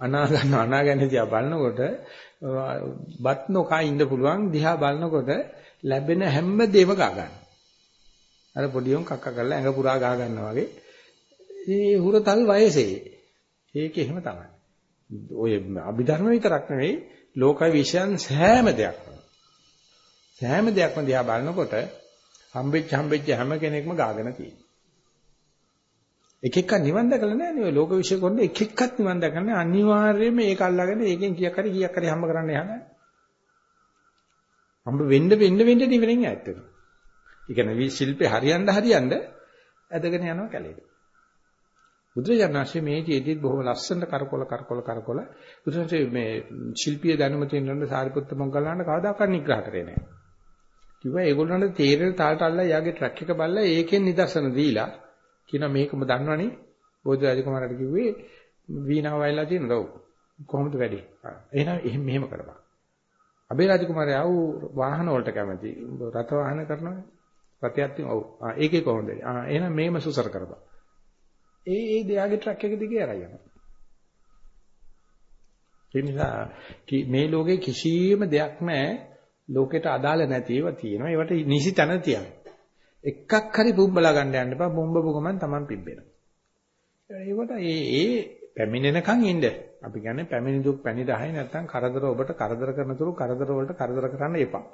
අනා ගන්න අනා ගන්න දිහා බලනකොට බත් නොකා ඉන්න පුළුවන් දිහා බලනකොට ලැබෙන හැම දෙයක්ම ගා ගන්න. අර පොඩියොන් කක්ක කරලා ඇඟ පුරා ගා ගන්නවා වගේ. ඒ හුරතල් වයසේ. ඒක එහෙම තමයි. ඔය අභිධර්ම විතරක් නෙවෙයි ලෝක විශ්යන් සෑම දෙයක්ම. සෑම දෙයක්ම දිහා බලනකොට හම්බෙච්ච හම්බෙච්ච හැම කෙනෙක්ම ගාගෙන තියෙනවා. එක එකක් නිවන් දැකලා නැහැ නේ ලෝක විශ්ය කරන එක එකක් නිවන් දැකන්නේ අනිවාර්යයෙන්ම ඒක අල්ලාගෙන ඒකෙන් කීයක් හරි කීයක් හරි හම්බ කරන්න යනවා. හම්බ වෙන්න වෙන්න වෙන්න නිවෙනින් ඈත් වෙනවා. ඒ කියන්නේ ශිල්පේ හරියන්න හරියන්න ඇදගෙන යනවා කැලේට. බුදුරජාණන්සේ මේ ජීවිතේ බොහොම ලස්සනට කරකොල කරකොල කරකොල. බුදුරජාණන්සේ මේ ශිල්පීය දැනුම තියෙනවනේ සාරිපුත්ත මොග්ගල්ලාන කවදාකවත් නිග්‍රහ කරේ නැහැ. කිව්වා ඒගොල්ලන්ට තේරෙන තාලට අල්ලලා යාගේ ට්‍රක් එක බලලා ඒකෙන් නිදර්ශන දීලා කියනවා. මේකම දන්නවනේ. බෝධි රාජකුමාරට කිව්වේ වීණාව වයලා තියෙනද ඔව්. කොහොමද වැඩි? එහෙනම් එහෙම මෙහෙම කරපන්. අබේ රාජකුමාරයා ආව වාහන වලට කැමති. රත වාහන කරනවා. රතයක් තියෙනවා. ඔව්. ආ ඒකේ කොහොමද? ආ එහෙනම් මේම සුසර කරපන්. ඒ ඒ දෙයාගේ ට්‍රක් එක දිගේ අරයි යනවා. ඒ නිසා මේ ලෝකේ කිසිම දෙයක් නැහැ ලෝකෙට අදාළ නැති ඒවා තියෙනවා. ඒවට නිසි තැන තියන්න. එකක් හරි බුම්බලා ගන්න යන්න එපා. බුම්බපු ගමන් Taman පිබ්බෙනවා. ඒවට ඒ ඒ පැමිණෙනකන් ඉන්න. අපි කියන්නේ පැමිණි දුක් පැණි 10 නැත්තම් කරදර ඔබට කරදර කරන තුරු කරදර වලට කරදර කරන්න එපා.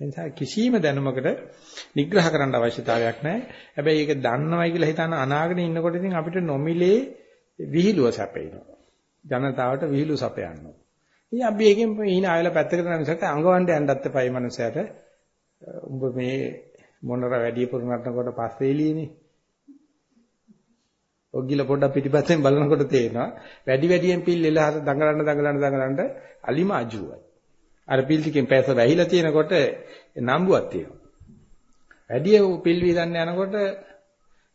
එනිසා කිසියම් දැනුමකට නිග්‍රහ කරන්න අවශ්‍යතාවයක් නැහැ. හැබැයි ඒක දන්නවයි කියලා හිතන අනාගෙන ඉන්නකොට ඉතින් අපිට නොමිලේ විහිළුව සැපේනවා. ජනතාවට විහිළු සපයනවා. ඉතින් අපි එකෙන් ඊන ආයල පැත්තකට නම් මිසක අඟවන්න යන්නත් එපයි මනුස්සයට. උඹ මේ මොනර වැඩි පුරුණටනකොට පස්සේ එළියනේ. ඔග්ගිල පොඩ්ඩක් පිටිපස්සෙන් බලනකොට තේරෙනවා වැඩි වැඩියෙන් පිල් එලහට දඟලන්න දඟලන්න දඟලන්න අලිම අජුවයි. අර පිල් ටිකෙන් පැස වැහිලා තියෙනකොට නම්බුවක් තියෙනවා. වැඩි පිල් වීදන්න යනකොට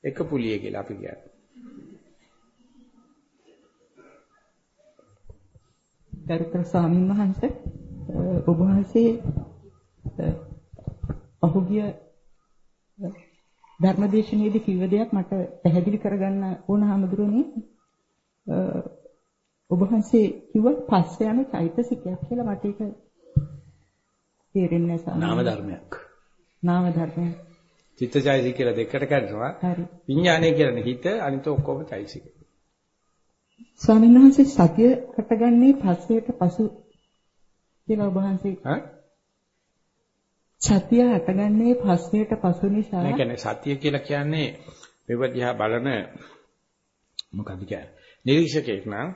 එක පුලිය කියලා අපි කියන්නේ. ගරුතර ස්වාමීන් වහන්සේ ඔබ වහන්සේ අහුගිය ධර්මදේශනයේදී කිව්ව දෙයක් මට පැහැදිලි කරගන්න ඕන හැමදෙරුනේ ඔබ වහන්සේ කිව්ව පස්සේ යන චෛතසිකයක් කියලා මට ඒක තේරෙන්නේ නැහැ නාම ධර්මයක්. නාම ධර්මයක්. චිත්තචෛතසික කියලා දෙකට කඩනවා. හරි. විඥානය කියන්නේ හිත අනිත ඔක්කොම චෛතසික. ස්වාමීන් වහන්සේ සතිය හටගන්නේ පස්සේට පසු කියලා ඔබ වහන්සේ ඈ සතිය හටගන්නේ පස්සේට පසු නිසා ඒ කියන්නේ සතිය කියලා කියන්නේ මෙවදිහා බලන මොකද කියන්නේ නිරීක්ෂකෙක් නම්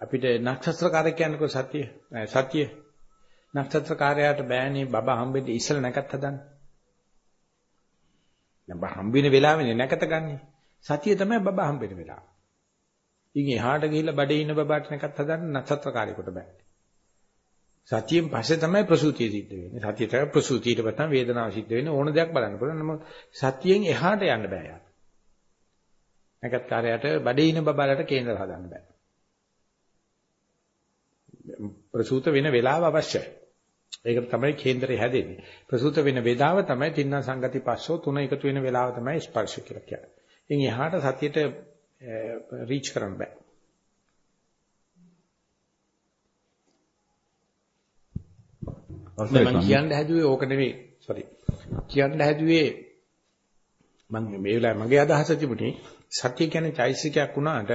අපිට නක්ෂත්‍රකාරය කියන්නේ සතිය සතිය නක්ෂත්‍රකාරයාට බෑනේ බබා හම්බෙන්න ඉස්සල නැකත් හදන්න. දැන් බබා හම්බෙන වෙලාවෙනේ නැකත ගන්නෙ. සතිය තමයි බබා හම්බෙන වෙලාව. ඉතින් එහාට ගිහිල්ලා බඩේ ඉන්න බබාට නැකත් හදන්න නක්ෂත්‍රකාරයෙකුට බෑ. සතියෙන් පස්සේ තමයි ප්‍රසූතිය සිද්ධ වෙන්නේ. සතිය තමයි ප්‍රසූතියට පස්සේ වේදනාව සිද්ධ වෙන්නේ ඕන දෙයක් බලන්න පුළුවන්. නමුත් සතියෙන් එහාට යන්න බෑ යාට. නැකත් කාර්යයට බඩේ ඉන්න බබාලට කේන්දර හදන්න බෑ. ප්‍රසූත වෙන වෙලාව අවශ්‍යයි. ඒකට තමයි කේන්දරය හැදෙන්නේ. ප්‍රසූත වෙන වේදාව තමයි තින්න සංගති පස්සෝ තුන එකතු වෙන වෙලාව තමයි ස්පර්ශ කියලා කියන්නේ. ඉතින් එහාට සතියට රීච් කරන්න බෑ. මම කියන්න හැදුවේ ඕක නෙවෙයි. sorry. කියන්න හැදුවේ මම මේ වෙලාවේ මගේ අදහස තිබුණේ සත්‍ය කියන්නේ චෛසිකයක් වුණාට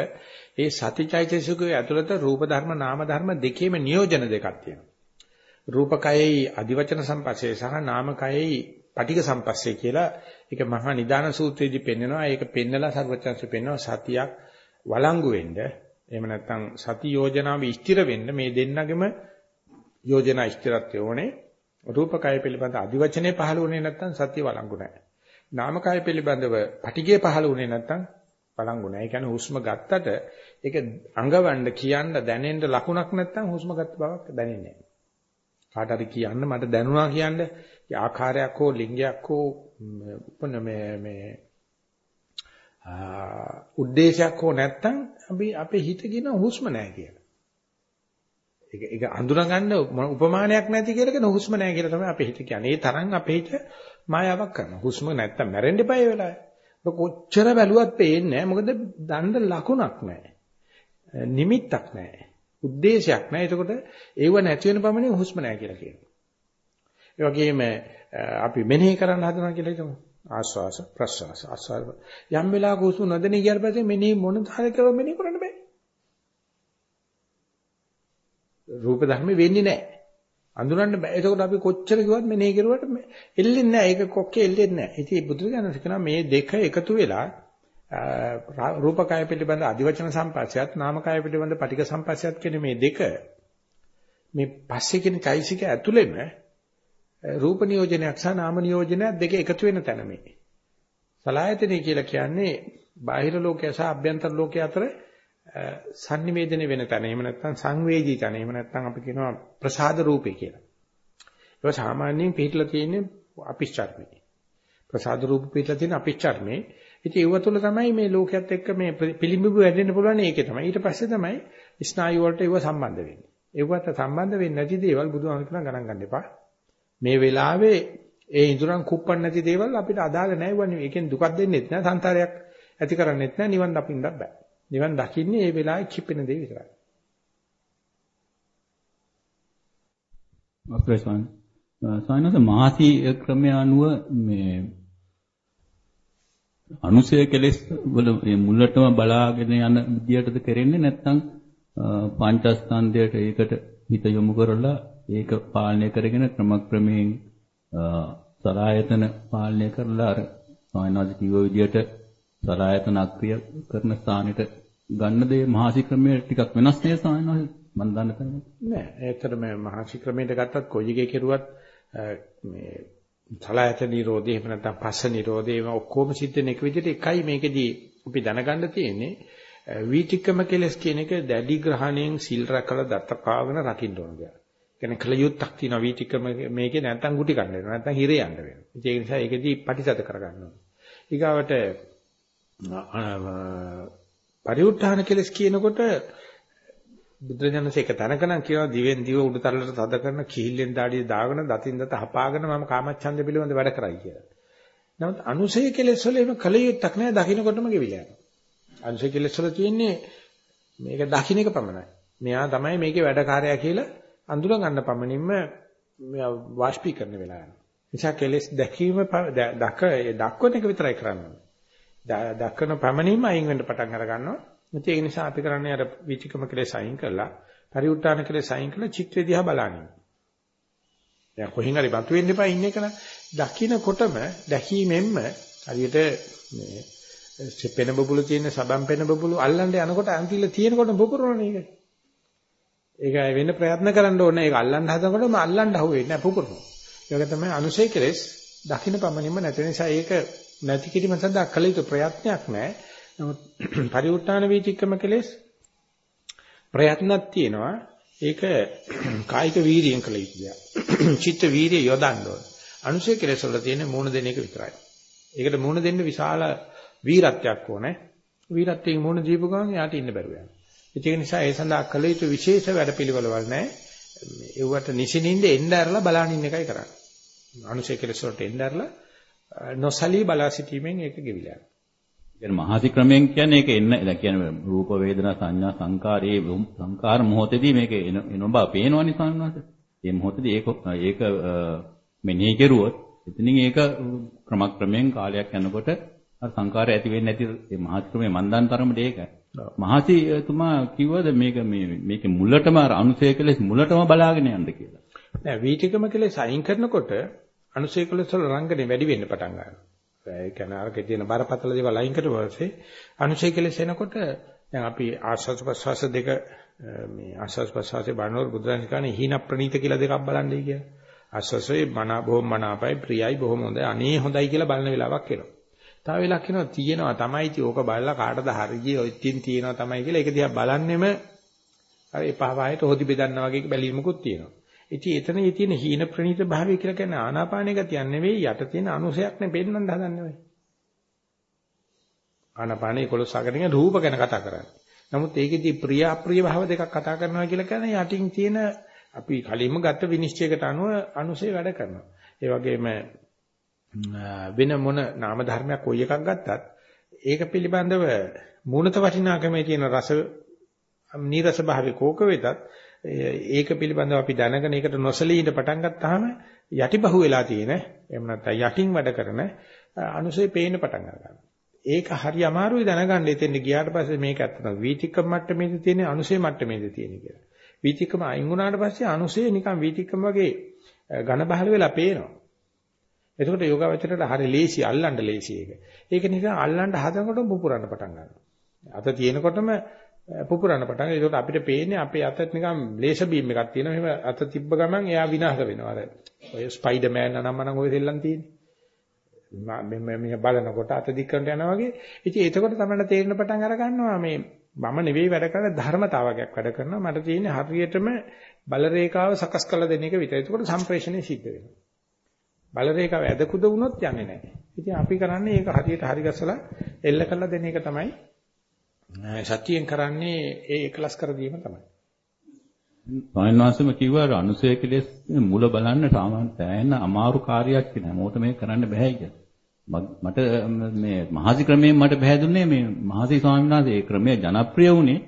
ඒ සති චෛතසිකයේ ඇතුළත රූප ධර්ම නාම ධර්ම දෙකේම නියෝජන දෙකක් තියෙනවා. රූපකයෙහි අදිවචන සම්පස්සේ සහ නාමකයෙහි පටික සම්පස්සේ කියලා ඒක මහා නිදාන සූත්‍රයේදී පෙන්නනවා. ඒක පෙන්නලා සර්වචන්සේ පෙන්නනවා සතියක් වළංගු වෙන්න. එහෙම නැත්නම් සති යෝජනාව ස්ථිර වෙන්න මේ දෙන්නගෙම යෝජනා ස්ථිරත්වය ඕනේ. රූපකය පිළිබඳ අදිවචනේ පහළ වුණේ නැත්නම් සත්‍ය වළංගු නැහැ. නාමකය පිළිබඳව පටිගය පහළ වුණේ නැත්නම් වළංගු නැහැ. ඒ කියන්නේ හුස්ම ගත්තට ඒක අඟවන්න කියන්න දැනෙන්න ලකුණක් නැත්නම් හුස්ම ගත්ත බවක් දැනෙන්නේ නැහැ. කාට හරි කියන්න මට දැනුණා කියන්න ආකාරයක් හෝ ලිංගයක් හෝ උපන මේ මේ උද්දේශයක් හෝ නැත්තම් අපි අපේ හිත කියන හුස්ම නැහැ කියලා. ඒක ඒක අඳුනගන්න උපමානයක් නැති කියලා කියන හුස්ම නැහැ කියලා තමයි අපේ හිත කියන්නේ. ඒ තරම් අපේ හිත මායාවක් කරනවා. හුස්ම නැත්තම් මැරෙන්න එපා ඒ වෙලාවේ. කොච්චර බැලුවත් පේන්නේ නැහැ. මොකද දණ්ඩ ලකුණක් නැහැ. නිමිත්තක් නැහැ. ಉದ್ದೇಶයක් නෑ. එතකොට ඒව නැති වෙන පමණින් හුස්ම නෑ කියලා කියනවා. ඒ වගේම අපි මෙනෙහි කරන්න හදනවා කියලා හිතමු. ආස්වාස ප්‍රස්වාස ආස්වාස යම් වෙලාවක හුස්ම නොදෙනී කියලා පස්සේ මෙනෙහි මොන තරම් කරොත් මෙනෙහි කරන්න බෑ. රූප ධර්ම වෙන්නේ නෑ. අඳුරන්න බෑ. එතකොට අපි කොච්චර කිව්වත් මෙනෙහි කරුවට එල්ලෙන්නේ නෑ. ඒක කොක්කේ එල්ලෙන්නේ නෑ. ඉතින් බුදුරජාණන් කියනවා මේ දෙක එකතු වෙලා රූපකය පිළිබඳ අධිවචන සම්පස්සයත් නාමකය පිළිබඳ පටික සම්පස්සයත් කියන මේ දෙක මේ පස්සේ කියන চৈতසික ඇතුළෙම රූප නියෝජනයක් සහ නාම නියෝජනයක් දෙක එකතු වෙන තැන මේ. සලායතනෙ කියලා කියන්නේ බාහිර ලෝකය සහ අභ්‍යන්තර ලෝකය අතර sannivedana වෙන තැන. එහෙම නැත්නම් සංවේදී තැන. එහෙම නැත්නම් අපි කියනවා ප්‍රසාද රූපේ කියලා. ඒක සාමාන්‍යයෙන් පිටලා තියෙන්නේ අපිච්චර්මේ. ප්‍රසාද රූප පිටලා තියෙන අපිච්චර්මේ ඉතින් ඒව තුළ තමයි මේ ලෝකයක් එක්ක මේ පිළිඹු වැඩෙන්න පුළුවන් ඒකේ තමයි. ඊට පස්සේ තමයි ස්නායු වලට ඒව සම්බන්ධ වෙන්නේ. ඒවට සම්බන්ධ වෙන්නේ නැති දේවල් බුදුහාම කියන ගණන් ගන්න එපා. මේ වෙලාවේ ඒ ඉඳුරන් කුප්පන් නැති දේවල් අපිට අදාළ නැහැ වනේ. ඒකෙන් දුකක් දෙන්නෙත් නැහැ, සංසාරයක් ඇති කරන්නෙත් නැහැ, නිවන් දකින්නත් බෑ. නිවන් දකින්නේ මේ වෙලාවේ කිපෙන දේ විතරයි. අපේ ස්වාමීන් වහන්සේ මාසී ක්‍රමය අනුව මේ අනුසය කෙලෙස් වල මුලටම බලාගෙන යන විදියටද කරන්නේ නැත්නම් පංචස්කන්ධයට ඒකට හිත යොමු කරලා ඒක පාලනය කරගෙන ක්‍රමක්‍රමයෙන් සලායතන පාලනය කරලා අර සායනාද කිව්ව විදියට සලායතන අක්‍රිය කරන ස්ථානෙට ගන්න දේ මහසි ක්‍රමයේ ටිකක් වෙනස් නේද සායනාද මම දන්න තරමට නෑ ඒතරම මහසි ක්‍රමයට ගත්තත් කොයි එකේ කෙරුවත් මේ සලායත නිරෝධය එහෙම නැත්නම් පස්ස නිරෝධය ඒවා ඔක්කොම සිද්ධ වෙන එක විදිහට එකයි මේකෙදී අපි දැනගන්න තියෙන්නේ වීතික්කම කෙලස් කියන එක දැඩි ග්‍රහණයෙන් සිල් රැකලා දත්ත කාගෙන රකින්න ඕන දෙයක්. කියන්නේ කලියුත්තක් තියෙනවා වීතික්කම මේකේ නැත්තම් ගුටි කන්න වෙනවා නැත්තම් හිරේ යන්න වෙනවා. ඒ නිසා ඒකෙදී පටිසත කරගන්න ඕන. ඊගාවට පරිඋත්ථාන කෙලස් කියනකොට බුදුරජාණන්සේ එක තැනක නම් කියනවා දිවෙන් දිව උඩුතරලට තද කරන කිහිල්ලෙන් දාඩිය දාගෙන දතින් දත හපාගෙන මම කාමච්ඡන්ද පිළිබඳ වැඩ කරයි කියලා. නමුත් අනුසය කෙලෙස් වල එහෙම කලියුත්තක් නැහැ දකින්නකොටම ගෙවිලා යනවා. අනුසය කෙලෙස් වල තියෙන්නේ මේක දකින්න එක පමණයි. මෙයා තමයි මේකේ වැඩකාරයා කියලා අඳුර ගන්න පමණින්ම මෙයා වාෂ්පීකරණ වෙලා යනවා. නිසා කෙලෙස් දැකීම දක දක්වන එක විතරයි කරන්නේ. දක්වන පමණින්ම අයින් වෙන්න පටන් අර ගන්නවා. ඒ නිසා අපි කරන්නේ අර විචිකම කෙලෙස් අයින් කරලා පරිඋත් ทาน කෙලෙස් අයින් කරලා චිත්‍රය දිහා බලන්නේ. දැන් කොහෙන් හරි බතු වෙන්න එපා ඉන්න එක නම් දකින්නකොටම දැකීමෙන්ම හරියට මේ පෙන බබුළු තියෙන සබම් පෙන බබුළු අල්ලන්න යනකොට අන්තිල තියෙනකොට පුපුරනනේ ඒක. ඒක වෙන්න ප්‍රයත්න කරන්න ඕනේ. ඒක අල්ලන්න හදනකොටම අල්ලන්න හුවෙන්නේ නැහැ පුපුරනවා. ඒක තමයි අනුසය කෙලෙස් දකින්න පමණින්ම නැති නිසා ඒක නැති කිරීම සඳහා කළ යුතු ප්‍රයත්නයක් නැහැ. නමුත් *clears throat* පරිඋත් ทาน වීතික්‍රම කෙලෙස් ප්‍රයත්නක් තියෙනවා. ඒක *clears throat* කායික වීර්යයෙන් කළ යුතු දෙයක්. *clears throat* චිත්ත වීර්යය යොදන්න ඕන. අනුසය කෙලෙස් වල තියෙන මූණ දෙන එක විතරයි. ඒකට මූණ දෙන්න විශාල වීරත්වයක් ඕනේ. වීරත්වයෙන් මූණ දීපු ගමන් යාට ඉන්න බැරුව යනවා. ඒක නිසා ඒ සඳහා කළ යුතු විශේෂ වැඩපිළිවෙළවල් නැහැ. ඒවට නිසින්ින්ද එන්න ඇරලා බලන ඉන්න එකයි කරන්නේ. අනුසය කෙලෙස් වලට එන්න ඇරලා නොසලී බලා සිටීමෙන් ඒක ගෙවිලා යනවා. කියන්නේ මහසි ක්‍රමයෙන් කියන්නේ ඒක එන්න ඒ කියන්නේ රූප වේදනා සංඥා සංකාරයේ සංකාර මොහොතේදී මේක එන එන බව පේනවනේ සංඥාට. ඒ මොහොතේදී ඒක ඒක මෙනෙහි කෙරුවොත් එතනින් ඒක ක්‍රමක්‍රමයෙන් කාලයක් යනකොට අර සංකාරය ඇති වෙන්නේ නැති මේ මහත්ක්‍රමයේ මන්දන් තරමට ඒක. මහසි තුමා කිව්වද මේක මේ මේකේ මුලටම අර අනුසය කෙලෙස් මුලටම බලාගෙන යන්න කියලා. නෑ වීතිකම කෙලෙස් අයින් කරනකොට අනුසය කෙලෙස් වල රංගනේ වැඩි වෙන්න පටන් ගන්නවා. ඒ කියන්නේ අරකේ තියෙන බරපතල දේවල් අයින් කරලා පස්සේ අනුශය කෙලෙස් එනකොට දැන් අපි ආස්වාද ප්‍රසවාස දෙක මේ ආස්වාද ප්‍රසවාසයේ බණවර බුදුරජාණන් කියන්නේ හීන ප්‍රනීත කියලා දෙකක් බලන්නයි කියලා. ආස්වාසයේ මන බොහොම මනාපයි ප්‍රියයි බොහොම හොඳයි අනේ හොඳයි කියලා බලන වෙලාවක් එනවා. තව වෙලාවක් එනවා තියෙනවා තමයි ඉතින් ඕක බලලා කාටද හරියි ඔය ඉතින් තියෙනවා තමයි කියලා ඒක දිහා බලන්නෙම අර එපා වායට හොදි බෙදන්නා වගේ බැලීමකුත් තියෙනවා. ඉතින් එතනදී තියෙන හීන ප්‍රනීත භාවය කියලා කියන්නේ ආනාපානය ගතියක් නෙවෙයි යට තියෙන අනුසයක් නේ පෙන්නන්න හදන්නේ ඔය. ආනාපානයේ 11 අගරින් රූප ගැන කතා කරන්නේ. නමුත් ඒකෙදී ප්‍රිය අප්‍රිය භාව දෙකක් කතා කරනවා කියලා කියන්නේ යටින් තියෙන අපි කලින්ම ගත්ත විනිශ්චයකට අනුව අනුසේ වැඩ කරනවා. ඒ වගේම වෙන මොන නාම ධර්මයක් කොයි එකක් ගත්තත් ඒක පිළිබඳව මූණත වටිනාකමේ තියෙන රස නීරස භාවයේ කෝක වෙතත් ඒක පිළිබඳව අපි දැනගෙන ඒකට නොසලී ඉඳ පටන් ගත්තාම යටිබහුව වෙලා තියෙන එහෙම නැත්නම් යටින් වැඩ කරන අනුසය පේන්න පටන් ගන්නවා. ඒක හරි අමාරුයි දැනගන්න. එතෙන් ගියාට පස්සේ මේක ඇත්තටම වීතික්කම මට්ටමේද තියෙන අනුසය මට්ටමේද තියෙන කියලා. වීතික්කම අයින් වුණාට පස්සේ අනුසය නිකන් වීතික්කම වගේ ඝන බහල වෙලා පේනවා. එතකොට යෝගාවචරයට හරි ලේසි අල්ලන්න ලේසි ඒක. ඒක නිසා අල්ලන්න හදනකොට පුපුරන්න පටන් ගන්නවා. අත තියෙනකොටම පුපුරන්න පටන් ගන්නවා. ඒකට අපිට පේන්නේ අපේ අතත් නිකන් ලේසර් බීම් එකක් තියෙනවා. එහෙම අත තිබ්බ ගමන් එයා විනාශ වෙනවා. අර ඔය ස්පයිඩර්මෑන් නම නම් ඔය දෙල්ලන් තියෙන්නේ. මේ මේ බලනකොට අත දික් කරන්න යනවා වගේ. ඉතින් එතකොට තමයි තේරෙන පටන් අර ගන්නවා මේ මම නෙවෙයි වැඩ කරන ධර්මතාවයක් වැඩ කරනවා. මට තියෙන්නේ හරියටම බල රේඛාව සකස් කරලා දෙන එක විතරයි. එතකොට සම්ප්‍රේෂණය සිද්ධ වෙනවා. බල රේඛාව ඇදකුද වුණොත් යන්නේ නැහැ. ඉතින් අපි කරන්නේ ඒක හරියට හරි ගස්සලා එල්ල කරලා දෙන එක තමයි සතියෙන් කරන්නේ ඒ එකලස් කර දීම තමයි. ස්වාමීන් වහන්සේම කිව්වා අනුසය කෙලෙස් මුල බලන්න සාමාන්‍ය තැහෙන අමාරු කාර්යයක් කියලා. මොකට මේක කරන්න බෑ කියලා. මට මේ මහසි ක්‍රමයෙන් මට බහැදුන්නේ මේ මහසි ස්වාමීන් වහන්සේ ඒ ක්‍රමය ජනප්‍රිය වුණේ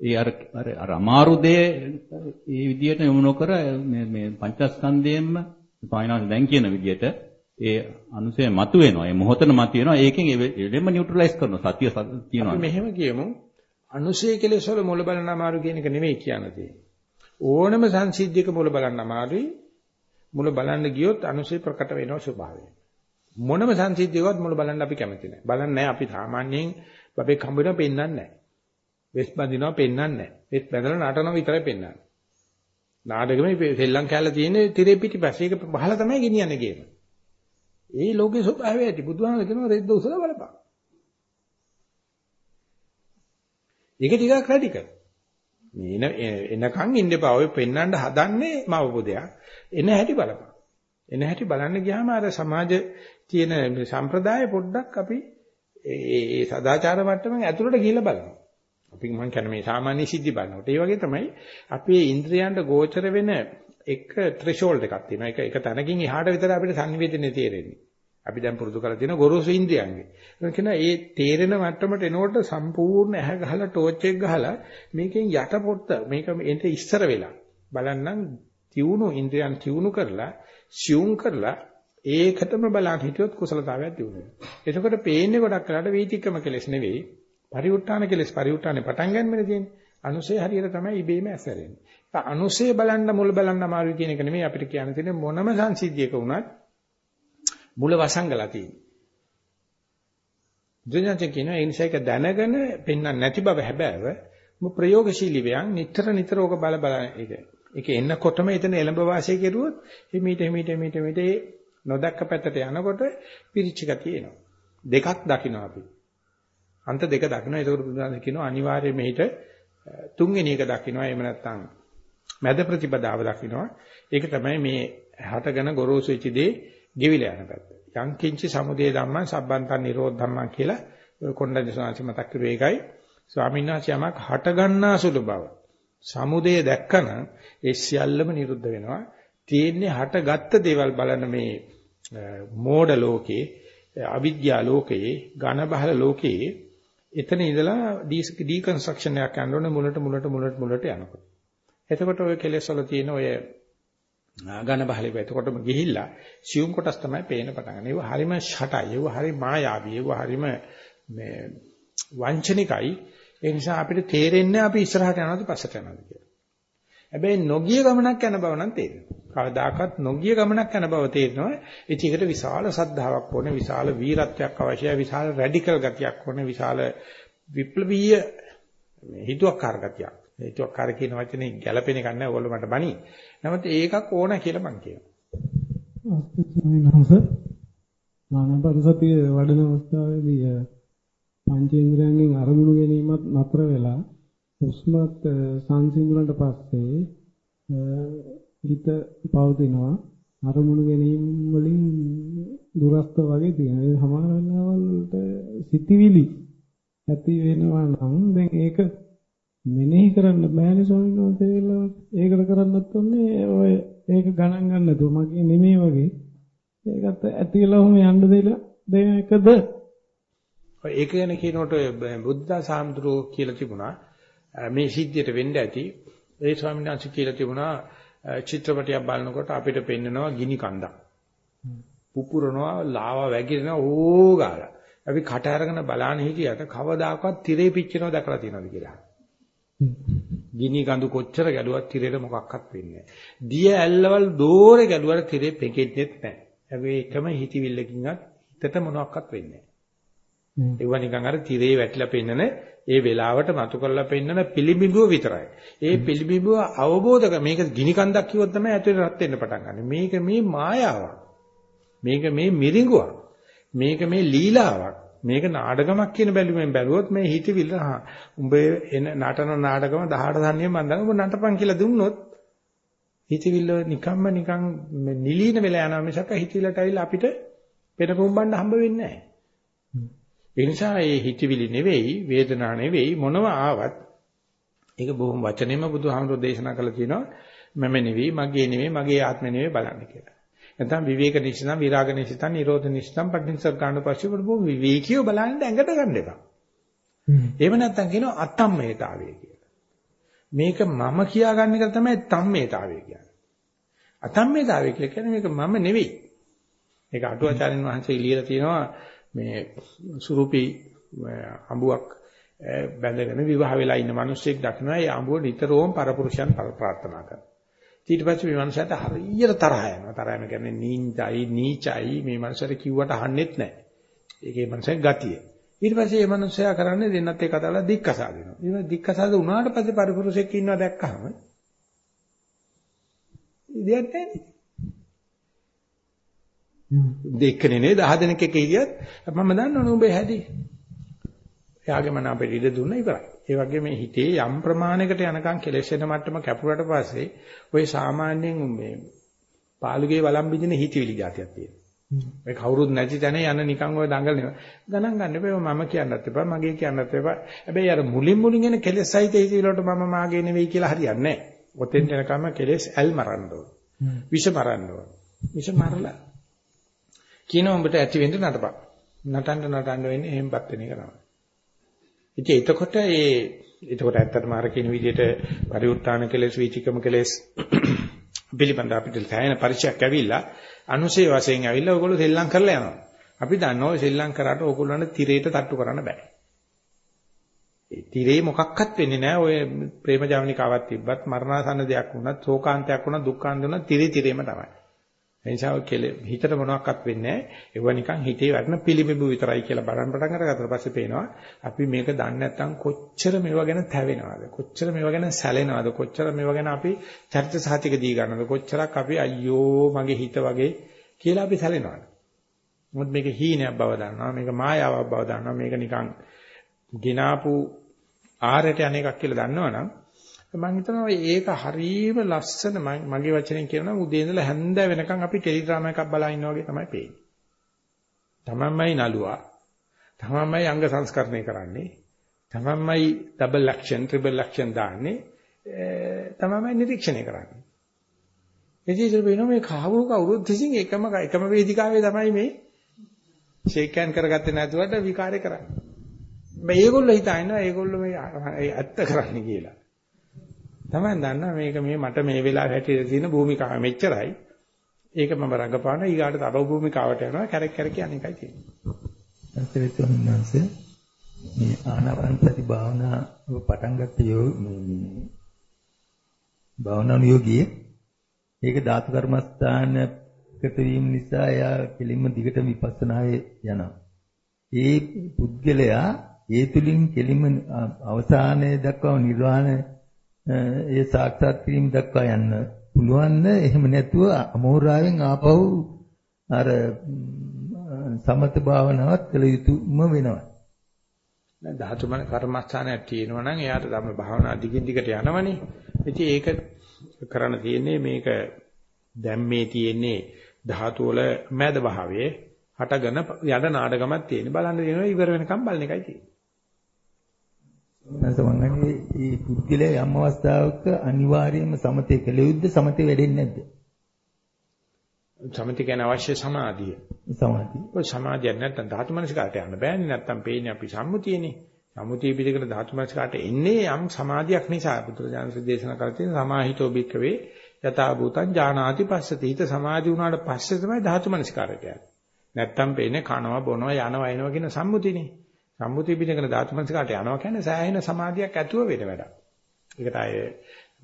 ඒ අර අර අමාරු දේ ඒ විදිහට යොමු නොකර මේ මේ පංචස්කන්ධයෙන්ම ස්වාමීන් වහන්සේ දැන් කියන විදිහට ඒ අනුසය මතුවෙනවා. ඒ මොහොතන මතුවෙනවා. ඒකෙන් එළෙම නියුට්‍රලයිස් කරනවා. සතිය තියෙනවා. අපි මෙහෙම කියමු. අනුසය කෙලෙස් වල මුල බලන අමාරු කියන එක නෙමෙයි කියන්නේ. ඕනම සංසිද්ධියක මුල බලන්න අමාරුයි. මුල බලන්න ගියොත් අනුසය ප්‍රකට වෙනවා ස්වභාවයෙන්. මොනම සංසිද්ධියකවත් මුල බලන්න අපි කැමති නැහැ. බලන්නේ නැහැ අපි සාමාන්‍යයෙන් අපේ කම්බිනවා පෙන්වන්නේ නැහැ. වෙස් බඳිනවා පෙන්වන්නේ නැහැ. වෙස් බඳලා නටනවා විතරයි පෙන්වන්නේ. නාටකෙමේ සෙල්ලම් කැල්ල තියෙන්නේ තිරේ පිටිපස්සේ ඒක බහලා තමයි ගෙනියන්නේ ගේම. ඒ ලෝකේ ස්වභාවය ඇති බුදුහාම කියනවා රෙද්ද උසලා බලපන්. ඒක ටිකක් රැඩිකල්. මේ එන එනකන් ඉන්න එපා. ඔය පෙන්වන්න හදන්නේ මවපොදයක්. එන හැටි බලපන්. එන හැටි බලන්න ගියාම අර සමාජ තියෙන සම්ප්‍රදාය පොඩ්ඩක් අපි ඒ සදාචාර මට්ටමෙන් ඇතුළට ගිහිල්ලා බලනවා. අපි මම කියන්නේ මේ සාමාන්‍ය සිද්ධි බලනකොට. ඒ වගේ තමයි අපේ ඉන්ද්‍රයන්ට ගෝචර වෙන එක ත්‍රෙෂෝල්ඩ් එකක් තියෙනවා. ඒක එක තැනකින් එහාට විතර අපිට සංවේදනය තේරෙන්නේ. අපි දැන් පුරුදු කරලා තියෙන ගොරෝසු ඉන්ද්‍රියන්ගේ. ඒක කියන ඒ තේරෙන මට්ටමට එනකොට සම්පූර්ණ ඇහැ ගහලා ටෝච් එක ගහලා මේකෙන් යට පොත්ත මේක එන්ට ඉස්සර වෙලා බලන්නම් තියුණු ඉන්ද්‍රියන් තියුණු කරලා සියුම් කරලා ඒකටම බලන් හිටියොත් කුසලතාවයක් දිනු වෙනවා. එතකොට පේන්නේ ගොඩක් කරලා වීතික්‍රම කෙලස් නෙවෙයි පරිඋත් ทาน කෙලස් පරිඋත් ทาน පටන් ගන්නනේ තියෙන්නේ. අනුසය හරියට තමයි ඉබේම ඇසරෙන්නේ. ඒක අනුසය බලන්න මුල බලන්න අමාරුයි කියන එක නෙමෙයි අපිට කියන්න තියෙන්නේ මොනම සංසිද්ධියක වුණත් මුල වසංගලා තියෙන්නේ. දුන්නාට කියනවා ඒ නිසා ඒක දැනගෙන පෙන්වන්න නැති බව හැබෑව මු ප්‍රයෝගශීලී වයන් නිතර නිතර ඕක බල බල ඒක. ඒක එන්නකොටම එතන එළඹ වාසය කෙරුවොත් හිමීට හිමීට හිමීට හිමීට නොදක්ක පැත්තට යනකොට පිරිච්ච ගතිය එනවා. දෙකක් දකින්න අපි. අන්ත දෙක දකින්න. ඒකෝට බුදුන් කියනවා අනිවාර්යයෙන් මෙහිට තුන්වෙනි එක දකින්නවා. එහෙම නැත්නම් මැද ප්‍රතිපදාව දකින්නවා. ඒක තමයි මේ හටගෙන ගොරෝසු වෙච්ච දේ ගෙවිලා යන පැත්ත. යං කිංචි සමුදය ධම්මං සබ්බන්තං නිරෝධ ධම්මං කියලා ඔය කොණ්ඩඤ්ඤ සාංශි මතක් කරුවේ ඒකයි. ස්වාමීන් වහන්සේ යමක් හට ගන්නා සුළු බව. සමුදය දැක්කනම් ඒ සියල්ලම නිරුද්ධ වෙනවා. තියෙන්නේ හටගත්ත දේවල් බලන මේ මෝඩ ලෝකේ, අවිද්‍යා ලෝකේ, ඝන බහල ලෝකේ එතන ඉඳලා ඩිකන්ස්ට්‍රක්ෂන් එකක් කරන්න ඕනේ මුලට මුලට මුලට මුලට යනකොට. එතකොට ඔය කෙලෙස් වල තියෙන ඔය ඝන බහලේ එතකොටම ගිහිල්ලා සියුම් කොටස් තමයි පේන පටන් ගන්න. ඒව හරිම ෂටයි, ඒව හරි මායාවී, ඒව හරිම මේ වංචනිකයි. ඒ නිසා අපිට තේරෙන්නේ අපි ඉස්සරහට යනවද පස්සට යනවද කියලා. හැබැයි නොගිය ගමනක් යන බව නම් තේරෙනවා. කවදාකවත් නොගිය ගමනක් යන බව තේරෙනවා. ඒකට විශාල සද්ධාාවක් ඕනේ, විශාල වීරත්වයක් අවශ්‍යයි, විශාල රැඩිකල් ගතියක් ඕනේ, විශාල විප්ලවීය හිතුවක්කාර ගතියක්. හිතුවක්කාර කියන වචනේ ගැළපෙන එකක් නෑ ඕගොල්ලෝ මට බනි. නමුත් ඒකක් ඕන කියලා මං කියනවා. ආනපනසතිය වඩන අවස්ථාවේදී පංචේන්ද්‍රයන්ගෙන් අරමුණු ගැනීමත් නතර වෙලා හුස්මත් සංසිඳුණාට පස්සේ හිත පවතිනවා. අරමුණු ගැනීම වලින් දුරස්ත වගේ තියෙනවා. ඒ සමහර වෙලාවලට සිතිවිලි ඇති වෙනවා නම් දැන් ඒක මෙනෙහි කරන්න බෑනේ ස්වාමීන් වහන්සේ ඒකට කරන්නත් ඕනේ. ඔය ඒක ගණන් ගන්න නැතුව මගේ නෙමෙයි වගේ. ඒකත් ඇතිලා ඔහම යන්න දෙලා දෙන එකද? ඒක ගැන කියනකොට බුද්ධ සාමුද්‍රෝ කියලා තිබුණා. මේ සිද්ධියට වෙන්න ඇති. ඒ ස්වාමීන් වහන්සේ කියලා තිබුණා චිත්‍රපටයක් බලනකොට අපිට පෙන්නනවා ගිනි කන්දක්. පුපුරනවා ලාවා වැగిරෙනවා ඕගාලා. අපි කට අරගෙන බලන හිටියට කවදාකවත් tire පිච්චෙනව දැකලා තියෙනවද කියලා. ගිනි කඳු කොච්චර ගැලුවත් තිරේට මොකක්වත් වෙන්නේ නැහැ. දිය ඇල්ලවල් දෝරේ ගැලුවට තිරේ පෙකෙන්නේත් නැහැ. හැබැයි එකම හිතවිල්ලකින්වත් හිතට මොනවත් වෙන්නේ නැහැ. ඒව නිකන් අර තිරේ වැටිලා පෙන්නන ඒ වෙලාවට මතු කරලා පෙන්නන පිළිබිඹුව විතරයි. ඒ පිළිබිඹුව අවබෝධ කර මේක ගිනි කන්දක් කිව්වොත් තමයි ඇතුලේ රත් වෙන්න පටන් ගන්න. මේක මේ මායාවක්. මේක මේ මිරිඟුවක්. මේක මේ ලීලාවක්. මේක නාටකමක් කියන බැලුමෙන් බැලුවොත් මේ හිතවිල්ල හා උඹේ එන නටන නාටකම 18 ධන්නියෙන් මම දන්නවා උඹ නටපන් කියලා දුන්නොත් හිතවිල්ල නිකම්ම නිකන් නිලීන වෙලා යනවා මිසක් හිතවිල්ලට ඇවිල්ලා අපිට පෙර පුම්බන්න හම්බ වෙන්නේ නැහැ. ඒ නිසා මේ හිතවිලි නෙවෙයි වේදනා නෙවෙයි මොනව ආවත් ඒක බොහොම වචනෙම බුදුහාමුදුරෝ දේශනා කළා තියෙනවා මම නෙවෙයි මගේ නෙවෙයි මගේ ආත්මෙ නෙවෙයි බලන්න කියලා. නැත්නම් විවේක නිශ්චිතම් විරාග නිශ්චිතම් නිරෝධ නිශ්චිතම් පටිච්චසමුප්පාද ගන්න පස්සේ බොහොම විවේකීව බලන්න ඇඟට ගන්න එපා. එහෙම නැත්නම් කියනවා අතම්මේතාවය කියලා. මේක මම කියාගන්න එක තමයි තම්මේතාවය කියන්නේ. අතම්මේතාවය කියලා කියන්නේ මේක මම නෙවෙයි. ඒක අටුවාචාර්යන් වහන්සේ ලියලා තියෙනවා මේ සුරුපි අඹුවක් බැඳගෙන විවාහ වෙලා ඉන්න මිනිස්සෙක් දකිනවා ඒ අඹුව නිතරම පරපුරුෂයන් ප්‍රාර්ථනා කරනවා. ඊට පස්සේ මේ මනුස්සයාට හරියට තරහ යනවා. තරහ යන කියන්නේ නීචයි නීචයි මේ මනුස්සයාට කිව්වට අහන්නෙත් නැහැ. ඒකේ මනුස්සයාගේ ගතිය. ඊට පස්සේ මේ මනුස්සයා කරන්නේ දෙන්නත් එක්ක කතාවලා දික්කසා දෙනවා. ඊට දික්කසාද උනාට පස්සේ පරිපුරුෂෙක් ඉන්නවා දැක්කහම ඉතින් නැහැ. දෙකනේ නේ 10 දෙනෙක් එක ඉරියත් මම දන්නවනේ උඹේ හැදි. එයාගේ මන අපිට ඉඩ දුන්න ඉවරයි. ඒ වගේ මේ හිතේ යම් ප්‍රමාණයකට යනකම් කෙලෙස් වෙන මට්ටම කැපුවට පස්සේ ওই සාමාන්‍යයෙන් මේ පාළුගේ වළම් බින්දින හිතවිලි જાතියක් තියෙනවා. මේ කවුරුත් නැති තැන යන නිකන් ওই දඟලනවා. ගණන් ගන්න එපා මම කියන්නත් එපා මගේ කියන්නත් එපා. හැබැයි අර මුලින් මුලින් එන කෙලෙස් සහිත හිතවිලට මම මාගේ නෙවෙයි කියලා හරියන්නේ නැහැ. ඔතෙන් යනකම් කෙලෙස් ඇල්මරන්න ඕන. විෂ මරන්න ඕන. විෂ මරලා කියන උඹට ඇති වෙන්න නටපන්. නටන්න නටන්න වෙන්නේ එහෙම්පත් වෙන එක තමයි. ඉතින් එතකොට ඒ එතකොට ඇත්තටම අර කියන විදිහට පරිඋත්තාන කෙලෙස් වීචිකම කෙලෙස් *clears throat* පිළිබඳ අපිට තැයෙන පරිචයක් ඇවිල්ලා අනුසේ වශයෙන් ඇවිල්ලා ඔයගොල්ලෝ සෙල්ලම් කරලා යනවා. අපි දන්නවා ඔය සෙල්ලම් කරාට ඕගොල්ලන්ට තිරේට තට්ටු කරන්න බෑ. ඒ තිරේ මොකක්වත් වෙන්නේ නැහැ. ඔය ප්‍රේම ජවනිකාවක් තිබ්බත් මරණාසන්න දෙයක් වුණත්, ශෝකාන්තයක් වුණත්, දුක්ඛාන්ත වුණත් තිරේ තිරේම තමයි. ඒ නිසා ඔය හිතට මොනවත් වෙන්නේ නැහැ. ඒව නිකන් හිතේ වටන පිළිබිඹු විතරයි කියලා බලන්න පටන් අරගත්තා පස්සේ පේනවා අපි මේක දන්නේ නැත්නම් කොච්චර මේවා ගැන තැවෙනවද? කොච්චර මේවා ගැන සැලෙනවද? කොච්චර මේවා ගැන අපි චරිත සාහිතික දී ගන්නවද? කොච්චරක් අපි අයියෝ මගේ හිත වගේ කියලා අපි සැලෙනවද? මොකද මේක හීනයක් බව දන්නවා. මේක මායාවක් බව දන්නවා. මේක නිකන් ගිනාපු ආරයට අනේකක් කියලා දන්නවනම් මම හිතනවා ඒක හරීම ලස්සන මගේ වචනෙන් කියනවා උදේ ඉඳලා හැන්ද වෙනකන් අපි ටෙලිග්‍රාම එකක් බලා ඉන්නා වගේ තමයි පේන්නේ. තමන්මයි නළුවා. තමන්මයි අංග සංස්කරණය කරන්නේ. තමන්මයි ඩබල් ඇක්ෂන් ට්‍රිපල් ඇක්ෂන් දාන්නේ. තමන්මයි නිරීක්ෂණය කරන්නේ. එදිට වෙන මේ කවුරු කවුරුත් විසින් එකම එකම වේදිකාවේ තමයි මේ ෂේක් හෑන්ඩ් කරගත්තේ නැතුවට විකාරය කරන්නේ. මේ ඒගොල්ලෝ හිතනවා ඒගොල්ලෝ මේ ඇත්ත කරන්නේ කියලා. තමයි දන්නා මේක මේ මට මේ වෙලාවේ හැටියට තියෙන භූමිකාව මෙච්චරයි. ඒක මම රඟපාන ඊගාට තව භූමිකාවට යනවා කැරක් කැරක යන එකයි තියෙන්නේ. අන්තිමට මේ ආනාපානසති භාවනාව පටන් ගත්ත යෝ මේ භාවනා යෝගී ඒක ධාතු කර්මස්ථානකට වීම නිසා එයා කෙලින්ම දිගට විපස්සනායේ යනවා. ඒ පුද්ගලයා ඒ තුලින් කෙලින්ම අවසානයේ දක්වා නිර්වාණය ඒ සාක්ෂාත් කිරීම දක්වා යන්න පුළුවන්ද? එහෙම නැතුව අමෝරාවෙන් ආපහු අර සමත භාවනාවත් කළ යුතුම වෙනවා. දැන් ධාතු මන කර්මස්ථානයක් තියෙනවා නම් එයාට තමයි භාවනා දිගින් දිගට යනවනේ. ඉතින් ඒක කරන්න තියෙන්නේ මේක දැන් මේ තියෙන්නේ ධාතු වල මැද භාවයේ හටගෙන යඩ නාඩගමක් තියෙන. බලන්න දෙනවා ඉවර වෙනකම් බලන එකයි තියෙන්නේ. නැසමන්නේ මේ පුද්ගලයා යම් අවස්ථාවක අනිවාර්යයෙන්ම සමතේ කළ යුද්ධ සමතේ වැඩෙන්නේ නැද්ද? සමතේ කියන අවශ්‍ය සමාධිය. සමාධිය. ඔය සමාධිය නැත්තම් ධාතු මනසිකාට යන්න බෑනේ නැත්තම් පේන්නේ අපි සම්මුතියනේ. සම්මුතිය පිළිකල ධාතු මනසිකාට එන්නේ යම් සමාධියක් නිසා බුදුරජාණන් දේශනා කර තියෙන සමාහිතෝ බික්කවේ යථා භූතං ඥානාති පස්සති. හිත සමාධි වුණාට පස්සේ තමයි ධාතු මනසිකාරට යන්නේ. නැත්තම් පේන්නේ කනවා බොනවා යනවා එනවා කියන සම්මුතියනේ. සම්මුතිය පිටකන ධාතු මනසිකාට යනවා කියන්නේ සෑහෙන සමාධියක් ඇතුව වෙන වැඩක්. ඒකට අය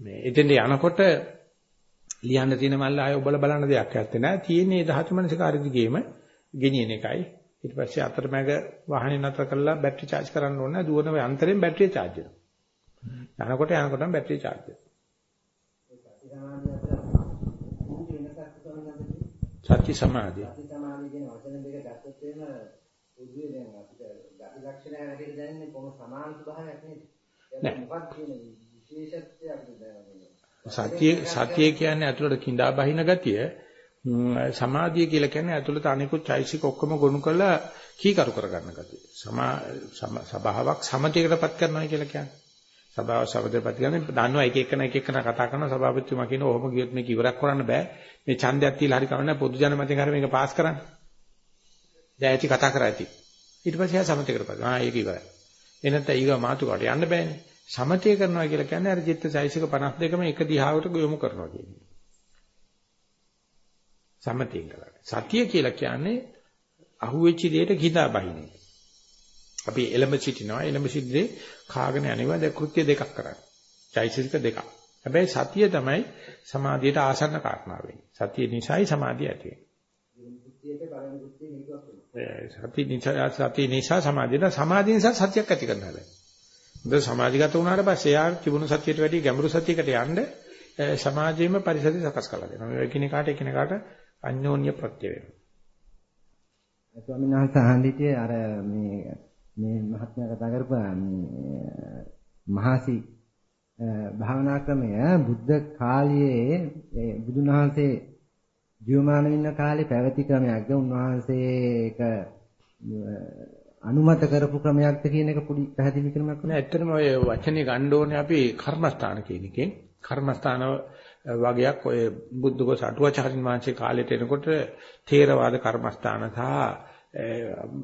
මේ එතෙන්ද යනකොට ලියන්න තියෙන මල්ල ආය ඔබල බලන්න දෙයක් නැත්තේ නෑ. තියෙන්නේ ධාතු මනසිකාරය දිගේම ගෙනියන එකයි. ඊට පස්සේ අතරමැග වාහනේ නතර කරලා බැටරි charge කරන්න ඕනේ. දුවන යන්ත්‍රයෙන් බැටරිය charge වෙනවා. යනකොට යනකොටම බැටරිය charge වෙනවා. සත්‍ය සමාධිය. සත්‍ය සමාධිය කියන වචන දෙක ගත්තොත් එහෙම උදුවේ දැන් අපිට ගති ලක්ෂණ හැටියට දැනන්නේ කොහොම සමාන ස්වභාවයක් නේද? දැන් මොකක්ද කියන විශේෂත්වය අපිට දැනගන්න. සත්‍ය සත්‍ය කියන්නේ ඇතුළට කිඳා බහින ගතිය සමාධිය කියලා කියන්නේ ඇතුළත අනිකුත් චෛසික ඔක්කොම ගොනු කරලා කීකරු කරගන්න ගතිය. සමා සබාවක් සමතයකටපත් කරනවා කියලා කියන්නේ. සබාව සමතයටපත් කරන්නේ දන්නවා එක එකන එක එකන කතා කරන සභාපතිතුමා කියන ඔහොම ගියොත් මේක ඉවරක් කරන්න බෑ. මේ ඡන්දයක් තියලා හරි කවන්න පොදු ජන මතයෙන් හරි මේක පාස් කරන්න. දැන් ඇති කතා කරා ඇති. ඊට පස්සේ ආ සමතේකටපත්. ආ ඒක ඉවරයි. එනත්නම් ඊගා මාතුකාට යන්න බෑනේ. සමතේ කරනවා කියලා කියන්නේ අර චිත්ත සෛසික 52ම එක දිහාවට යොමු කරනවා කියන්නේ. සමතෙන් කරන්නේ. සතිය කියලා කියන්නේ අහුවෙච්ච දෙයට කිදා බහිනේ. අපි එළඹ සිටිනවා එළඹ සිටින්නේ කාගෙන යනවා දැන් කෘත්‍ය දෙකක් කරන්නේ. චෛතසික දෙකක්. හැබැයි සතිය තමයි සමාධියට ආසන්න කාරණා වෙන්නේ. සතිය නිසායි සමාධිය ඇති සති නිසා සති නිසා සමාධියට සමාධිය නිසා සතියක් ඇති කරන්න හැබැයි. මොකද සමාධිගත වුණාට පස්සේ යා තිබුණු සතියට වැඩිය ගැඹුරු සතියකට යන්න සමාජයේම පරිසරය සකස් කරලා දෙනවා. මේ එකිනෙකාට එකිනෙකාට අන්‍යෝන්‍ය ප්‍රත්‍ය වෙනවා. ස්වාමීන් වහන්සේ අහන්න හිටියේ අර මේ මේ මහත්මයා කතා කරපුවා මේ මහසි භාවනා ක්‍රමය බුද්ධ කාලයේ බුදුන් වහන්සේ ජීවමාන ඉන්න කාලේ පැවති ක්‍රමයක්ද උන්වහන්සේක අනුමත කරපු ක්‍රමයක්ද කියන එක පොඩි පැහැදිලි කිරීමක් නෑ ඇත්තටම ඔය වචනේ ගන්න ඕනේ අපි කර්මස්ථාන කියන එකෙන් කර්මස්ථාන වගේක් ඔය බුද්ධඝෝස අටුවාචාරින් වහන්සේ කාලෙට එනකොට තේරවාද කර්මස්ථාන සහ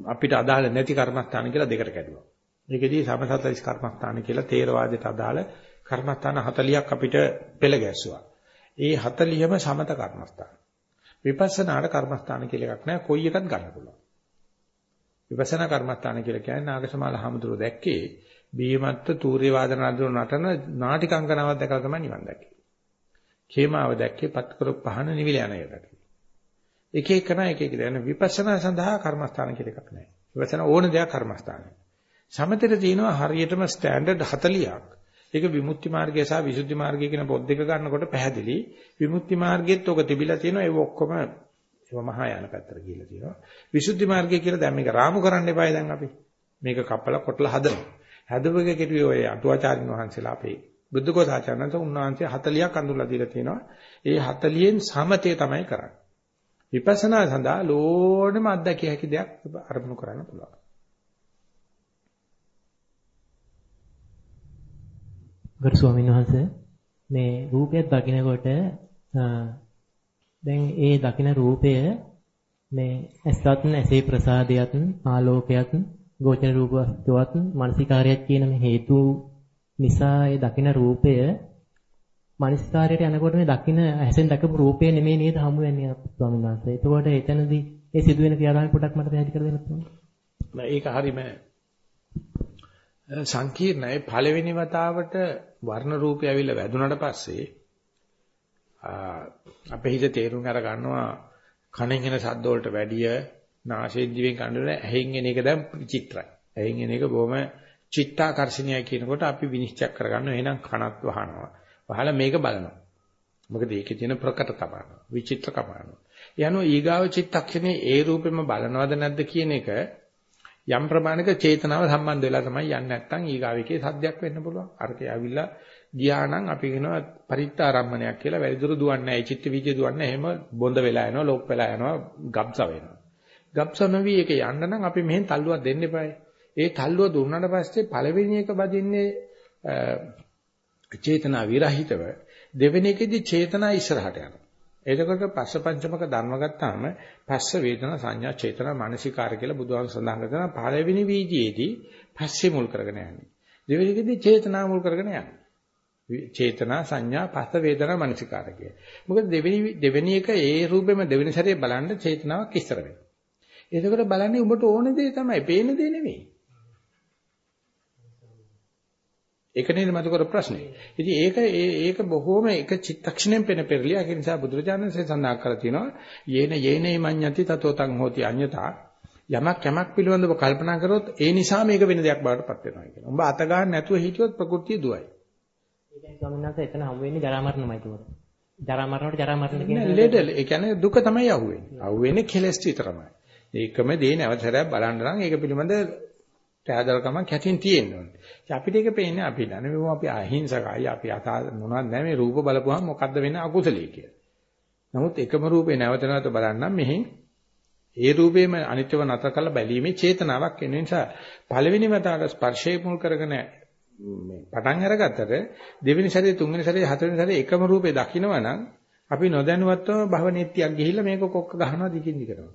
අපිට අදාළ නැති කර්මස්ථාන කියලා දෙකට කැඩුවා. ඒකෙදී සමසතරිස් කර්මස්ථාන කියලා තේරවාදයට අදාළ කර්මස්ථාන 40ක් අපිට පෙළ ගැස්සුවා. ඒ 40ම සමත කර්මස්ථාන. විපස්සනාට කර්මස්ථාන කියලා එකක් නැහැ. කොයි එකත් ගන්න පුළුවන්. විපස්සනා කර්මස්ථාන කියලා කියන්නේ නාගසමාල හමුදුර දැක්කේ බීමත්ත තූර්ය වාදන අඳුර නටන නාටිකංකනාවක් දැකලා තමයි නිවන් දැක්කේ. කේමාව දැක්කේ පත් කරු පහන නිවිල යන එකට. එක එක කරන එක එක දැන විපස්සනා සඳහා කර්මස්ථාන කියලා එකක් නැහැ. විපස්සනා ඕන දෙයක් කර්මස්ථානයි. සමතේ තියෙනවා හරියටම ස්ටෑන්ඩඩ් 40ක්. ඒක විමුක්ති මාර්ගය සහ විසුද්ධි මාර්ගය කියන පොත් දෙක ගන්නකොට පැහැදිලි. විමුක්ති මාර්ගෙත් ඔක තිබිලා තියෙනවා ඒ ඔක්කොම ඒවා මහායාන පැත්තට ගිහිල්ලා තියෙනවා. විසුද්ධි මාර්ගය කියලා දැන් මේක රාමු කරන්න එපායි දැන් අපි. මේක කපලා කොටලා හදනවා. හදවක කෙටුවේ ඔය අටුවාචාරින් වහන්සේලා අපේ බුද්ධකෝසාචාර්යන්ට උන්වහන්සේ 40ක් අඳුරලා දීලා තියෙනවා. ඒ 40න් සමතේ තමයි කරන්නේ. විපස්සනා සඳහා ලෝඩම අත්දැකිය හැකි දෙයක් අරමුණු කරන්න පුළුවන්. ගරු ස්වාමීන් වහන්සේ මේ රූපයක් දකිනකොට දැන් ඒ දකින රූපය මේ ඇසත් ඇසේ ප්‍රසාදයත් ආලෝකයත් ගෝචර රූප වස්තුවත් මානසිකාරයක් කියන මේ හේතු නිසා ඒ දකින රූපය මානසිකාරයට යනකොට මේ දකින ඇසෙන් දැකපු රූපය නෙමෙයි නේද හමු වෙන්නේ ස්වාමීන් වහන්සේ. එතකොට එතනදී ඒ සිදුවෙන ක්‍රියාදාම පොඩක් මට පැහැදිලි කර දෙන්න පුළුවන්ද? ඒක හරියම සංකීර්ණයි පළවෙනි වතාවට වර්ණ රූපය ඇවිල්ලා වැදුනට පස්සේ අපේ හිත තේරුම් අර ගන්නවා කණෙන් එන ශබ්ද වලට වැඩිය නාසයෙන් දිවෙන් කනවල ඇහෙන් එන එක දැන් විචිත්‍රයි. ඇහෙන් එන එක බොහොම චිත්තාකර්ෂණීයයි කියනකොට අපි විනිශ්චය කරගන්නවා එහෙනම් කනත් වහනවා. වහලා මේක බලනවා. මොකද ඒකේ තියෙන ප්‍රකටකම විචිත්‍රකම යනවා ඊගාව චිත්තක්ෂණේ ඒ රූපෙම බලනවද නැද්ද කියන එක යම් ප්‍රමාණික චේතනාව සම්බන්ධ වෙලා තමයි යන්නේ නැත්නම් ඊගාවිකේ සද්දයක් වෙන්න පුළුවන්. අරකේ ආවිල්ලා ගියා නම් අපි කියනවා පරිත්තාරම්මණයක් කියලා වැඩිදුර දුවන්නේ නැහැ. චිත්ත වීජය දුවන්නේ එහෙම බොඳ වෙලා යනවා, ලොක් වෙලා යනවා, ගබ්ස වෙනවා. ගබ්ස නොවි එක යන්න නම් අපි මෙහෙන් තල්ලුවක් දෙන්න එපායි. ඒ තල්ලුව දුන්නාට පස්සේ පළවෙනි එක වදින්නේ චේතනා විරහිතව දෙවෙනි එකේදී චේතනා ඉස්සරහට යනවා. එතකොට පස්ස පංචමක ධර්ම ගත්තාම පස්ස වේදනා සංඥා චේතනා මානසිකාර කියලා බුදුහාම සඳහන් කරනවා පළවෙනි වීදියේදී පස්සේ මුල් කරගෙන යන්නේ. දෙවෙනි එකේදී චේතනා මුල් කරගෙන යන්නේ. චේතනා සංඥා පස්ස වේදනා මානසිකාර කිය. මොකද දෙවෙනි දෙවෙනි එක ඒ රූපෙම දෙවෙනි සැරේ බලන්න චේතනාවක් ඉස්සර වෙනවා. එතකොට බලන්නේ උඹට ඕන දේ තමයි, පේන දේ නෙමෙයි. ඒක නේද මතු කර ප්‍රශ්නේ. ඉතින් ඒක ඒක බොහොම එක චිත්තක්ෂණයෙන් පෙන පෙරලිය. ඒක නිසා බුදුරජාණන්සේ සඳහන් කරලා තියෙනවා යේන යේනේ මඤ්ඤති තතෝ තං හෝති අඤ්ඤතා යමක් යමක් පිළිබඳව කල්පනා කරොත් ඒ නිසා මේක වෙන දෙයක් බවට පත් වෙනවා කියලා. උඹ අත ගන්න නැතුව හිටියොත් ප්‍රകൃතිය දුවයි. ඒ කියන්නේ ස්වාමීන් වහන්සේ එතන හම් වෙන්නේ ජරා මරණමයි කියනවා. ජරා මරණයට ජරා මරණ කියන්නේ ලෙඩ ඒ කියන්නේ දුක තමයි අහුවෙන්නේ. අහුවෙන්නේ කෙලස් විතරමයි. ඒකම දේ නැවත සැරයක් බලන්න නම් ඒක පිළිබඳ පැහැදල්කම කැටින් තියෙන්න ඕනේ. අපිට ඒක පේන්නේ අපි දන්නේ මේව අපි අහිංසකයි අපි අසා මොනවද නැහැ මේ රූප බලපුවම මොකද්ද වෙන්නේ අකුසලයේ කියලා. නමුත් එකම රූපේ නැවත නැවත බලන්නම් මෙහෙන් ඒ රූපේම අනිත්‍යව නතර කරලා බැලීමේ චේතනාවක් එන නිසා පළවෙනි වතාවට ස්පර්ශය මුල් කරගෙන මේ පටන් අරගත්තට දෙවෙනි සැරේ තුන්වෙනි සැරේ හතරවෙනි සැරේ එකම රූපේ දකින්නවනම් අපි නොදැනුවත්වම භවනෙත්තියක් ගිහිල්ලා මේක කොක්ක ගහනවා දිගින් දිගටම.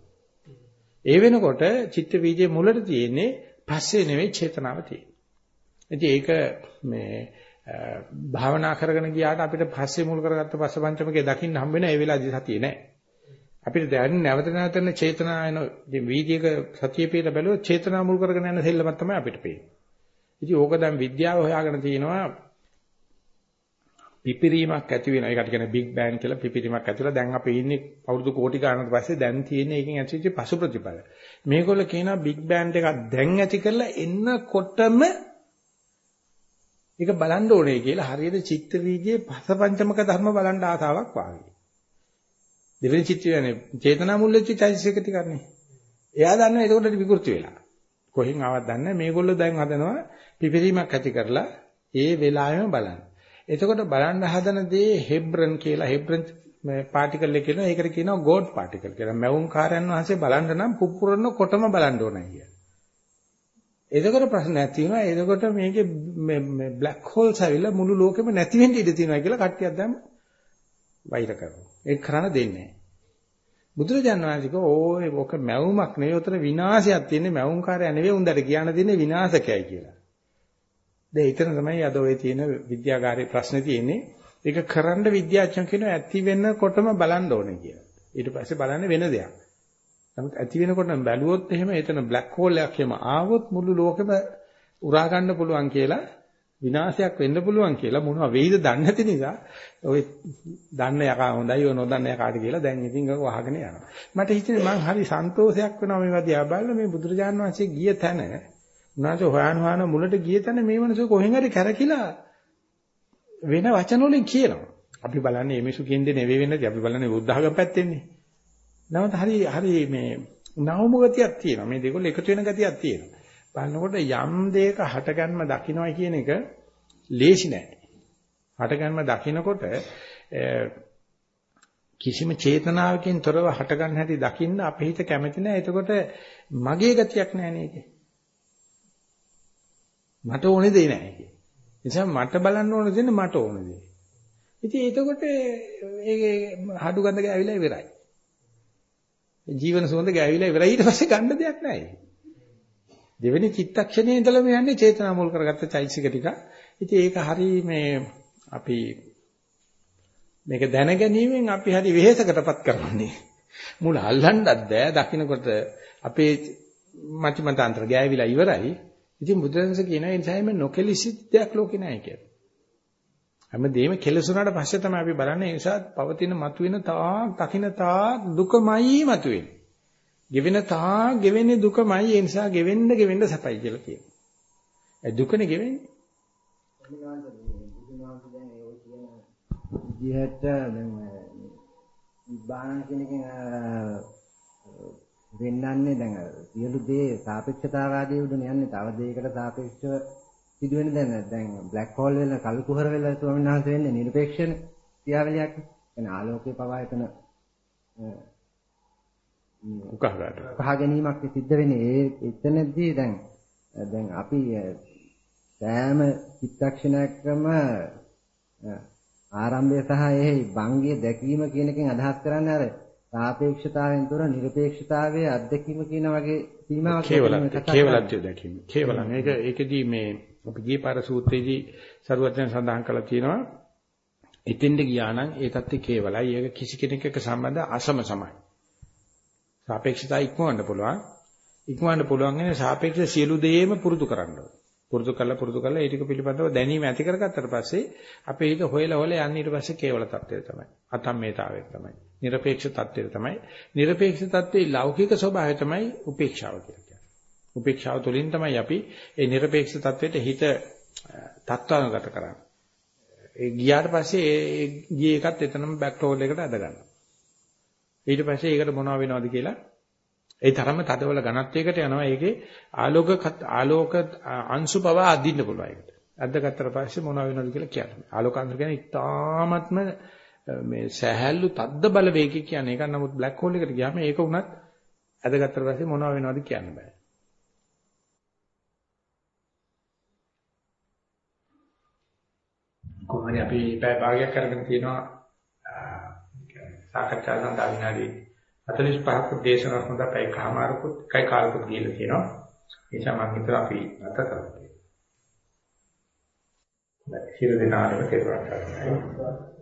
ඒ වෙනකොට චිත්ත වීජයේ මුලට තියෙන්නේ පස්සේ නෙවෙයි චේතනාව තියෙන්නේ. ඉතින් ඒක මේ භාවනා කරගෙන ගියාට අපිට පස්සේ මුල් කරගත්ත පස්ස පංචමකේ දකින්න හම්බ වෙන ඒ වෙලාවේදී සතියේ නැහැ. අපිට දැන් නැවත නැවතන චේතනා එන වීදියේක සතිය පිට බැලුවොත් චේතනා මුල් කරගෙන යන සෙල්ලමක් තමයි අපිට පේන්නේ. ඉතින් ඕක දැන් විද්‍යාව හොයාගෙන තිනවා පිපිරීමක් ඇති වෙනවා. ඒකට කියන්නේ බිග් බෑන් කියලා පිපිරීමක් ඇතිලා දැන් අපි ඉන්නේ අවුරුදු කෝටි ගණනකට පස්සේ දැන් තියෙන්නේ ඒකෙන් ඇතිවෙච්ච පසු ප්‍රතිඵල. මේගොල්ල කියනවා බිග් බෑන් එකක් දැන් ඇති කරලා එන්නකොටම ඒක බලන්න ඕනේ කියලා හරියට චිත්ත වීදියේ පසපංචමක ධර්ම බලන්න ආසාවක් වාගේ. දෙවෙනි චිත්ත කියන්නේ චේතනා මුල් වෙච්ච චෛතසික ටිකක්නේ. එයා දන්නවා ඒකට විකෘති වෙලා. කොහෙන් ආවත් දන්නේ මේගොල්ලෝ දැන් හදනවා පිපිරීමක් ඇති කරලා ඒ වෙලාවෙම බලන්න. එතකොට බලන්න හදන දේ හෙබ්‍රන් කියලා හෙබ්‍රන් මේ පාටිකල් එක කියනවා ඒකට කියනවා ගෝඩ් පාටිකල් කියලා. මැවුම් කාර්යයන් වහන්සේ බලන්න නම් පුපුරන කොටම බලන්න ඕනයි කියලා. එතකොට ප්‍රශ්නයක් තියෙනවා. එතකොට මේකේ මේ බ්ලැක් හෝල්ස් ඇවිල්ලා මුළු ලෝකෙම නැති වෙන්න ඉඩ තියෙනවා කියලා කට්ටියක් දැම්ම වෛර කරනවා. ඒක කරන්න දෙන්නේ නැහැ. බුදුරජාණන් වහන්සේ කෝ ඕයි ඔක මැවුමක් නෙවෙයි උතර විනාශයක් තියෙන්නේ මැවුම්කාරය නෙවෙයි උන්දට කියන්න තියෙන්නේ විනාශකයයි කියලා. දැන් ඊතන තමයි අද ඔය තියෙන විද්‍යාගාරයේ ප්‍රශ්නේ තියෙන්නේ. ඒක කරන්න විද්‍යාඥයන් කියනවා ඇති වෙනකොටම බලන්න ඕනේ කියලා. ඊට පස්සේ බලන්නේ වෙන දෙයක්. නමුත් ඇති වෙනකොටම බැලුවොත් එහෙම එතන බ්ලැක් හෝල් එකක් එහෙම ආවොත් මුළු ලෝකෙම උරා ගන්න පුළුවන් කියලා විනාශයක් වෙන්න පුළුවන් කියලා මොනවා වෙයිද දන්නේ නැති නිසා ඔය දන්න යකා හොඳයි ඔය නොදන්න යකාට කියලා දැන් ඉතින් ඒක වහගෙන යනවා. මට හිතෙන්නේ මං හරි සන්තෝෂයක් වෙනවා මේ වදියා බලලා මේ බුදුරජාණන් වහන්සේ ගිය තැන උනාට හොයන හොයන මුලට ගිය තැන මේ මිනිස්සු කොහෙන් හරි කැරකිලා වෙන වචන වලින් කියනවා. අපි බලන්නේ මේ මිනිස්සු කියන්නේ නෙවෙයි වෙන්නේ අපි බලන්නේ බුද්ධ ධර්ම පැත්තෙන්නේ. නමුත් හරි හරි මේ නවම ගතියක් තියෙනවා. මේ දෙකොල්ල එකතු වෙන ගතියක් තියෙනවා. බලනකොට යම් දෙයක හටගන්ම දකින්නයි කියන එක ලේසි නෑ. හටගන්ම දකින්නකොට කිසිම චේතනාවකින් තොරව හටගන්න හැටි දකින්න අපේ හිත කැමති නෑ. එතකොට මගේ ගතියක් නෑ නේද? මට ඕනේ දෙයක් නෑ ඒක. නිසා මට බලන්න ඕන දෙන්නේ මට ඕන දේ. ඉතින් එතකොට ඒකේ හඩු ගඳ ගෑවිලා ඉවරයි. ජීවන සුවඳ ගෑවිලා ඉවරයි. ඊට පස්සේ ගන්න දෙයක් නැහැ. දෙවෙනි චිත්තක්ෂණයේ ඉඳලම යන්නේ චේතනා මුල් කරගත්ත චෛසික ටික. ඉතින් ඒක හරි මේ අපි මේක දැනගැනීමෙන් අපි හරි වෙහෙසකටපත් කරන්නේ. මුල අල්ලන්නත් බෑ. දකින්නකොට අපේ මතිමතාන්තර ගෑවිලා ඉවරයි. ඉතින් බුදුරජාණන්සේ කියන ඒ නිසා මේ නොකෙලිසිත දෙයක් ලෝකේ නැහැ කියලා. හැමදේම කෙලසුනාට පස්සේ තමයි අපි බලන්නේ ඒ නිසා පවතින මතුවෙන තාක් දකින්න තාක් දුකමයි මතුවෙන්නේ. ගෙවෙන තාක් ගෙවෙන්නේ දුකමයි ඒ නිසා ගෙවෙන්න ගෙවෙන්න සැපයි කියලා කියනවා. ඒ දුකනේ ගෙවෙන්නේ. විදිහට දැන් නිබ්බාන කියන එකෙන් වෙන්නන්නේ දැන් සියලු දේ සාපේක්ෂතාවාදී උඩන යන්නේ තව දෙයකට සාපේක්ෂව සිදුවෙන දැන් දැන් බ්ලැක් හෝල් වෙන කල් කුහර වෙලා ස්වාමීන් වහන්සේ වෙන්නේ නිර්පේක්ෂණ ක්‍රියාවලියක්. එන ආලෝකය පවා එතන උකහාගට. උකහා ගැනීමක් සිද්ධ වෙන්නේ. ඒ එතනදී දැන් දැන් අපි සෑම චිත්තක්ෂණයක්ම ආරම්භය සහ එහි භංගය දැකීම කියන එකෙන් අදහස් කරන්නේ අර සාපේක්ෂතාවයෙන් තොර නිර්පේක්ෂතාවයේ අත්දැකීම කියන වගේ සීමාවක් කේවලත්වය කේවලත්වය දැකීම. කේවලම් ඒක ඒකදී මේ අපි ගියේ පාර සූත්‍රයේදී සරුවත්යන් සඳහන් කළා තියෙනවා එතෙන්ද ගියා නම් ඒ தත්ත්වය කේවලයි. ඒක කිසි කෙනෙක් එක්ක සම්බන්ධ අසම සමයි. සාපේක්ෂතාව ඉක්මවන්න පුළුවන්. ඉක්මවන්න පුළුවන් කියන්නේ සාපේක්ෂ සියලු දේම පුරුදු කරන්න ඕනේ. පුරුදු කරලා පුරුදු කරලා ඒ ටික පිළිබඳව දැනීම ඇති කරගත්තට පස්සේ අපේ හිත හොයලා හොයලා යන්නේ ඊට පස්සේ කේවල தත්ත්වය තමයි. අතම්මේතාවය තමයි. নিরপেক্ষ தත්ත්වය තමයි. নিরপেক্ষ தත්ත්වේ ලෞකික ස්වභාවය තමයි උපේක්ෂාව කියන්නේ. උපේක්ෂාව තුළින් තමයි අපි ඒ নিরপেক্ষ தත්ත්වයට හිත තත්ත්වානුගත කරන්නේ. ඒ ගියාට පස්සේ ඒ ගියේ එකත් එතනම බැක්ටෝල් එකට අද ගන්නවා. ඊට පස්සේ ඒකට මොනවා වෙනවද කියලා ඒ තරම්ම තදවල ඝනත්වයකට යනවා. ඒකේ ආලෝක ආලෝක අංශු පව අදින්න පුළුවන් ඒකට. අද්දගත්තට පස්සේ මොනව වෙනවද කියලා කියන්නේ. ආලෝකාංශ කියන්නේ ඉතාමත්ම මේ සහැල්ලු තද්ද බල වේගය කියන්නේ ඒක. නමුත් බ්ලැක් හෝල් එකට ගියාම ඒක උනත් අදගත්තට පස්සේ මොනව වෙනවද කියන්න බෑ. කොහොමද අපි පැය භාගයක් කරගෙන තියෙනවා සාකච්ඡා සඳහා විනාඩි 45ක දේශනා සඳහා පැය කමාරකුත් කයි කාලකුත් ගිහලා තියෙනවා. ඒ නිසා මම හිතුවා අපි නැත කරමු. සියලු දෙනාටම කෙරුවා කරනවා.